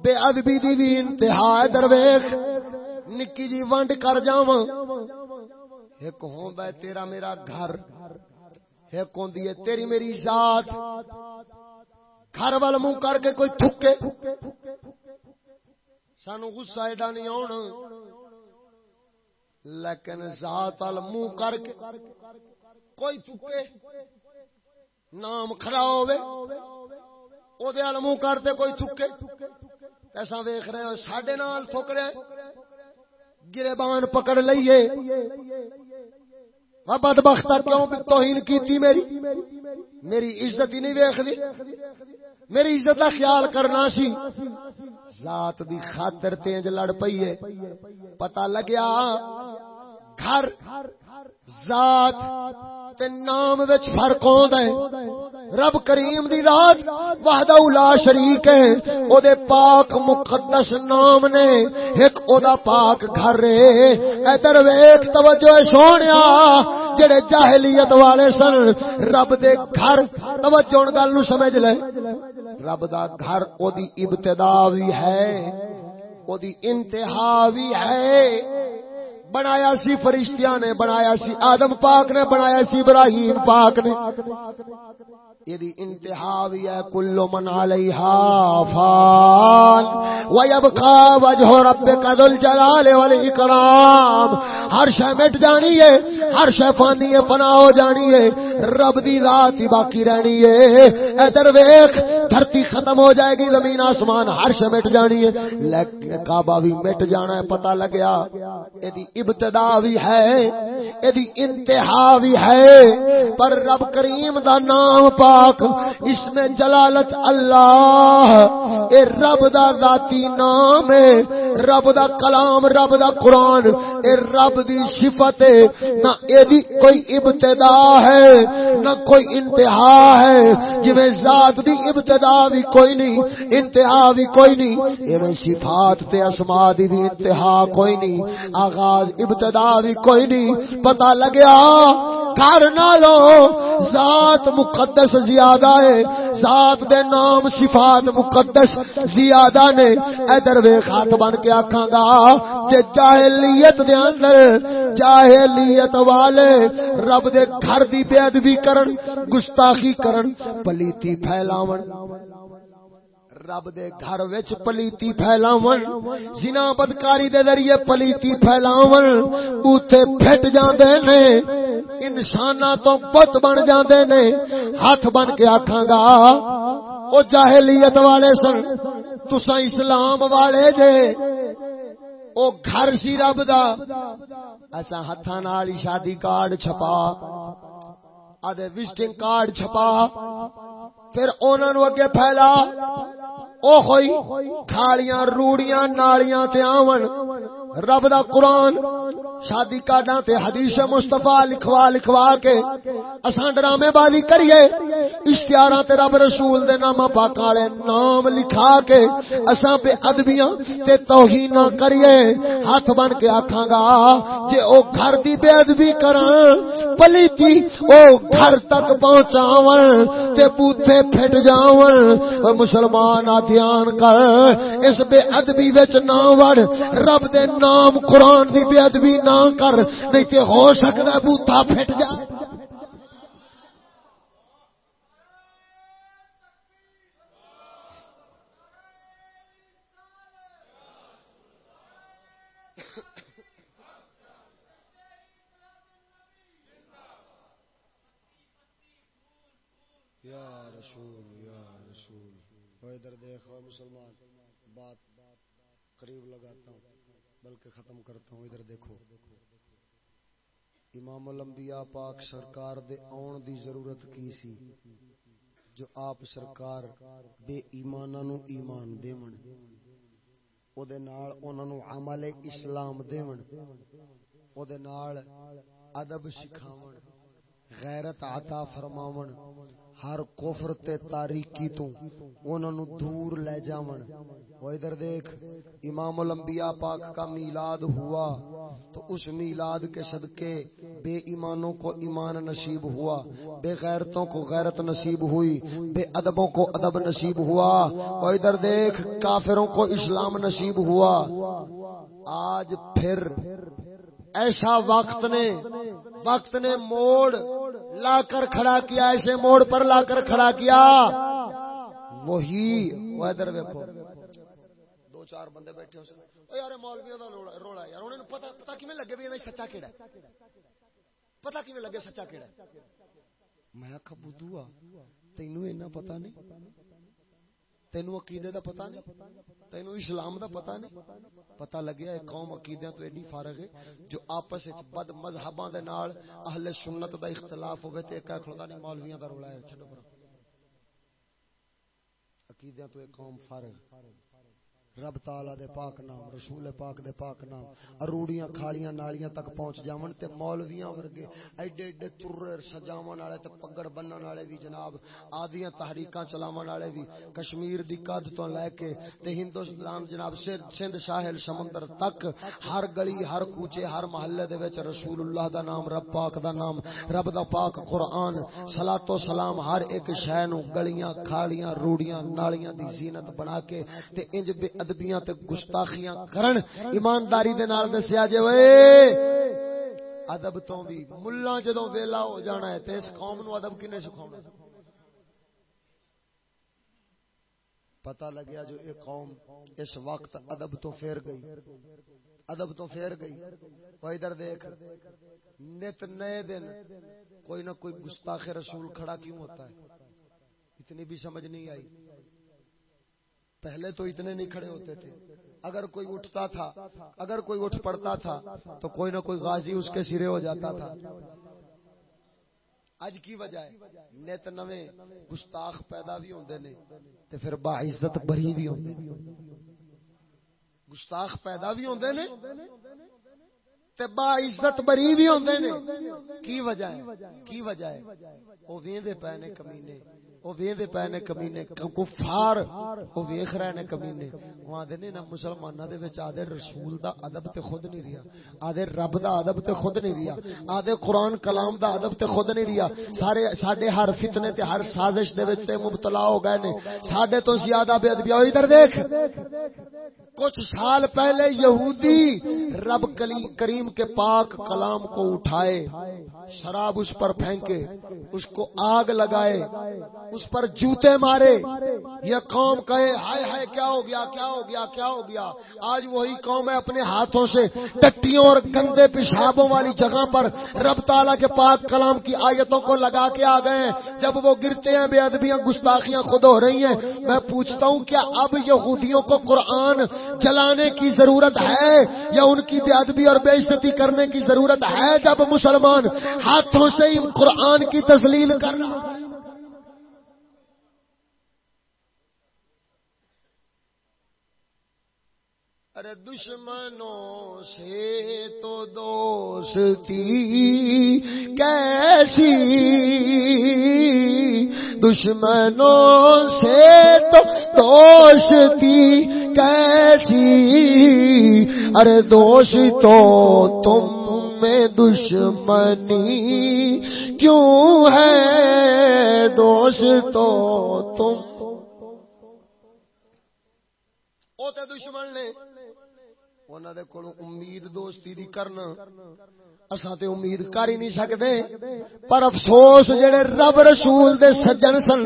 بے ادبی دی بھی انتہا درویش۔ نکی جی ونڈ کر جاواں۔ ایک ہوندا ہے تیرا میرا گھر۔ ایک ہوندی ہے تیری میری ذات۔ گھر وال منہ کر کے کوئی تھکے۔ سانو غصہ ایڈا نہیں آنا لیکن ذات وال منہ کر کے کوئی تھکے، نام کھڑا ہوے او دے منہ کرتے کوئی تھکے۔ ایسا ویخ رہے ہو ساڈے نال تھک رہے گربان پکڑ لئیے۔ بدبخت کیوں؟ توہین کیتی میری۔ میری عزت ہی نہیں ویخ دی میری عزت کا خیال کرنا سی۔ ذات دی خاطر تینج لڑ پئی ہے۔ پتہ لگیا گھر، ذات تے نام وچ فرق ہوندا ہے۔ رب کریم دی ذات وحدہ لا شریک ہے۔ او دے پاک مقدس نام نے ایک او دا پاک گھر ہے۔ ادھر ویکھ، توجہ سونیا، جڑے جاہلیت والے سن، رب دے گھر۔ توجہ ان گل نو سمجھ لے۔ رب دا گھر او دی ابتدا بھی ہے او دی انتہا بھی ہے۔ بنایا سی فرشتیاں نے، بنایا سی آدم پاک نے، بنایا سی ابراہیم پاک نے۔ یہ انتہا بھی ہے کلو من علیہا فان، ویبقا وجہ ربک ذل جلال والاکرام۔ ہر شے مٹ جانی ہے، ہر شے فانی ہے فنا ہو جانی ہے، رب دی ذات ہی باقی رہنی ہے۔ ادھر ویکھ، دھرتی ختم ہو جائے گی، زمین آسمان، ہر شے مٹ جانی ہے۔ لیکن کعبہ بھی مٹ جانا ہے، پتہ لگیا۔ ایدی ابتدا بھی ہے ایدی انتہا بھی ہے۔ پر رب کریم دا نام پا پاک، اس میں جلالت اللہ۔ اے رب دا ذاتی نام ہے، رب دا کلام، رب دا قرآن۔ اے رب دی صفت ہے، نہ اے دی کوئی ابتدا ہے، نہ کوئی انتہا ہے۔ جویں ذات دی ابتدا بھی کوئی نہیں، انتہا بھی کوئی نہیں۔ ایویں صفات تے اسماء دی بھی انتہا کوئی نہیں۔ آغاز ابتدا بھی کوئی نہیں۔ پتہ لگیا، گھر نالو ذات مقدس زیادہ ہے۔ ذات دے نام، صفات مقدس زیادہ نے۔ ادھر وے ہاتھ بن کے آکھاں گا کہ جاہلیت دے اندر، جاہلیت والے رب دے گھر دی بے ادبی کرن، گستاخی کرن، پلیتی پھیلاون۔ رب دے گھر وچ پلیتی پھیلاون زنا بدکاری دے ذریعے پلیتی پھیلاون، اوتھے پھٹ جاندے نے، انساناں تو بت بن جاندے نے، ہاتھ بن کے آکھاں گا، او جاہلیت والے سن، تساں اسلام والے جے، او گھر سی رب دا۔ اساں ہتھاں نال شادی کارڈ چھپا، آدھے وزٹنگ کارڈ چھپا، پھر انہوں اگے پھیلا۔ اوہی کھالیاں روڑیاں نالیاں تے آون۔ رب دا قرآن، شادی کارڈاں تے حدیث مصطفیٰ لکھوا لکھوا کے اساں ڈرامے بازی کریے۔ اشتہاراں تے رب رسول دے نام پاک والے نام لکھا کے اساں پہ ادبیاں تے توہین کریے۔ ہاتھ بن کے آکھاں گا جے او گھر دی بے ادبی کرن پلیتی او گھر تک پہنچاون تے بوتھے پھٹ جاون او مسلمان دھیان کر، اس بے ادبی وچ نہ وڑ، رب دے نام نام قرآن دی بے ادبی نہ کر، نہیں تے ہو سکتا بوتا پھٹ جائے۔ ادھر دیکھو مسلمان بات، قریب لگاتا ہوں۔ بلکہ ختم کرتا ہوں، ادھر دیکھو۔ امام الانبیاء پاک سرکار دے آن دی ضرورت کی سی؟ جو آپ سرکار بے ایمانہ نو ایمان دیون او دے نال انہاں نو عمل اسلام دیون او دے نال ادب سکھاون۔ غیرت عطا فرماون، ہر کفر تے تاریکی تو انہوں نو دور لے جاون۔ وہ ادھر دیکھ، امام الانبیاء پاک کا میلاد ہوا تو اس میلاد کے صدقے بے ایمانوں کو ایمان نصیب ہوا، بے غیرتوں کو غیرت نصیب ہوئی، بے ادبوں کو ادب نصیب ہوا۔ وہ ادھر دیکھ، کافروں کو اسلام نصیب ہوا۔ آج پھر ایسا وقت نے وقت نے موڑ لا کر کھڑا کیا، ایسے موڑ پر لا کر کھڑا کیا۔ وہی، وہ ادھر ویکو دو چار بندے بیٹھے یار مولویوں کا رولا یار، انہوں نے پتا پتا کھے لگے بھی سچا کہڑا پتا کھے لگے سچا کہڑا میں آخا بدھو تینوں اینا پتا نہیں۔ تینو عقیدے دا پتہ نہیں؟ تینو اسلام دا پتہ نہیں؟ پتہ لگیا ہے قوم عقیدیاں تو ایڈی فارغ ہے جو آپس وچ بد مذہباں دے نال اہل سنت دا اختلاف ہوے تے ایک کھڑدا نہیں مولویاں دا رولا ہے، چھڈو پر عقیدیاں تو ایک قوم فارغ۔ رب تعالی دے پاک نام، رسول پاک دے پاک نام، اروڑیاں کھالیاں نالیاں تک پہنچ جاون تے مولویاں ورگے، ایڈے ایڈے تر سجاون والے تے پگڑ بنن والے بھی جناب، آدیاں تحریکاں چلاون والے بھی کشمیر دی قد تو لے کے تے ہندوستان جناب سندھ ساحل سمندر تک ہر گلی، ہر کوچے، ہر محلے دے وچ رسول اللہ دا نام، رب پاک دا نام، رب دا پاک قرآن صلاۃ و سلام ہر ایک شے نو گلیاں، کھالیاں، روڑیاں، نالیاں دی زینت بنا کے تے انج بے ادبیاں تے گستاخیاں کرن۔ ایمانداری دے نال دسیا جے اوئے ادب تو بھی ملہ جدوں ویلا ہو جانا ہے تے اس قوم نو ادب کنے سکھاونا پتہ لگیا جو ایک قوم اس وقت ادب تو پھیر گئی۔ ادب تو پھیر گئی۔ وہ ادھر دیکھ، نت نئے دن کوئی نہ کوئی گستاخ رسول کھڑا کیوں ہوتا ہے؟ اتنی بھی سمجھ نہیں آئی۔ پہلے تو اتنے نہیں کھڑے ہوتے تھے۔ اگر کوئی اٹھتا تھا، اگر کوئی اٹھ پڑتا تھا، تو کوئی نہ کوئی غازی اس کے سرے ہو جاتا تھا۔ اج کی وجہ ہے، نیت نویں گستاخ پیدا بھی ہوندے نے، تے پھر با عزت بری بھی ہوندے گستاخ پیدا بھی ہوندے نے تے با عزت بری بھی ہوندے نے۔ کی وجہ ہے؟ کی وجہ ہے؟ او ویندے پے نے کمینے۔ وہ ویندے پے نے کمینے۔ کفار وہ ویکھ رہے نے کمینے۔ وہ آدھے نے نا مسلماناں دے وچ آدھے رسول دا ادب تے خود نہیں رہیا۔ آدھے رب دا ادب تے خود نہیں رہیا۔ آدھے قرآن کلام دا ادب تے خود نہیں رہیا۔ سارے ساڈے ہر فتنے تے ہر سازش دے وچ تے مبتلا ہو گئے نے۔ ساڈے تو زیادہ بے ادبی۔ ہوئی ادھر دیکھ۔ کچھ سال پہلے یہودی رب کریم کے پاک کلام کو اٹھائے، شراب اس پر پھینکے، اس کو آگ لگائے، اس پر جوتے مارے، یہ قوم کہے، ہائے ہائے، کیا ہو گیا، کیا ہو گیا، کیا ہو گیا؟ آج وہی قوم ہے اپنے ہاتھوں سے ٹٹیوں اور گندے پیشابوں والی جگہ پر رب تعالیٰ کے پاک کلام کی آیتوں کو لگا کے آ گئے ہیں۔ جب وہ گرتے ہیں، بے ادبیاں، گستاخیاں خود ہو رہی ہیں۔ میں پوچھتا ہوں، کیا اب یہودیوں کو قرآن جلانے کی ضرورت ہے یا ان کی بے ادبی اور بے عزتی کرنے کی ضرورت ہے جب مسلمان ہاتھوں سے قرآن کی تزلیل کر رہا ارے دشمنوں سے تو دوستی کیسی؟ دشمنوں سے تو دوستی کیسی؟ ارے دوش تو تم میں دشمنی کیوں ہے؟ دوش تو تم دشمن نے انہوں دے کولوں امید دوستی دی کرنا اساں تے امید کر ہی نہیں سکدے پر افسوس جڑے رب رسول دے سجن سن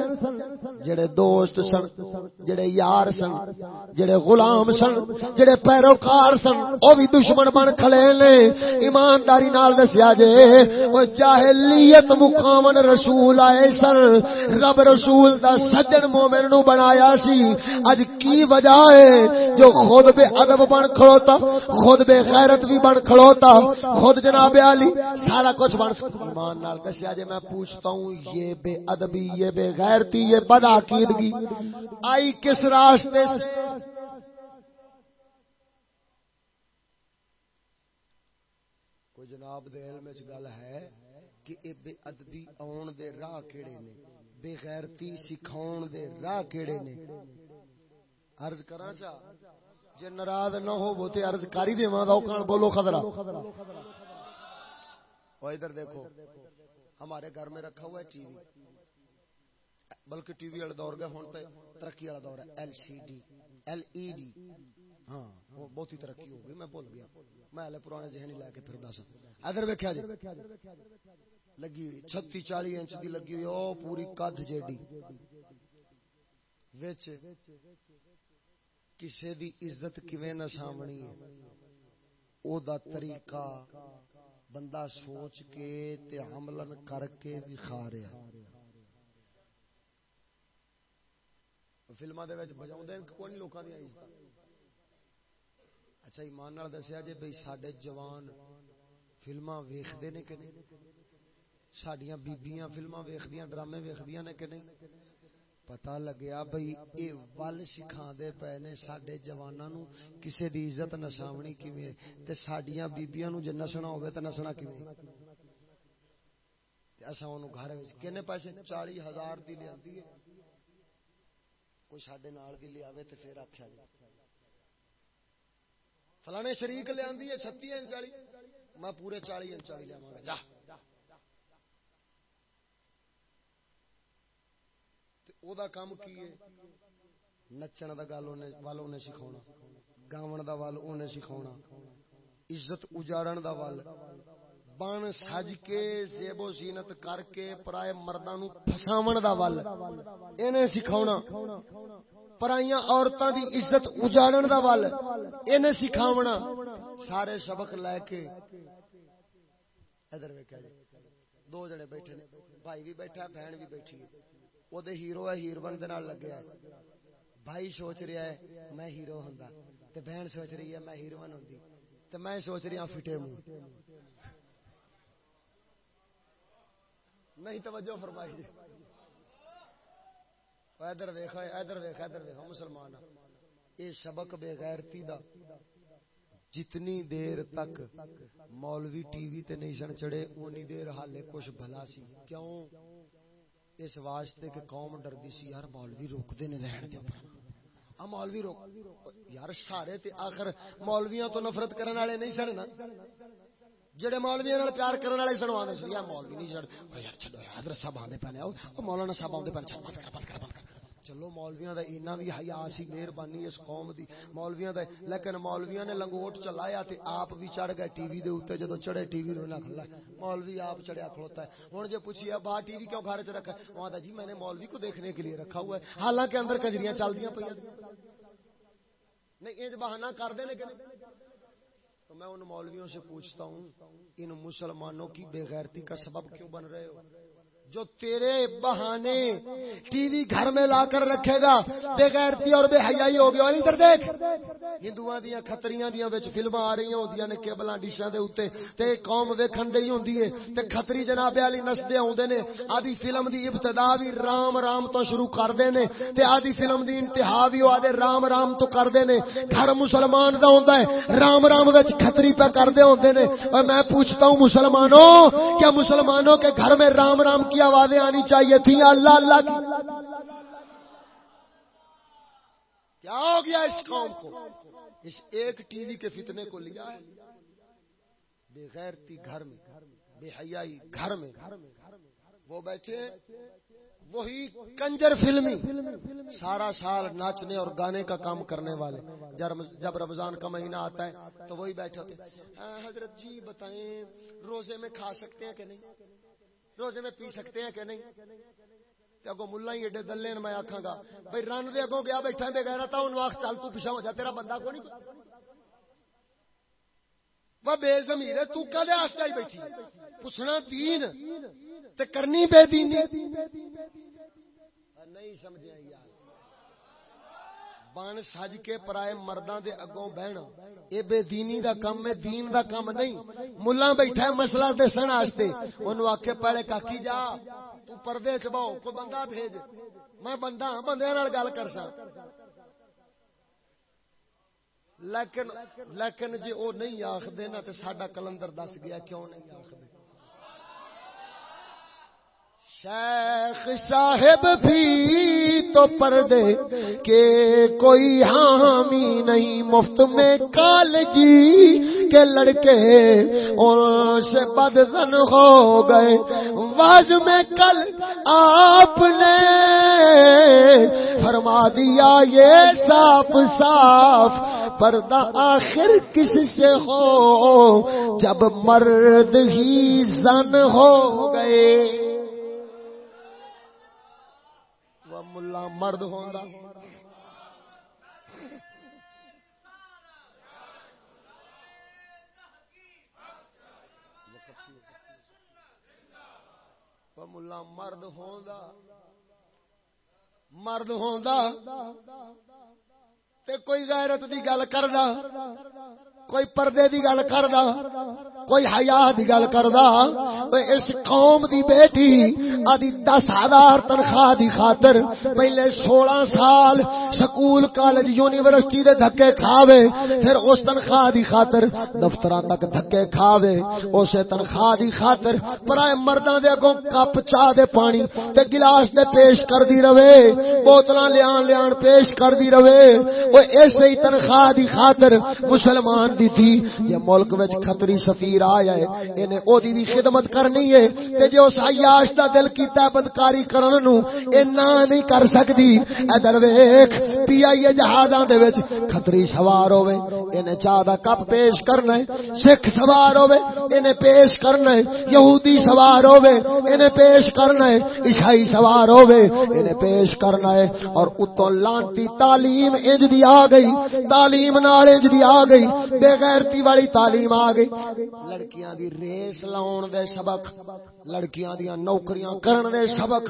جڑے دوست سن جڑے یار سن جڑے غلام سن جڑے پیروکار سن او بھی دشمن بن کھڑے نے ایمانداری نال دسیا جے او جاہلیت مقامن رسول آئے سن رب رسول دا سجن مومن نو بنایا سی اج کی وجہ ہے جو خود بے ادب بن کھڑوتا خود بے غیرت بھی بن کھڑوتا خود جناب جناب علی، سارا کچھ بن ایمان نال دسیا جے میں پوچھتا ہوں، یہ بے ادبی، یہ بے غیرتی، یہ بد عقیدگی۔ آئی کس راستے سے؟ کوئی جناب دے علم وچ گل ہے کہ اے بے ادبی اون دے راہ کیڑے نے؟ بے غیرتی سکھاون دے راہ کیڑے نے؟ عرض کراں چا جے ناراض نہ ہو، وہ تے عرض کاری دیواں دا او بولو خضرا۔ اور ادھر دیکھو، ہمارے گھر میں رکھا ہوا ہے ٹی وی۔ بلکہ ٹی وی والا دور گیا ہوں ترقی والا دور ہے L C D L E D ہاں وہ بہت ہی ترقی ہو گئی، میں بھول گیا۔ میں ہلے پرانے ذہنی لے کے پھر دس ادھر ویکیا جی لگی ہوئی، چھتی چالی انچ دی لگی ہوئی، او پوری کد جیڈی۔ وچ کسے دی عزت کیویں نہ سامنی ہے؟ او دا طریقہ بندہ سوچ کے تے حملن کر کے بھی کھا رہا فلما بجاؤ کوئی لوگوں دیا اچھا ایمان نال دسیا جی بھائی سڈے جوان فلما ویختے نے کہ نہیں؟ سڈیا بیبیاں فلما ویخدیا ڈرامے ویخدیا نے کہ نہیں؟ پتا لگیا بھائی اے ول سکھا دے پے نے سڈے جوانا نو کسے دی عزت نساونی کیویں؟ تے ساڈیاں نو جے نسنا ہوے تے نسنا کیویں؟ تے اساں اونوں گھر وچ کنے پیسے؟ 40000 دی لیندی ہے کوئی ساڈے نال دی لے تے پھر آکھیا جی۔ فلانے شریک لیندی ہے 36 انچ والی میں پورے 40 انچ والی لیاواں گا۔ جا۔ او دا کام کی ہے نچن دا گل ول انہیں سکھاونا گاون دا ول انہیں سکھاونا عزت اجاڑن دا ول بن سج کے زیب و زینت کر کے پرائے مرداں نو پھساون دا ول انہیں سکھاونا پرائیاں عورتاں دی عزت اجاڑن دا ول انہیں سکھاونا سارے سبق لے کے ادھر ویکھیا جی دو جنے بیٹھے نے بھائی بھی بیٹھا بہن بھی بیٹھی ہے وہ ہیرو ہے ہیر بن لگیا ہے بھائی سوچ رہا ہے میں ہیرو ہوں تے بہن سوچ رہی ہے میں ہیروئن ہوں تے میں سوچ رہی ہوں فٹے منہ نہیں توجہ فرمائی جی ادھر ویخا ادھر ویخا ادھر ویخا مسلمان یہ سبق بے غیرتی دا جتنی دیر تک مولوی ٹی وی تے نہیں سن چڑے اونی دیر حالے کچھ بھلا سی کیوں اس واسطے کہ قوم ڈردی سی، یار مولوی روکتے نے رہن دے پر مولوی روک۔ یار سارے تے آخر مولویاں تو نفرت کرن والے نہیں سن نا۔ جڑے مولویاں نال پیار کرن والے سنوا دے سی یار مولوی نہیں چھڑ یار چھڈو، حضرت صاحب آندے پنے او مولانا صاحب آندے پنے چل بند کر بند کر بند کر۔ چلو مولویاں دا اینا بھی حیا سی مہربانی اس قوم دی۔ مولویاں دا لیکن مولویاں نے لنگوٹ چلایا تے آپ بھی چڑھ گئے ٹی وی دے اوتے جدوں چڑھے ٹی وی رونا کھلا۔ مولوی آپ چڑھیا کھلوتا ہے۔ ہن جے پوچھیا با ٹی وی کیوں گھر وچ رکھا؟ ہے وہاں جی میں نے مولوی کو دیکھنے کے لیے رکھا ہوا ہے۔ حالانکہ اندر کجریاں چلدیاں پئیاں۔ نہیں، انج بہانہ کر دے نے کہ تو میں ان مولویوں سے پوچھتا ہوں ان مسلمانوں کی بے غیرتی کا سبب کیوں بن رہے ہو؟ جو تیرے بہانے ٹی وی گھر میں لا کر رکھے گا، بے غیرتی اور بے حیائی ہو گیا۔ ادھر دیکھ، ہندوؤں دیا خطریاں دیا وچ فلماں آ رہی ہوندیاں نے کیبلاں ڈشاں دے اوتے۔ تے قوم ویکھن ڈئی ہوندی ہے۔ تے خطری جناب علی نسدے اوندے نے۔ آدی فلم دی ابتدا بھی رام رام تو شروع کردے نے۔ تے آدی فلم دی انتہا بھی آدے رام رام تو کردے نے۔ گھر مسلمان دا ہوندا ہے۔ رام رام وچ خطری پہ کردے ہوندے نے۔ اور میں پوچھتا ہوں مسلمانوں، کیا مسلمانوں کے گھر میں رام رام کی آوازیں آنی چاہیے تھی اللہ اللہ کی۔ کیا ہو گیا اس قوم کو؟ اس ایک ٹی وی کے فتنے کو لیا ہے۔ بے غیرتی گھر میں، بے حیائی گھر میں۔ وہ بیٹھے، وہی کنجر فلمی۔ سارا سال ناچنے اور گانے کا کام کرنے والے۔ جب رمضان کا مہینہ آتا ہے تو وہی بیٹھے ہوتے ہاں، حضرت جی بتائیں، روزے میں کھا سکتے ہیں کہ نہیں؟ روزے میں پی سکتے ہیں کہ نہیں؟ اگو ملا ہی ایڈے دلے میں آخا گا، بھائی رن دے اگوں گیا بیٹھا بے گہرا تھا ان وقت چل تو پیچھا ہو جا، تیرا بندہ کو نہیں وہ بے زمیر ہے، تو کدے آستا ہی بیٹھی؟ پوچھنا دین، تے کرنی بے دینی؟ نہیں سمجھے یار۔ بن سج کے پرائے مرداں دے اگوں بہنا اے بے دینی دا کم ہے، دین دا کم نہیں۔ ملا بیٹھا ہے مسئلہ دسن واسطے۔ اونوں آکھے، پہلے کاکی جا، تو پردے چ بہو، کوئی بندہ بھیج۔ میں بندہ ہاں بندے نال گل کر لیکن لیکن جی وہ نہیں آخر نا تو سڈا کلندر دس گیا، کیوں نہیں آخر شیخ صاحب بھی تو پردے کہ کوئی حامی نہیں مفت میں کالجی کے لڑکے ان سے بدزن ہو گئے۔ واز میں کل آپ نے فرما دیا یہ صاف صاف پردہ آخر کس سے ہو؟ جب مرد ہی زن ہو گئے۔ ملا مرد ہوندا۔ ملا مرد ہوندا۔ مرد ہوندا تے کوئی غیرت دی گل کردا۔ کوئی پردے دی گل کردا، کوئی حیا دی گل کردا اس قوم دی بیٹی ادی دس ہزار تنخواہ دی خاطر پہلے سولہ سال سکول، کالج، یونیورسٹی دے دھکے کھاوے، پھر اس تنخواہ دی خاطر دفتر تک دھکے کھاوے۔ اسے تنخواہ دی خاطر پرائے مرداں دے اگوں کپ چاہ دے پانی تے گلاس دے پیش کر دی رہے، بوتلاں لیان لیان پیش کر دی رہے۔ او ایسے ہی تنخواہ دی خاطر مسلمان دی تھی۔ یہ ملک وچ خطری سفیر آیا ہے۔ انہیں او دی بھی خدمت کرنی ہے۔ تے جو اس عیاش دا دل کیتا بدکاری کرن نو، اے نہ نہیں کر سکدی۔ ادھر ویکھ۔ پی آئی جہازاں دے وچ خطری سوار ہوے انہیں چاہ دا کپ پیش کرنا ہے، سکھ سوار ہوے انہیں پیش کرنا ہے، یہودی سوار ہوے انہیں پیش کرنا ہے، عیسائی سوار ہوے انہیں پیش کرنا ہے، اور اتوں لانتی تعلیم انج دی آ گئی، تعلیم نال انج دی آ گئی بے غیرتی والی تعلیم آ گئی۔ لڑکیاں دی ریس لاؤن دے سبق، لڑکیاں دیاں نوکریاں کرن دے سبق،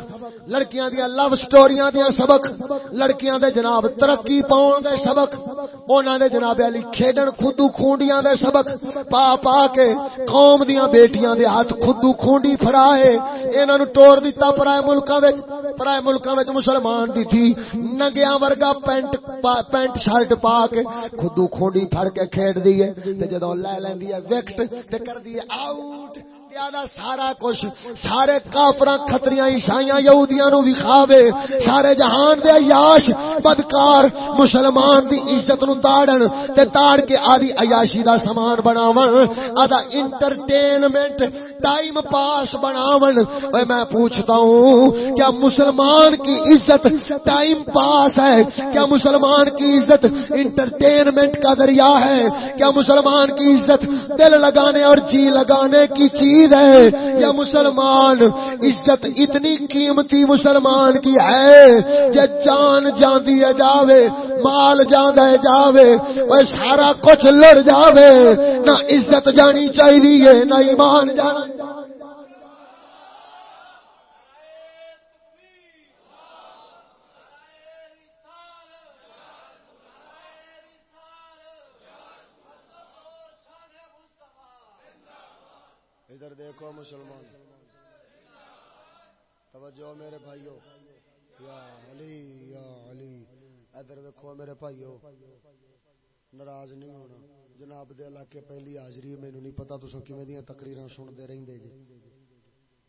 لڑکیاں دیاں لو سٹوریاں دیاں سبق، لڑکیاں دے جناب جناب ترقی پاؤن دے سبق انہاں دے جناب علی کھیڈن خودو کھونڈیاں دے سبق، پا پا کے قوم دیاں بیٹیاں دے ہاتھ خودو کھونڈی پھڑائے انہاں نو ٹور دتا پرائے ملکاں وچ، پرائے ملکاں وچ مسلمان دی تھی ننگیاں ورگا پینٹ پینٹ شرٹ پا کے خودو کھونڈی پھڑ کے کھیڈ دیے تے جدوں لے لیندی ہے وکٹ، تے کر دی ہے آؤٹ۔ سارا کچھ۔ سارے کافر خطریاں عیسائیاں، یہودیاں نو وکھاوے سارے جہان دے عیاش، بدکار، مسلمان دی عزت نو تاڑن تے تاڑ کے آدی عیاشی دا سامان بناون آدا انٹرٹینمنٹ ٹائم پاس بناون۔ اے میں پوچھتا ہوں، کیا مسلمان کی عزت ٹائم پاس ہے؟ کیا مسلمان کی عزت انٹرٹینمنٹ کا ذریعہ ہے؟ کیا مسلمان کی عزت دل لگانے اور جی لگانے کی چیز امید ہے یا مسلمان، عزت اتنی قیمتی مسلمان کی ہے کہ جان جاندی ہے جاوے، مال جاندہ ہے جاوے، وہ سارا کچھ لڑ جاوے۔ نہ عزت جانی چاہیے، نہ ایمان جانا چاہیے۔ دیکھو مسلمان۔ توجہ میرے بھائیو۔ یا علی یا علی، ادھر دیکھو میرے بھائیو۔ ناراض نہیں ہونا۔ جناب دے علاقے پہلی حاضری مینو نہیں پتا تو کیویں دیاں تقریراں سنتے رہندے جی۔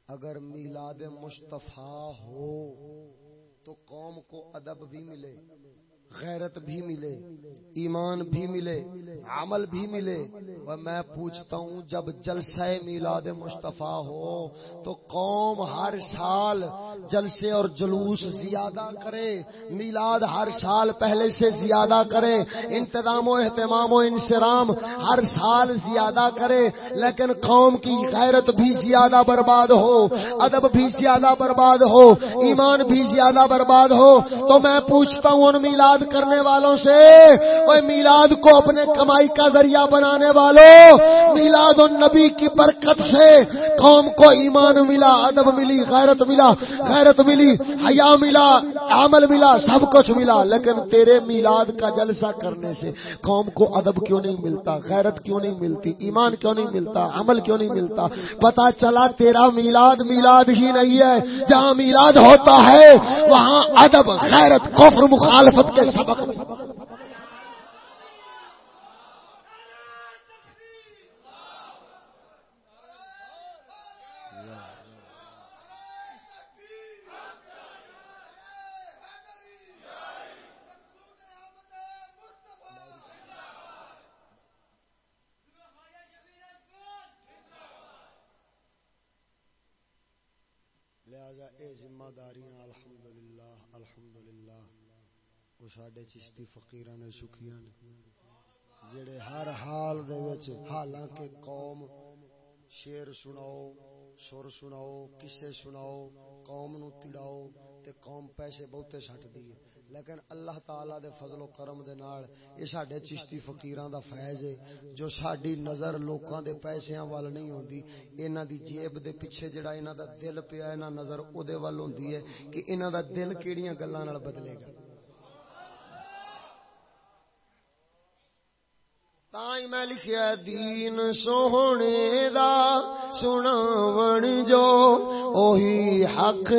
اگر میلاد مصطفی ہو تو قوم کو ادب بھی ملے۔ غیرت بھی ملے، ایمان بھی ملے، عمل بھی ملے۔ اور میں پوچھتا ہوں، جب جلسہ میلاد مصطفیٰ ہو، تو قوم ہر سال جلسے اور جلوس زیادہ کرے، میلاد ہر سال پہلے سے زیادہ کرے، انتظام و اہتمام و انسرام ہر سال زیادہ کرے، لیکن قوم کی غیرت بھی زیادہ برباد ہو، ادب بھی زیادہ برباد ہو، ایمان بھی زیادہ برباد ہو۔ تو میں پوچھتا ہوں، ان میلاد کرنے والوں سے وہ میلاد کو اپنے کمائی کا ذریعہ بنانے والوں، میلاد النبی کی برکت سے قوم کو ایمان ملا، ادب ملی، غیرت ملا، غیرت ملی، حیا ملا، عمل ملا، سب کچھ ملا۔ لیکن تیرے میلاد کا جلسہ کرنے سے قوم کو ادب کیوں نہیں ملتا، غیرت کیوں نہیں ملتی، ایمان کیوں نہیں ملتا، عمل کیوں نہیں ملتا؟ پتا چلا تیرا میلاد میلاد ہی نہیں ہے، جہاں میلاد ہوتا ہے، وہاں ادب، غیرت، کفر، مخالفت کے سبق۔ لہذا اے ذمہ داریاں الحمد للہ الحمد للہ وہ ساڈے چشتی فقیراں نے سکھیاں نے۔ جڑے ہر حال دے وچ حالانکہ قوم شیر سناؤ، سر سناؤ کسے سناؤ، قوم نو تڑاؤ تے قوم پیسے بہتے سٹ دی لیکن اللہ تعالی دے فضل و کرم دے نال اے ساڈے چشتی فقیراں دا فیض ہے۔ جو ساڈی نظر لوکاں دے پیسیاں وال نہیں ہوندی، انہاں دی جیب دے پیچھے جڑا انہاں دا دل پیا، انہاں نظر او دے ہوندی ہے کہ انہاں دا دل کیڑیاں گلاں نال بدلے گا۔ تائی میں لکھیا دین سونے دا سناون جو اوہی حق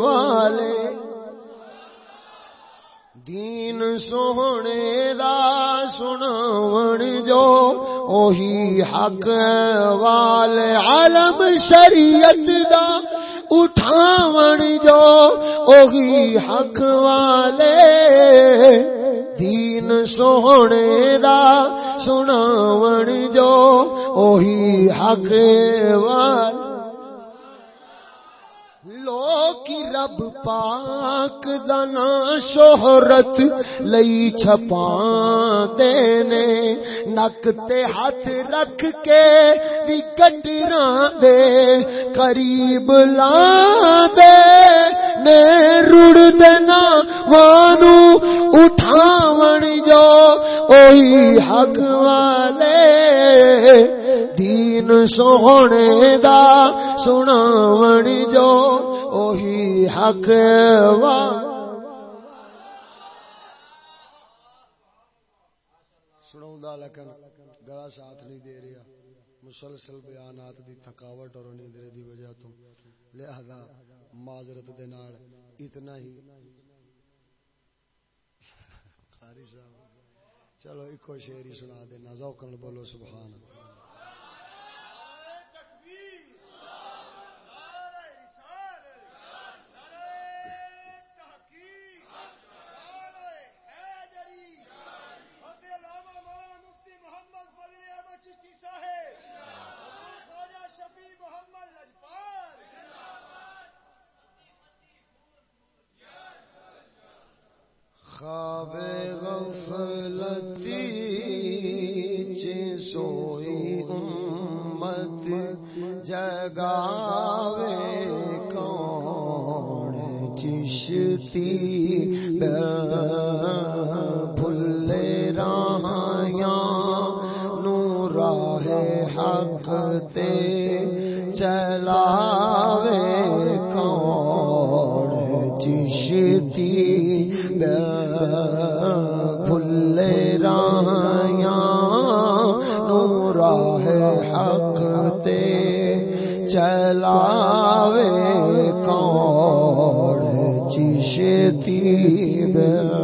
والے دین سونے دا سناون جو اوہی حق والے عالم شریعت دا اٹھاون جو اوہی حق والے دین سونے دا سناون جو اوہی حق وال کی رب پاک دنا شہرت لئی چھپا دینے نک تے ہاتھ رکھ کے بھی کٹرا دے قریب لا دے نے رڑ دینا وانو اٹھاون جو اوہی حق والے دین سونے دا سناون جو۔ اوہی حق سنا لیکن گلا ساتھ نہیں دے رہا۔ مسلسل بیانات دی تھکاوٹ اور نیندرے دی وجہ تو۔ لہذا معذرت دے نال اتنا ہی۔ قاری صاحب۔ چلو ایک شعر ہی سنا دینا ذوقن بولو سبحان اللہ۔ خواب غفلتی چی سوئی امت جگاوے کون چشتی بھل رایا نوراہ حق تے آوے کون چیشتی اور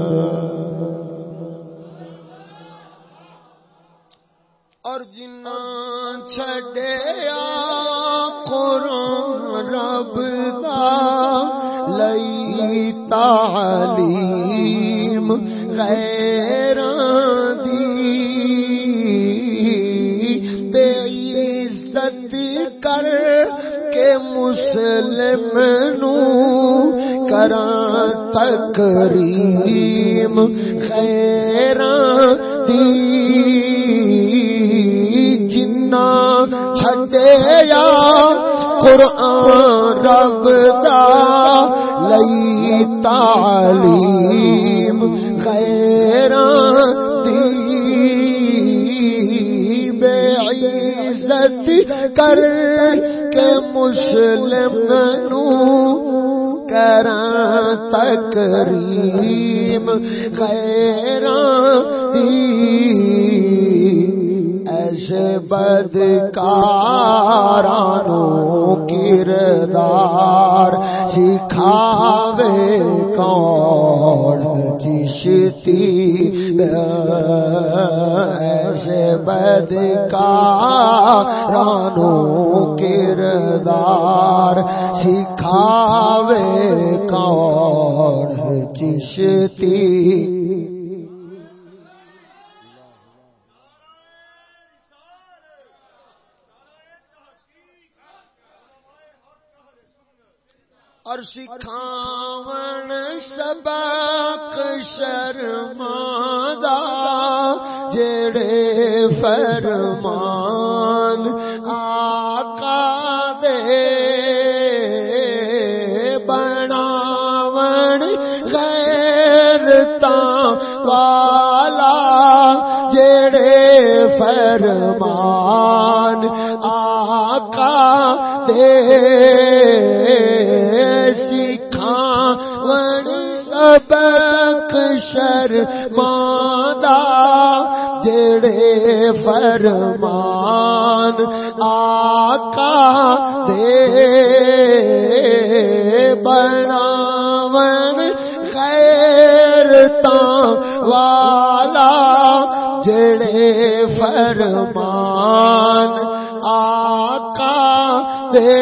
مسلم نو کران تکریم خیر دی جنا چھٹے یا قرآن رب دا لئی تعلیم خیر دی، بے عزت کر کے مسلم نو کر تکریم خیران دی ایسے بدکارانوں کردار سکھاوے کون چشتی ایسے بدکارانوں کردار سکھاوے کون چشتی؟ اور سکھاون سبق شرمادا جڑے فرمان آقا دے بناون غیرتا والا جڑے فرمان آقا دے سبق شرمادا جڑے فرمان آقا دے بناون خیرتا والا جڑے فرمان آقا دے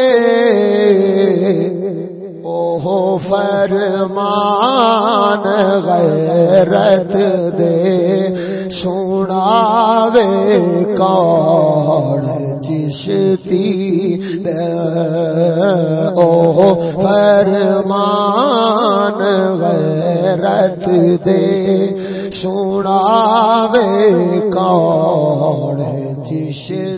فرمان غیرت دے سونا سناوے کون جشتی او فرمان غیرت دے۔ سناوے کون جشتی اور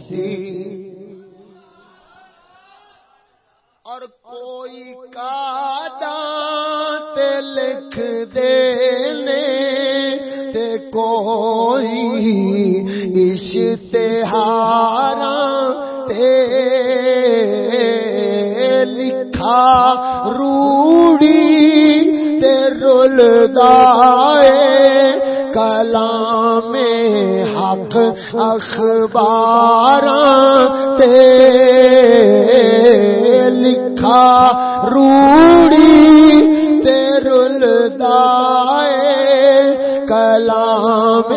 روڑی تے رول دائے کلام حق اخبار تے لکھا روڑی تیرل دائے کلام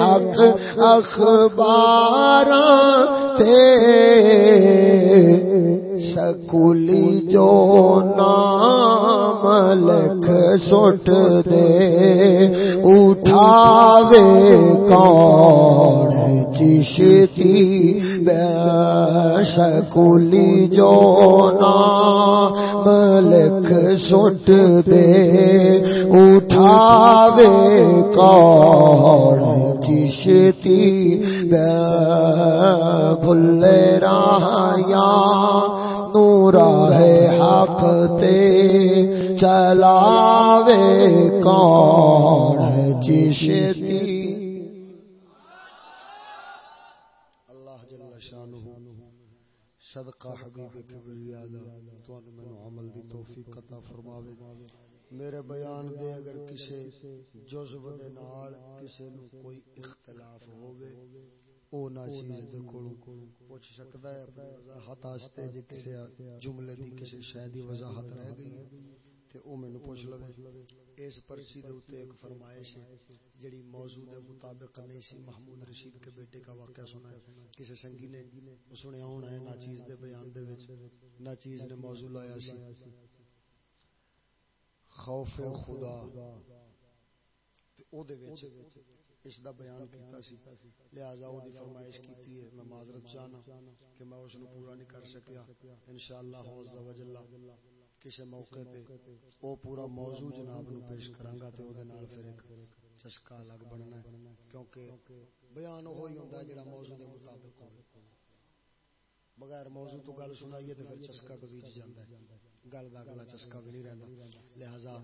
حق اخبار تے سکولی جو نام لکھ سٹ دے، اٹھاوے کون چشتی؟ سکولی جو نام لکھ سٹ دے، اٹھاوے کون چشتی؟ بھل رہا نورا ہے حق تے، چلاوے کون چشتی اللہ جل شانہ صدقہ حبیب کبریا دا تو میں عمل دی توفیق عطا فرماوے۔ میرے بیان دے اگر کسے جزب دے نال کسے نو کوئی اختلاف ہووے او چیز دے کولوں پوچھ سکدا ہے، اپنی وضاحت واسطے جے جی کسے جملے دی کسے شے دی وضاحت رہ گئی ہے، تے او مینوں پوچھ لوے۔ اس پرچی دے اوتے ایک فرمائش ہے جڑی موضوع دے مطابق نہیں سی، محمود رشید کے بیٹے کا واقعہ سنا ہے۔ کسے سنگی نے سنیا ہونا ہے نا چیز دے بیان دے وچ نے موضوع لایا سی۔ خوف خدا۔ اس دا بیان کیتا سی لہذا او دی فرمائش کیتی ہے میں معذرت چاہنا کہ میں اس نو پورا نہیں کر سکیا انشاءاللہ عز و جل کسی موقع تے او پورا موضوع جناب نو پیش کراں گا تے او دے نال پھر ایک چسکا الگ بننا ہے کیونکہ بیان ہوئی ہوندا ہے جڑا موضوع دے مطابق ہوے بغیر موضوع تو گل سنائیے تو پھر چسکا کبیج جاتا ہے۔ گل کا اگلا چسکا بھی نہیں رہتا لہذا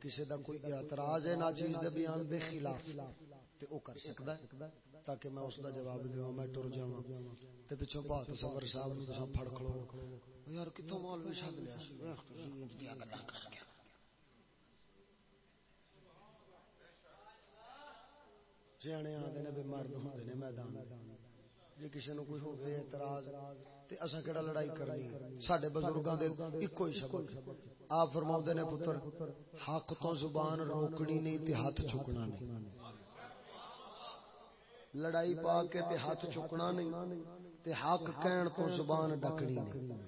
کسی دا کوئی اعتراض ہے نہ چیز دے بیان دے خلاف تے او کر سکدا ہے تاکہ میں اس دا جواب دیواں، میں ٹر جاواں۔ تے پیچھے بہت صبر صاحب نو تساں پھڑ کھلو۔ یار کتھوں مولوی شاد لیا سی؟ ویکھ تسی انج دی گلاں کر گیا۔ سیانے آدھے نے بے مرد ہوندے نے میدان۔ جی کسی نو کوئی ہوے اعتراض تے اساں کیڑا لڑائی کرنی؟ ساڈے بزرگاں دے اکو ہی سبق۔ آپ فرماؤندے نے پتر، حق تو زبان روکنی نہیں تے ہاتھ چکنا نہیں۔ لڑائی پا کے تے ہاتھ چکنا نہیں تے حق کہن تو زبان ڈکنی نہیں۔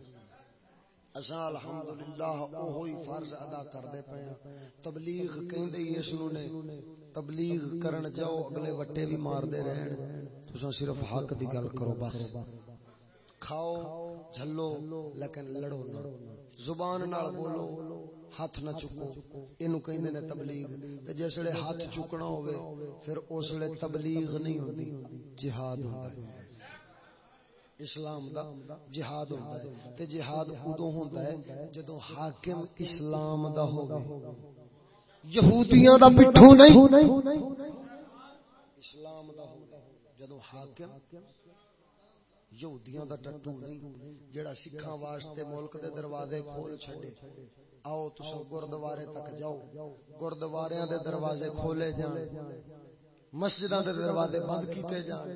اساں الحمدللہ اوہی فرض ادا کردے پے ہاں۔ تبلیغ کہندے اس نو نے، تبلیغ کرن جاؤ، اگلے وٹے بھی مار دے رہن۔ تساں صرف حق دی گل کرو بس۔ کھاؤ جھلو، لیکن لڑو نہ۔ زبان نال بولو، ہاتھ نہ چکو۔ اینو کہندے نے تبلیغ۔ تے جسڑے ہاتھ چکنا ہوے پھر اسلے تبلیغ نہیں ہوندی۔ جہاد ہوندا ہے۔ اسلام دا جہاد ہوندا ہے۔ تے جہاد اودوں ہوندا ہے، جدوں حاکم اسلام دا ہوے یہودیاں دا پٹھو نہیں۔ اسلام دا ہوندا جدوں حاکم یہودیاں دا ٹٹو نہیں جڑا سکھاں واسطے ملک دے دروازے کھول چھڈے۔ آؤ تسا گردوارے تک جاؤ۔ گردواریاں دے دروازے کھولے جان۔ مسجداں دے دروازے بند کیتے جان۔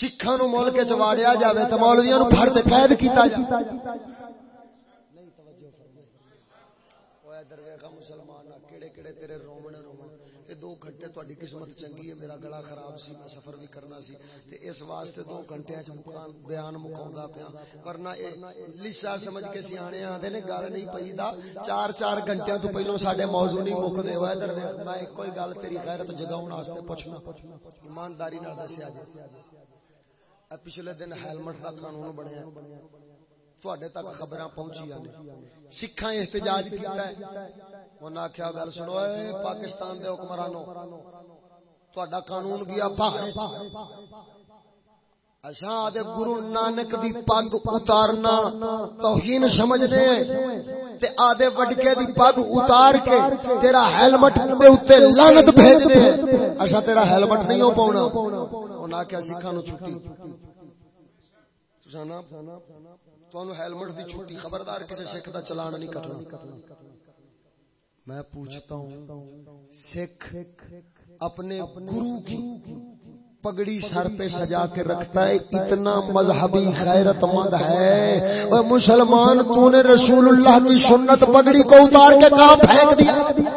سکھاں نو ملک وچ واڑیا جاوے تے مولویاں نو پھڑ تے قید کیتا جائے نہیں، توجہ فرمائے۔ اوے درویش مسلمان کیڑے کیڑے تیرے رومن رومن کہ دو گھنٹے تاری قسمت چنگی ہے، میرا گلا خراب سی، میں سفر بھی کرنا سی۔ تے اس واسطے دو گھنٹے مکان بیان مکاؤں پیا۔ ورنہ لسا سمجھ کے سیانے آتے نے، گل نہیں پی دا چار چار گھنٹے تو پہلو سارے موضوع نہیں مک ہوئے۔ ادھر میں ایک کوئی گل تیری خیرت جگاؤ واسطے پوچھنا۔ ایمانداری دسیا جی پچھلے دن ہیلمٹ کا قانون بنیا۔ تھوڑے تک خبر پہنچی سکھا احتجاج کیا آخیا گل سنو پاکستان دے حکمرانوں تھوڑا قانون گیا باہر اچھا گرو نانک دی پگ اتارنا توہین سمجھنے تے آدھے وڈکے دی پگ اتار کے تیرا ہیلمٹ دے اوتے لعنت بھیجنے اچھا تیرا ہیلمٹ نہیں ہو پاونا انہاں آکھیا سکھاں نو چھٹی سنا تانوں ہیلمٹ دی چھٹی، خبردار کسے سکھ دا چلان نہیں کٹنا۔ میں پوچھتا ہوں، سکھ اپنے گرو کی پگڑی سر پہ سجا کے رکھتا ہے؟ اتنا مذہبی خیرت مند ہے۔ اور مسلمان، تو نے رسول اللہ کی سنت پگڑی کو اتار کے کہاں پھینک دیا۔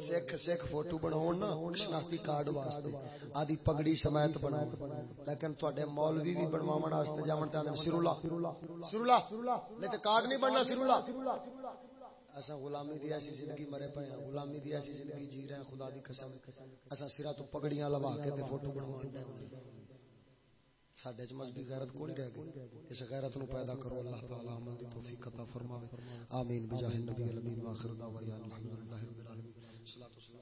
سکھ سکھ فوٹو بناؤ نا شناختی کارڈ واسطے آدھی پگڑی سمیت بنا لیکن تے مولوی بھی بنوا واسطے جا سرولا سرولا نہیں تو کارڈ نہیں بننا سرولا اصا غلامی دی ایسی زندگی مرے پے ہیں غلامی دی ایسی زندگی جی رہے ہیں خدا دی قسم اصا سرا تو پگڑیاں لوا کے تے فوٹو بنوا دے سڈے چ مذہبی غیرت کوئی رہ گئی؟ اس غیرت نو پیدا کرو، اللہ تعالی عمل دی توفیق عطا فرماوے۔ آمین۔ بجاہ النبی الامین واخر دعوانا الحمدللہ رب العالمین۔ صلاۃ والسلام